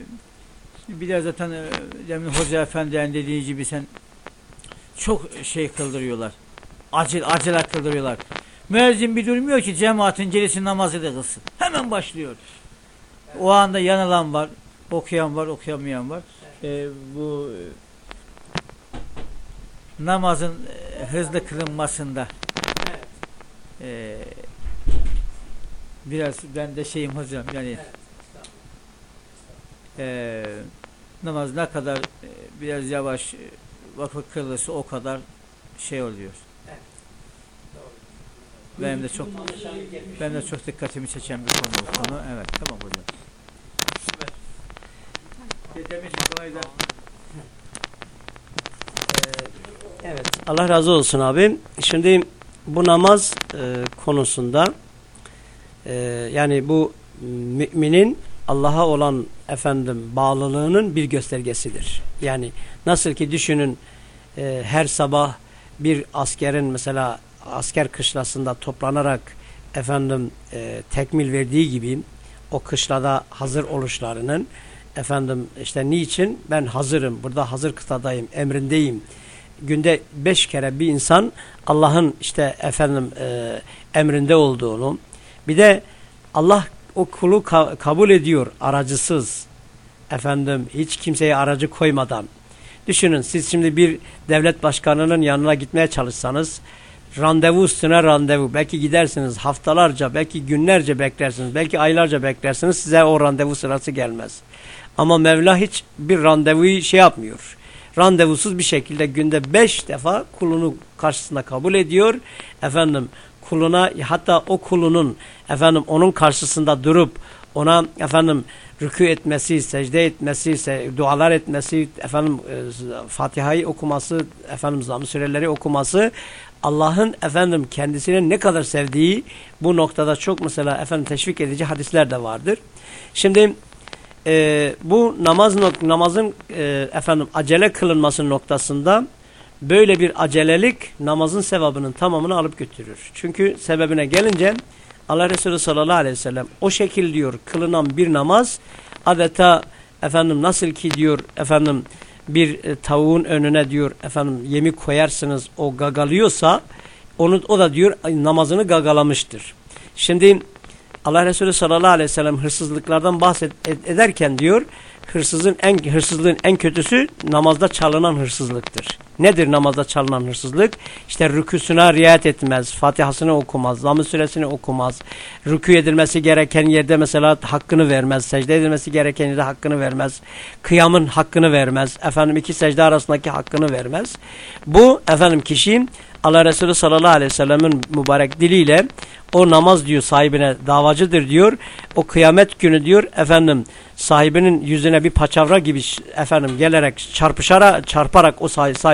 bir de zaten e, demin Hoca Efendi'nin dediği gibi sen çok şey kıldırıyorlar. Acil, acele kıldırıyorlar. Müezzin bir durmuyor ki cemaatin gerisi namazı da kılsın. Hemen başlıyor. O anda yanılan var, okuyan var, okuyamayan var. Ee, bu e, namazın e, hızlı kılınmasında e, biraz ben de şeyim hocam yani e, namaz ne kadar e, biraz yavaş vakit kılırsa o kadar şey oluyor. Benim de çok ben de çok dikkatimi çeken bir konu bu konu. Evet tamam hocam. Evet. Allah razı olsun abi. Şimdi bu namaz e, konusunda e, yani bu müminin Allah'a olan efendim bağlılığının bir göstergesidir. Yani nasıl ki düşünün e, her sabah bir askerin mesela asker kışlasında toplanarak efendim e, tekmil verdiği gibi o kışlada hazır oluşlarının efendim işte niçin? Ben hazırım burada hazır kıtadayım emrindeyim. Günde beş kere bir insan Allah'ın işte efendim e, emrinde olduğunu bir de Allah o kulu ka kabul ediyor aracısız. Efendim hiç kimseye aracı koymadan. Düşünün siz şimdi bir devlet başkanının yanına gitmeye çalışsanız randevu üstüne randevu. Belki gidersiniz haftalarca belki günlerce beklersiniz belki aylarca beklersiniz. Size o randevu sırası gelmez. Ama Mevla hiç bir randevuyu şey yapmıyor. Randevusuz bir şekilde günde beş defa kulunu karşısında kabul ediyor. Efendim kuluna hatta o kulunun efendim onun karşısında durup ona efendim rükû etmesi, secde etmesi, dualar etmesi, efendim e, Fatiha'yı okuması, efendim zamm süreleri okuması Allah'ın efendim kendisine ne kadar sevdiği bu noktada çok mesela efendim teşvik edici hadisler de vardır. Şimdi e, bu namaz namazın e, efendim acele kılınması noktasında böyle bir acelelik namazın sevabının tamamını alıp götürür. Çünkü sebebine gelince Allah Resulü sallallahu aleyhi ve sellem o şekil diyor kılınan bir namaz adeta efendim nasıl ki diyor efendim bir e, tavuğun önüne diyor efendim yemi koyarsınız o gagalıyorsa onu o da diyor namazını gagalamıştır. Şimdi Allah Resulü sallallahu aleyhi ve sellem hırsızlıklardan bahset ederken diyor hırsızın en hırsızlığın en kötüsü namazda çalınan hırsızlıktır. Nedir namazda çalınan hırsızlık? İşte rüküsüne riayet etmez, Fatihasını okumaz, Zamm suresini okumaz, rükü edilmesi gereken yerde mesela hakkını vermez, secde edilmesi gereken yerde hakkını vermez, kıyamın hakkını vermez, efendim iki secde arasındaki hakkını vermez. Bu efendim kişi Allah Resulü sallallahu aleyhi ve sellemin mübarek diliyle o namaz diyor sahibine davacıdır diyor. O kıyamet günü diyor efendim sahibinin yüzüne bir paçavra gibi efendim gelerek çarpışarak çarparak o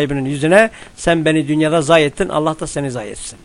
sahibinin yüzüne sen beni dünyada zayi ettin Allah da seni zayi etsin.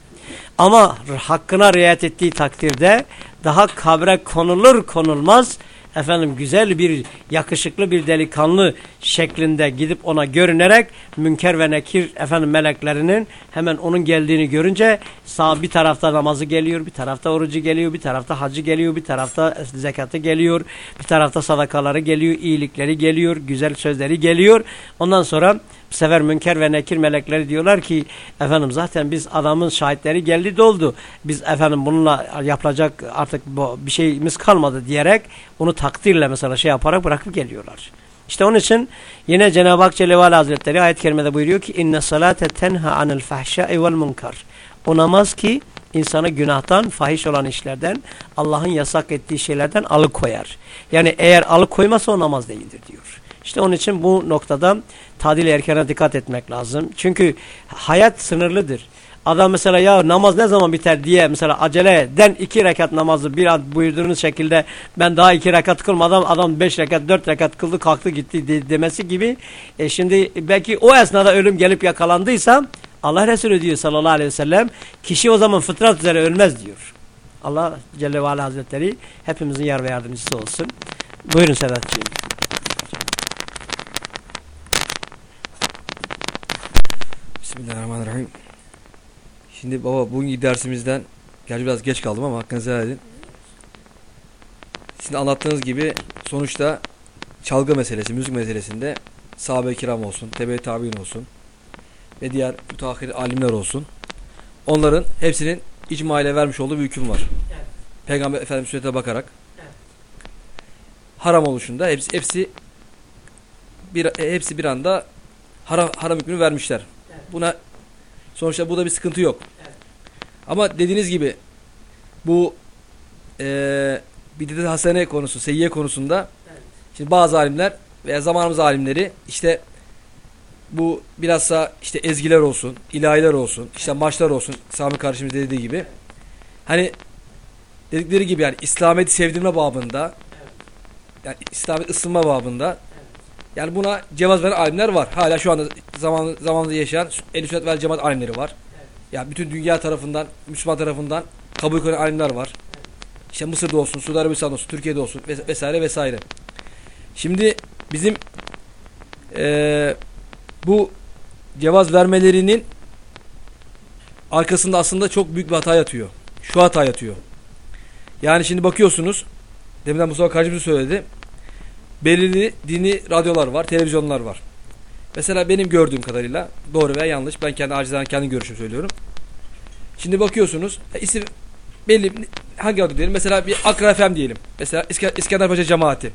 Ama hakkına riayet ettiği takdirde daha kabre konulur konulmaz efendim güzel bir yakışıklı bir delikanlı şeklinde gidip ona görünerek münker ve nekir efendim meleklerinin hemen onun geldiğini görünce sağ bir tarafta namazı geliyor, bir tarafta orucu geliyor, bir tarafta hacı geliyor, bir tarafta zekatı geliyor, bir tarafta sadakaları geliyor, iyilikleri geliyor, güzel sözleri geliyor. Ondan sonra bu sefer münker ve nekir melekleri diyorlar ki efendim zaten biz adamın şahitleri geldi doldu. Biz efendim bununla yapılacak artık bir şeyimiz kalmadı diyerek onu takdirle mesela şey yaparak bırakıp geliyorlar. İşte onun için yine Cenab-ı Hak Celle Hazretleri ayet-i kerimede buyuruyor ki inne salate tenha anil fahşai vel munkar. O namaz ki insanı günahtan, fahiş olan işlerden, Allah'ın yasak ettiği şeylerden alıkoyar. Yani eğer alıkoymasa o namaz değildir diyor. İşte onun için bu noktada tadil erkene dikkat etmek lazım. Çünkü hayat sınırlıdır. Adam mesela ya namaz ne zaman biter diye mesela aceleden iki rekat namazı bir an buyurduğunuz şekilde ben daha iki rekat kılmadan adam beş rekat dört rekat kıldı kalktı gitti de, demesi gibi. E şimdi belki o esnada ölüm gelip yakalandıysa Allah Resulü diyor sallallahu aleyhi ve sellem kişi o zaman fıtrat üzere ölmez diyor. Allah Celle ve Ala Hazretleri hepimizin yar ve yardımcısı olsun. Buyurun Sedatciğim. Bismillahirrahmanirrahim. Şimdi baba bugünkü dersimizden gerçi biraz geç kaldım ama hakkınızı helal edin. Sizin anlattığınız gibi sonuçta çalgı meselesi, müzik meselesinde sahabe-i kiram olsun, tebe tabi'in olsun ve diğer müteahhir alimler olsun. Onların hepsinin icma ile vermiş olduğu bir hüküm var. Evet. Peygamber Efendimiz sünnete bakarak evet. haram oluşunda hepsi hepsi bir hepsi bir anda haram, haram hükmünü vermişler. Buna sonuçta bu da bir sıkıntı yok. Evet. Ama dediğiniz gibi bu e, bidet hasene konusu, seyyiye konusunda evet. şimdi bazı alimler veya zamanımız alimleri işte bu bilhassa işte ezgiler olsun, ilahiler olsun, işte maçlar olsun Sami kardeşimiz dediği gibi. Hani dedikleri gibi yani İslamiyet'i sevdirme babında yani İslamiyet ısınma babında yani buna cevaz veren alimler var. Hala şu anda zaman, zamanında yaşayan el sünnet vel cemaat alimleri var. Evet. Yani bütün dünya tarafından, Müslüman tarafından kabul edilen alimler var. İşte Mısır'da olsun, Suudi Arabistan'da olsun, Türkiye'de olsun vesaire vesaire. Şimdi bizim e, bu cevaz vermelerinin arkasında aslında çok büyük bir hata yatıyor. Şu hata yatıyor. Yani şimdi bakıyorsunuz, deminden Mustafa kardeşimiz söyledi belirli dini radyolar var, televizyonlar var. Mesela benim gördüğüm kadarıyla doğru veya yanlış ben kendi acizane kendi görüşümü söylüyorum. Şimdi bakıyorsunuz e, isim belli hangi radyo diyelim mesela bir Akra FM diyelim. Mesela İskenderpaşa cemaati.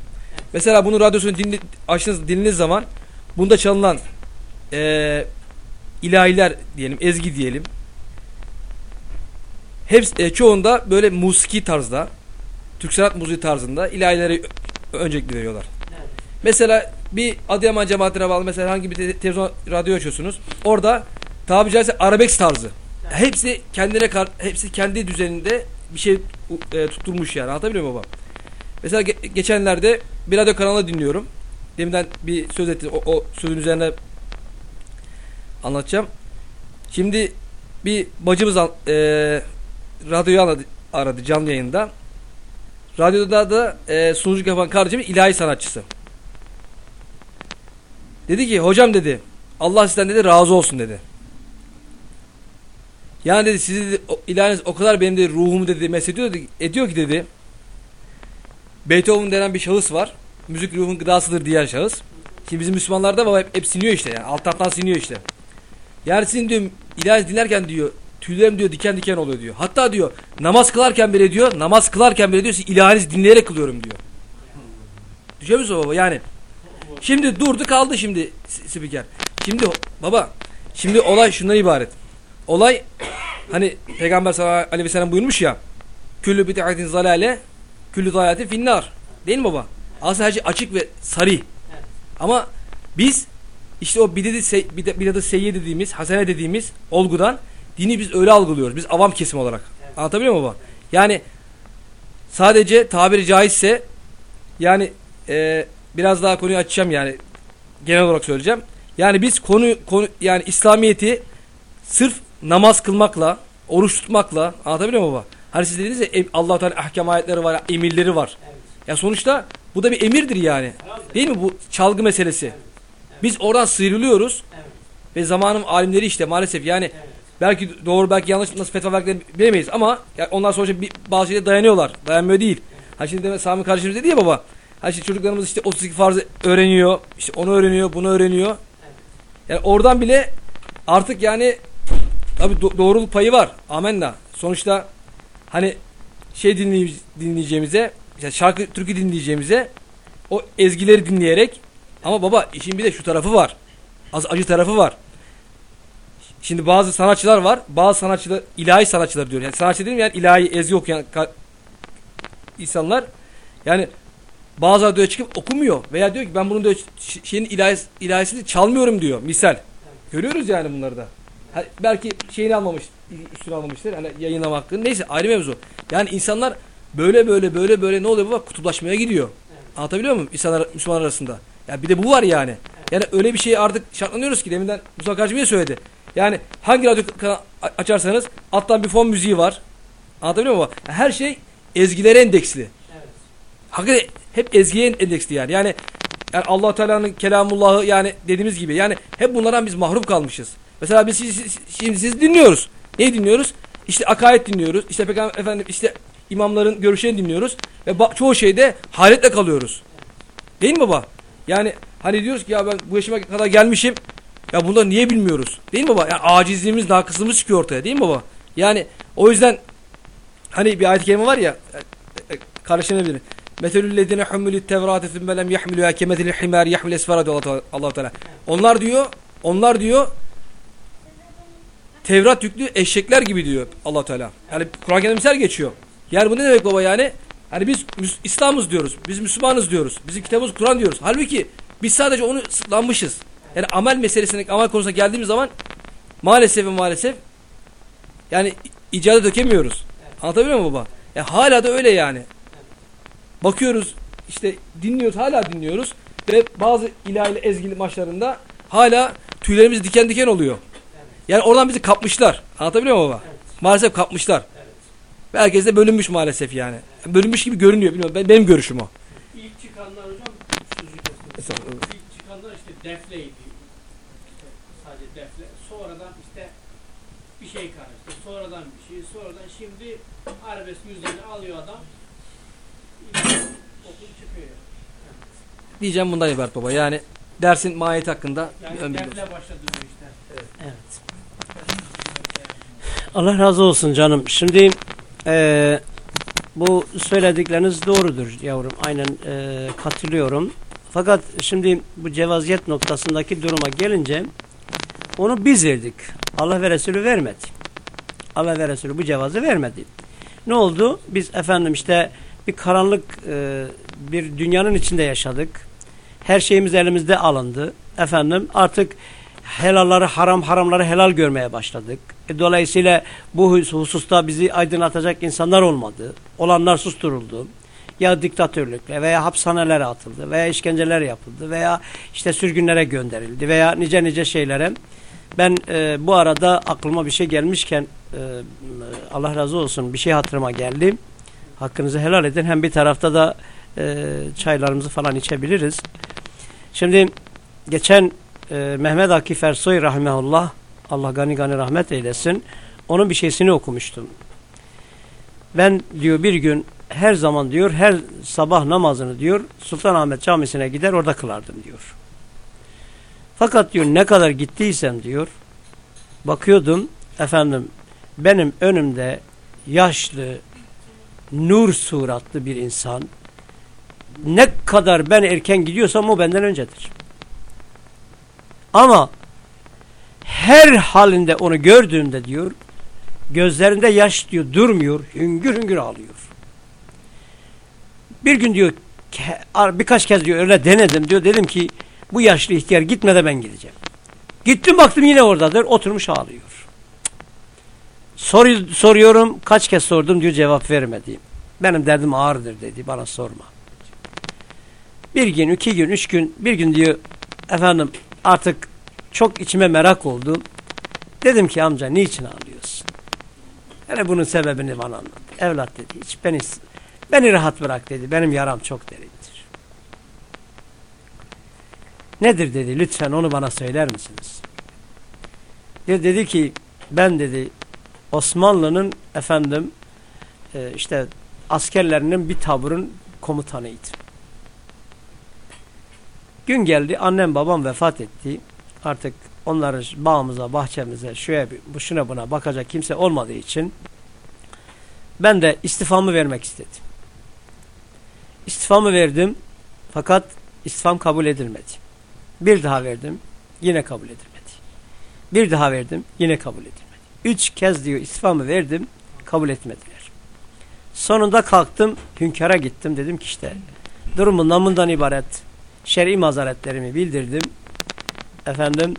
Mesela bunun radyosunu dinli, açtığınız dinlediğiniz zaman bunda çalınan e, ilahiler diyelim, ezgi diyelim. Hepsi e, çoğunda böyle musiki tarzda, Türk sanat müziği tarzında ilahilere öncelikli veriyorlar. Mesela bir Adıyaman cemaatine bağlı mesela hangi bir te- televizyon radyo açıyorsunuz. Orada tabiri caizse arabesk tarzı. Hepsi kendine hepsi kendi düzeninde bir şey e, tutturmuş yani. Anlatabiliyor muyum baba? Mesela ge- geçenlerde bir radyo kanalı dinliyorum. Deminden bir söz etti. O, o sözün üzerine anlatacağım. Şimdi bir bacımız e, radyoyu aradı, aradı canlı yayında. Radyoda da e, sunuculuk yapan kardeşim ilahi sanatçısı. Dedi ki hocam dedi Allah sizden dedi razı olsun dedi. Yani dedi sizi dedi, ilahiniz o kadar benim de ruhumu dedi mesediyor ediyor ki dedi. Beethoven denen bir şahıs var. Müzik ruhun gıdasıdır diğer şahıs. Şimdi bizim Müslümanlarda baba hep, hep siniyor işte yani. Alt taraftan siniyor işte. Yani sizin diyor ilahi dinlerken diyor tüylerim diyor diken diken oluyor diyor. Hatta diyor namaz kılarken bile diyor namaz kılarken bile diyor siz ilahinizi dinleyerek kılıyorum diyor. Düşüyor musun baba yani? Şimdi durdu kaldı şimdi spiker. Şimdi baba şimdi olay şundan ibaret. Olay hani Peygamber sallallahu aleyhi ve sellem buyurmuş ya küllü bid'atin zalale küllü zalaletin finnar. Değil mi baba? Aslında her şey açık ve sarı. Ama biz işte o bidadı se, bida- bidadı seyyi dediğimiz, hasene dediğimiz olgudan dini biz öyle algılıyoruz. Biz avam kesim olarak. Anlatabiliyor muyum baba? Yani sadece tabiri caizse yani e, biraz daha konuyu açacağım yani genel olarak söyleyeceğim. Yani biz konu, konu yani İslamiyet'i sırf namaz kılmakla, oruç tutmakla anlatabiliyor muyum baba? Hani siz dediniz ya Allah Teala ahkam ayetleri var, emirleri var. Ya sonuçta bu da bir emirdir yani. Değil mi bu çalgı meselesi? Biz oradan sıyrılıyoruz. Ve zamanın alimleri işte maalesef yani belki doğru belki yanlış nasıl fetva verdiklerini bilemeyiz ama ya onlar sonuçta bir, bazı şeylere dayanıyorlar. Dayanmıyor değil. Ha şimdi demek Sami kardeşimiz dedi ya baba. Ha şimdi çocuklarımız işte 32 farzı öğreniyor. işte onu öğreniyor, bunu öğreniyor. Yani oradan bile artık yani tabi do- doğruluk payı var. Amenna. Sonuçta hani şey dinley- dinleyeceğimize işte şarkı türkü dinleyeceğimize o ezgileri dinleyerek ama baba işin bir de şu tarafı var. Az acı tarafı var. Şimdi bazı sanatçılar var. Bazı sanatçılar ilahi sanatçılar diyor. Yani sanatçı değil mi yani ilahi ezgi okuyan insanlar yani bazı radyoya çıkıp okumuyor veya diyor ki ben bunun diyor şeyin ilahis, ilahisini çalmıyorum diyor. Misal. Görüyoruz yani bunları da. Ha, belki şeyini almamış, üstüne almamıştır. Hani yayınlama hakkını. Neyse ayrı mevzu. Yani insanlar böyle böyle böyle böyle ne oluyor baba? Kutuplaşmaya gidiyor. Anlatabiliyor muyum? İnsanlar Müslüman arasında. Ya bir de bu var yani. Yani öyle bir şey artık şartlanıyoruz ki deminden Musa Karcı bir söyledi. Yani hangi radyo açarsanız alttan bir fon müziği var. Anlatabiliyor muyum? Her şey ezgilere endeksli. Hakikaten hep ezgiye endeksli yani. Yani yani Allah Teala'nın kelamullahı yani dediğimiz gibi yani hep bunlardan biz mahrum kalmışız. Mesela biz siz- şimdi siz dinliyoruz. Neyi dinliyoruz? İşte akaid dinliyoruz. İşte peygamber efendim işte imamların görüşlerini dinliyoruz ve çoğu şeyde hayretle kalıyoruz. Değil mi baba? Yani hani diyoruz ki ya ben bu yaşıma kadar gelmişim. Ya bunları niye bilmiyoruz? Değil mi baba? Yani acizliğimiz, nakıslığımız çıkıyor ortaya değil mi baba? Yani o yüzden hani bir ayet-i kerime var ya e, e, kardeşlenebilir. Meselüllezine hummülü tevrate thümme lem yahmilüha kemetilil himar yahmil esfara diyor Allah- Teala. Onlar diyor, onlar diyor Tevrat yüklü eşekler gibi diyor Allah Teala. Yani Kur'an kendi misal geçiyor. Yani bu ne demek baba yani? Hani biz İslam'ız diyoruz. Biz Müslümanız diyoruz. Bizim kitabımız Kur'an diyoruz. Halbuki biz sadece onu sıklanmışız. Yani amel meselesine, amel konusuna geldiğimiz zaman maalesef ve maalesef yani icada dökemiyoruz. Anlatabiliyor muyum baba? Ya hala da öyle yani. Bakıyoruz işte dinliyoruz hala dinliyoruz ve bazı ilahi ezgili maçlarında hala tüylerimiz diken diken oluyor. Yani oradan bizi kapmışlar. Anlatabiliyor muyum baba? Maalesef kapmışlar. Ve herkes de bölünmüş maalesef yani. Bölünmüş gibi görünüyor. Bilmiyorum. Ben, benim görüşüm o. İlk çıkanlar hocam sözü. İlk çıkanlar işte defleydi. İşte sadece defle. Sonradan işte bir şey karıştı. Sonradan bir şey. Sonradan şimdi arabesk müziğini alıyor adam. Okul çıkıyor. Diyeceğim bundan ibaret baba. Yani dersin mahiyeti hakkında bir ön Yani bilgi olsun. işler. Evet. Allah razı olsun canım. Şimdi eee, bu söyledikleriniz doğrudur yavrum. Aynen eee, katılıyorum. Fakat şimdi bu cevaziyet noktasındaki duruma gelince onu biz verdik. Allah ve Resulü vermedi. Allah ve Resulü bu cevazı vermedi. Ne oldu? Biz efendim işte bir karanlık eee, bir dünyanın içinde yaşadık. Her şeyimiz elimizde alındı. Efendim artık helalları haram haramları helal görmeye başladık. E, dolayısıyla bu hususta bizi aydınlatacak insanlar olmadı. Olanlar susturuldu. Ya diktatörlükle veya hapishanelere atıldı veya işkenceler yapıldı veya işte sürgünlere gönderildi veya nice nice şeylere. Ben e, bu arada aklıma bir şey gelmişken e, Allah razı olsun bir şey hatırıma geldi. Hakkınızı helal edin. Hem bir tarafta da e, çaylarımızı falan içebiliriz. Şimdi geçen e, Mehmet Akif Ersoy rahmetullah Allah gani gani rahmet eylesin. Onun bir şeysini okumuştum. Ben diyor bir gün her zaman diyor her sabah namazını diyor Sultanahmet Camisi'ne gider orada kılardım diyor. Fakat diyor ne kadar gittiysem diyor bakıyordum efendim benim önümde yaşlı nur suratlı bir insan ne kadar ben erken gidiyorsam o benden öncedir. Ama her halinde onu gördüğümde diyor gözlerinde yaş diyor durmuyor hüngür hüngür ağlıyor. Bir gün diyor birkaç kez diyor öyle denedim diyor dedim ki bu yaşlı ihtiyar gitmeden ben gideceğim. Gittim baktım yine oradadır oturmuş ağlıyor. Sor, soruyorum kaç kez sordum diyor cevap vermedi. Benim derdim ağırdır dedi bana sorma. Bir gün, iki gün, üç gün, bir gün diyor efendim artık çok içime merak oldu. Dedim ki amca niçin ağlıyorsun? Yani bunun sebebini bana anlat. Evlat dedi hiç beni, beni rahat bırak dedi. Benim yaram çok derindir. Nedir dedi lütfen onu bana söyler misiniz? Bir dedi ki ben dedi Osmanlı'nın efendim e, işte askerlerinin bir taburun komutanıydı. Gün geldi annem babam vefat etti. Artık onların bağımıza, bahçemize, şöyle bu şuna buna bakacak kimse olmadığı için ben de istifamı vermek istedim. İstifamı verdim fakat istifam kabul edilmedi. Bir daha verdim yine kabul edilmedi. Bir daha verdim yine kabul edilmedi. Üç kez diyor istifamı verdim kabul etmediler. Sonunda kalktım hünkara gittim dedim ki işte durum bundan ibaret şer'i mazaretlerimi bildirdim. Efendim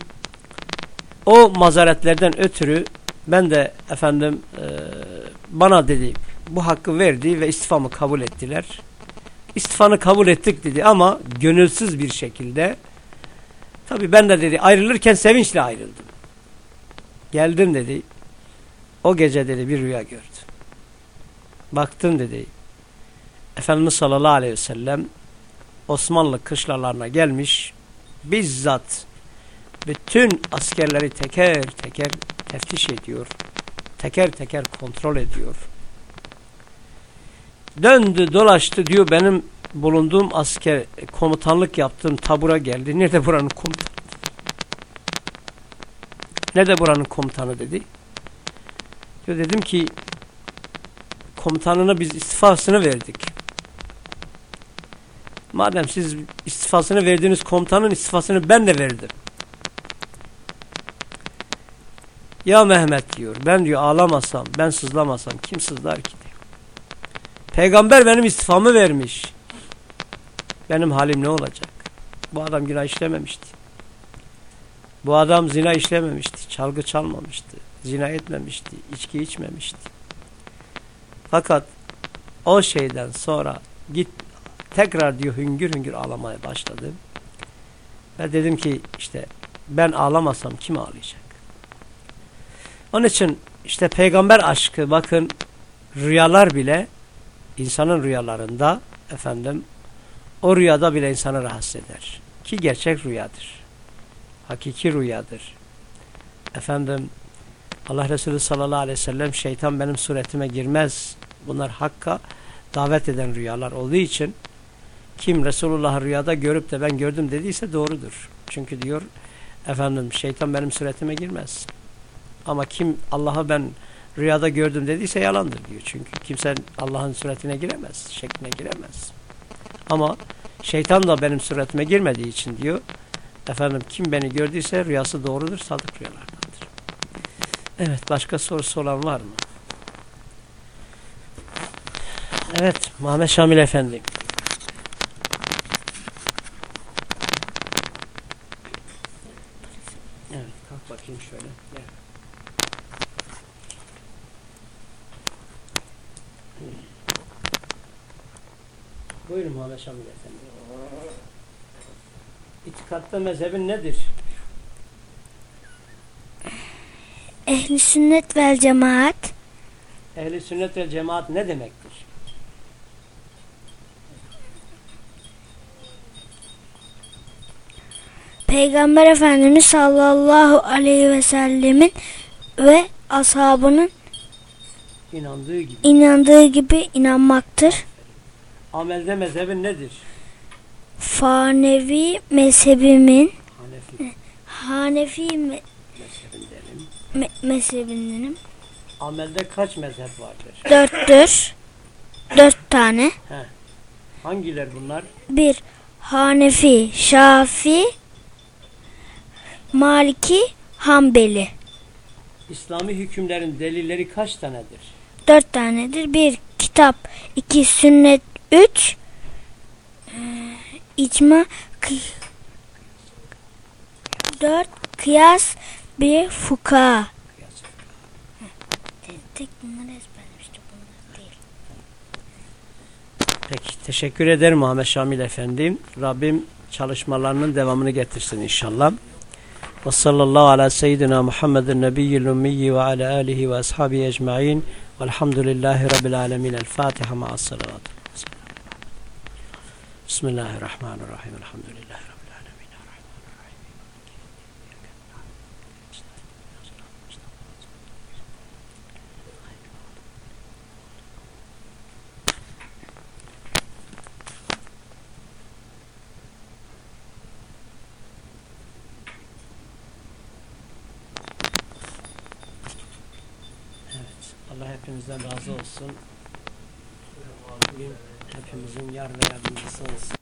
o mazaretlerden ötürü ben de efendim e, bana dedi bu hakkı verdi ve istifamı kabul ettiler. İstifanı kabul ettik dedi ama gönülsüz bir şekilde tabi ben de dedi ayrılırken sevinçle ayrıldım. Geldim dedi. O gece dedi bir rüya gördüm. Baktım dedi. Efendimiz sallallahu aleyhi ve sellem Osmanlı kışlalarına gelmiş bizzat bütün askerleri teker teker teftiş ediyor. Teker teker kontrol ediyor. Döndü dolaştı diyor benim bulunduğum asker komutanlık yaptığım tabura geldi. Nerede buranın komutanı? Nerede buranın komutanı dedi. Diyor dedim ki komutanına biz istifasını verdik. Madem siz istifasını verdiğiniz komutanın istifasını ben de verdim. Ya Mehmet diyor ben diyor ağlamasam ben sızlamasam kim sızlar ki diyor. Peygamber benim istifamı vermiş. Benim halim ne olacak? Bu adam günah işlememişti. Bu adam zina işlememişti. Çalgı çalmamıştı. Zina etmemişti. içki içmemişti. Fakat o şeyden sonra git tekrar diyor hüngür hüngür ağlamaya başladı. Ve dedim ki işte ben ağlamasam kim ağlayacak? Onun için işte peygamber aşkı bakın rüyalar bile insanın rüyalarında efendim o rüyada bile insanı rahatsız eder. Ki gerçek rüyadır. Hakiki rüyadır. Efendim Allah Resulü sallallahu aleyhi ve sellem şeytan benim suretime girmez. Bunlar hakka davet eden rüyalar olduğu için kim Resulullah'ı rüyada görüp de ben gördüm dediyse doğrudur. Çünkü diyor efendim şeytan benim suretime girmez. Ama kim Allah'ı ben rüyada gördüm dediyse yalandır diyor. Çünkü kimse Allah'ın suretine giremez, şekline giremez. Ama şeytan da benim suretime girmediği için diyor efendim kim beni gördüyse rüyası doğrudur, sadık rüyalardandır. Evet, başka sorusu olan var mı? Evet, Muhammed Şamil Efendi. Bakayım şöyle. Gel. Buyurun Muhammed Şamil Efendi. İtikatta mezhebin nedir? Ehli sünnet vel cemaat Ehli sünnet ve cemaat ne demektir? Peygamber Efendimiz sallallahu aleyhi ve sellemin ve ashabının İnandığı gibi. inandığı gibi inanmaktır. Amelde mezhebin nedir? Fanevi mezhebimin Hanefi Hanefi me- mezhebindenim. me- mezhebindenim. Amelde kaç mezhep vardır? Dörttür. Dört tane. Hangiler bunlar? Bir Hanefi, Şafi, Maliki, Hanbeli. İslami hükümlerin delilleri kaç tanedir? Dört tanedir. Bir kitap, iki sünnet, üç eee, icma, kı- dört kıyas, bir fuka. Tek bunları ezberlemiştim. Bunlar değil. Peki teşekkür ederim Muhammed Şamil Efendi. Rabbim çalışmalarının devamını getirsin inşallah. Ve sallallahu ala seyyidina Muhammedin nebiyyil ummiyi ve ala alihi ve ashabihi ecma'in. Velhamdülillahi rabbil alemin. El Fatiha ma'as salavat. Bismillahirrahmanirrahim. Elhamdülillahi rabbil alemin. Hepinizden razı olsun. Rabbim hepimizin yar ve yardımcısı olsun.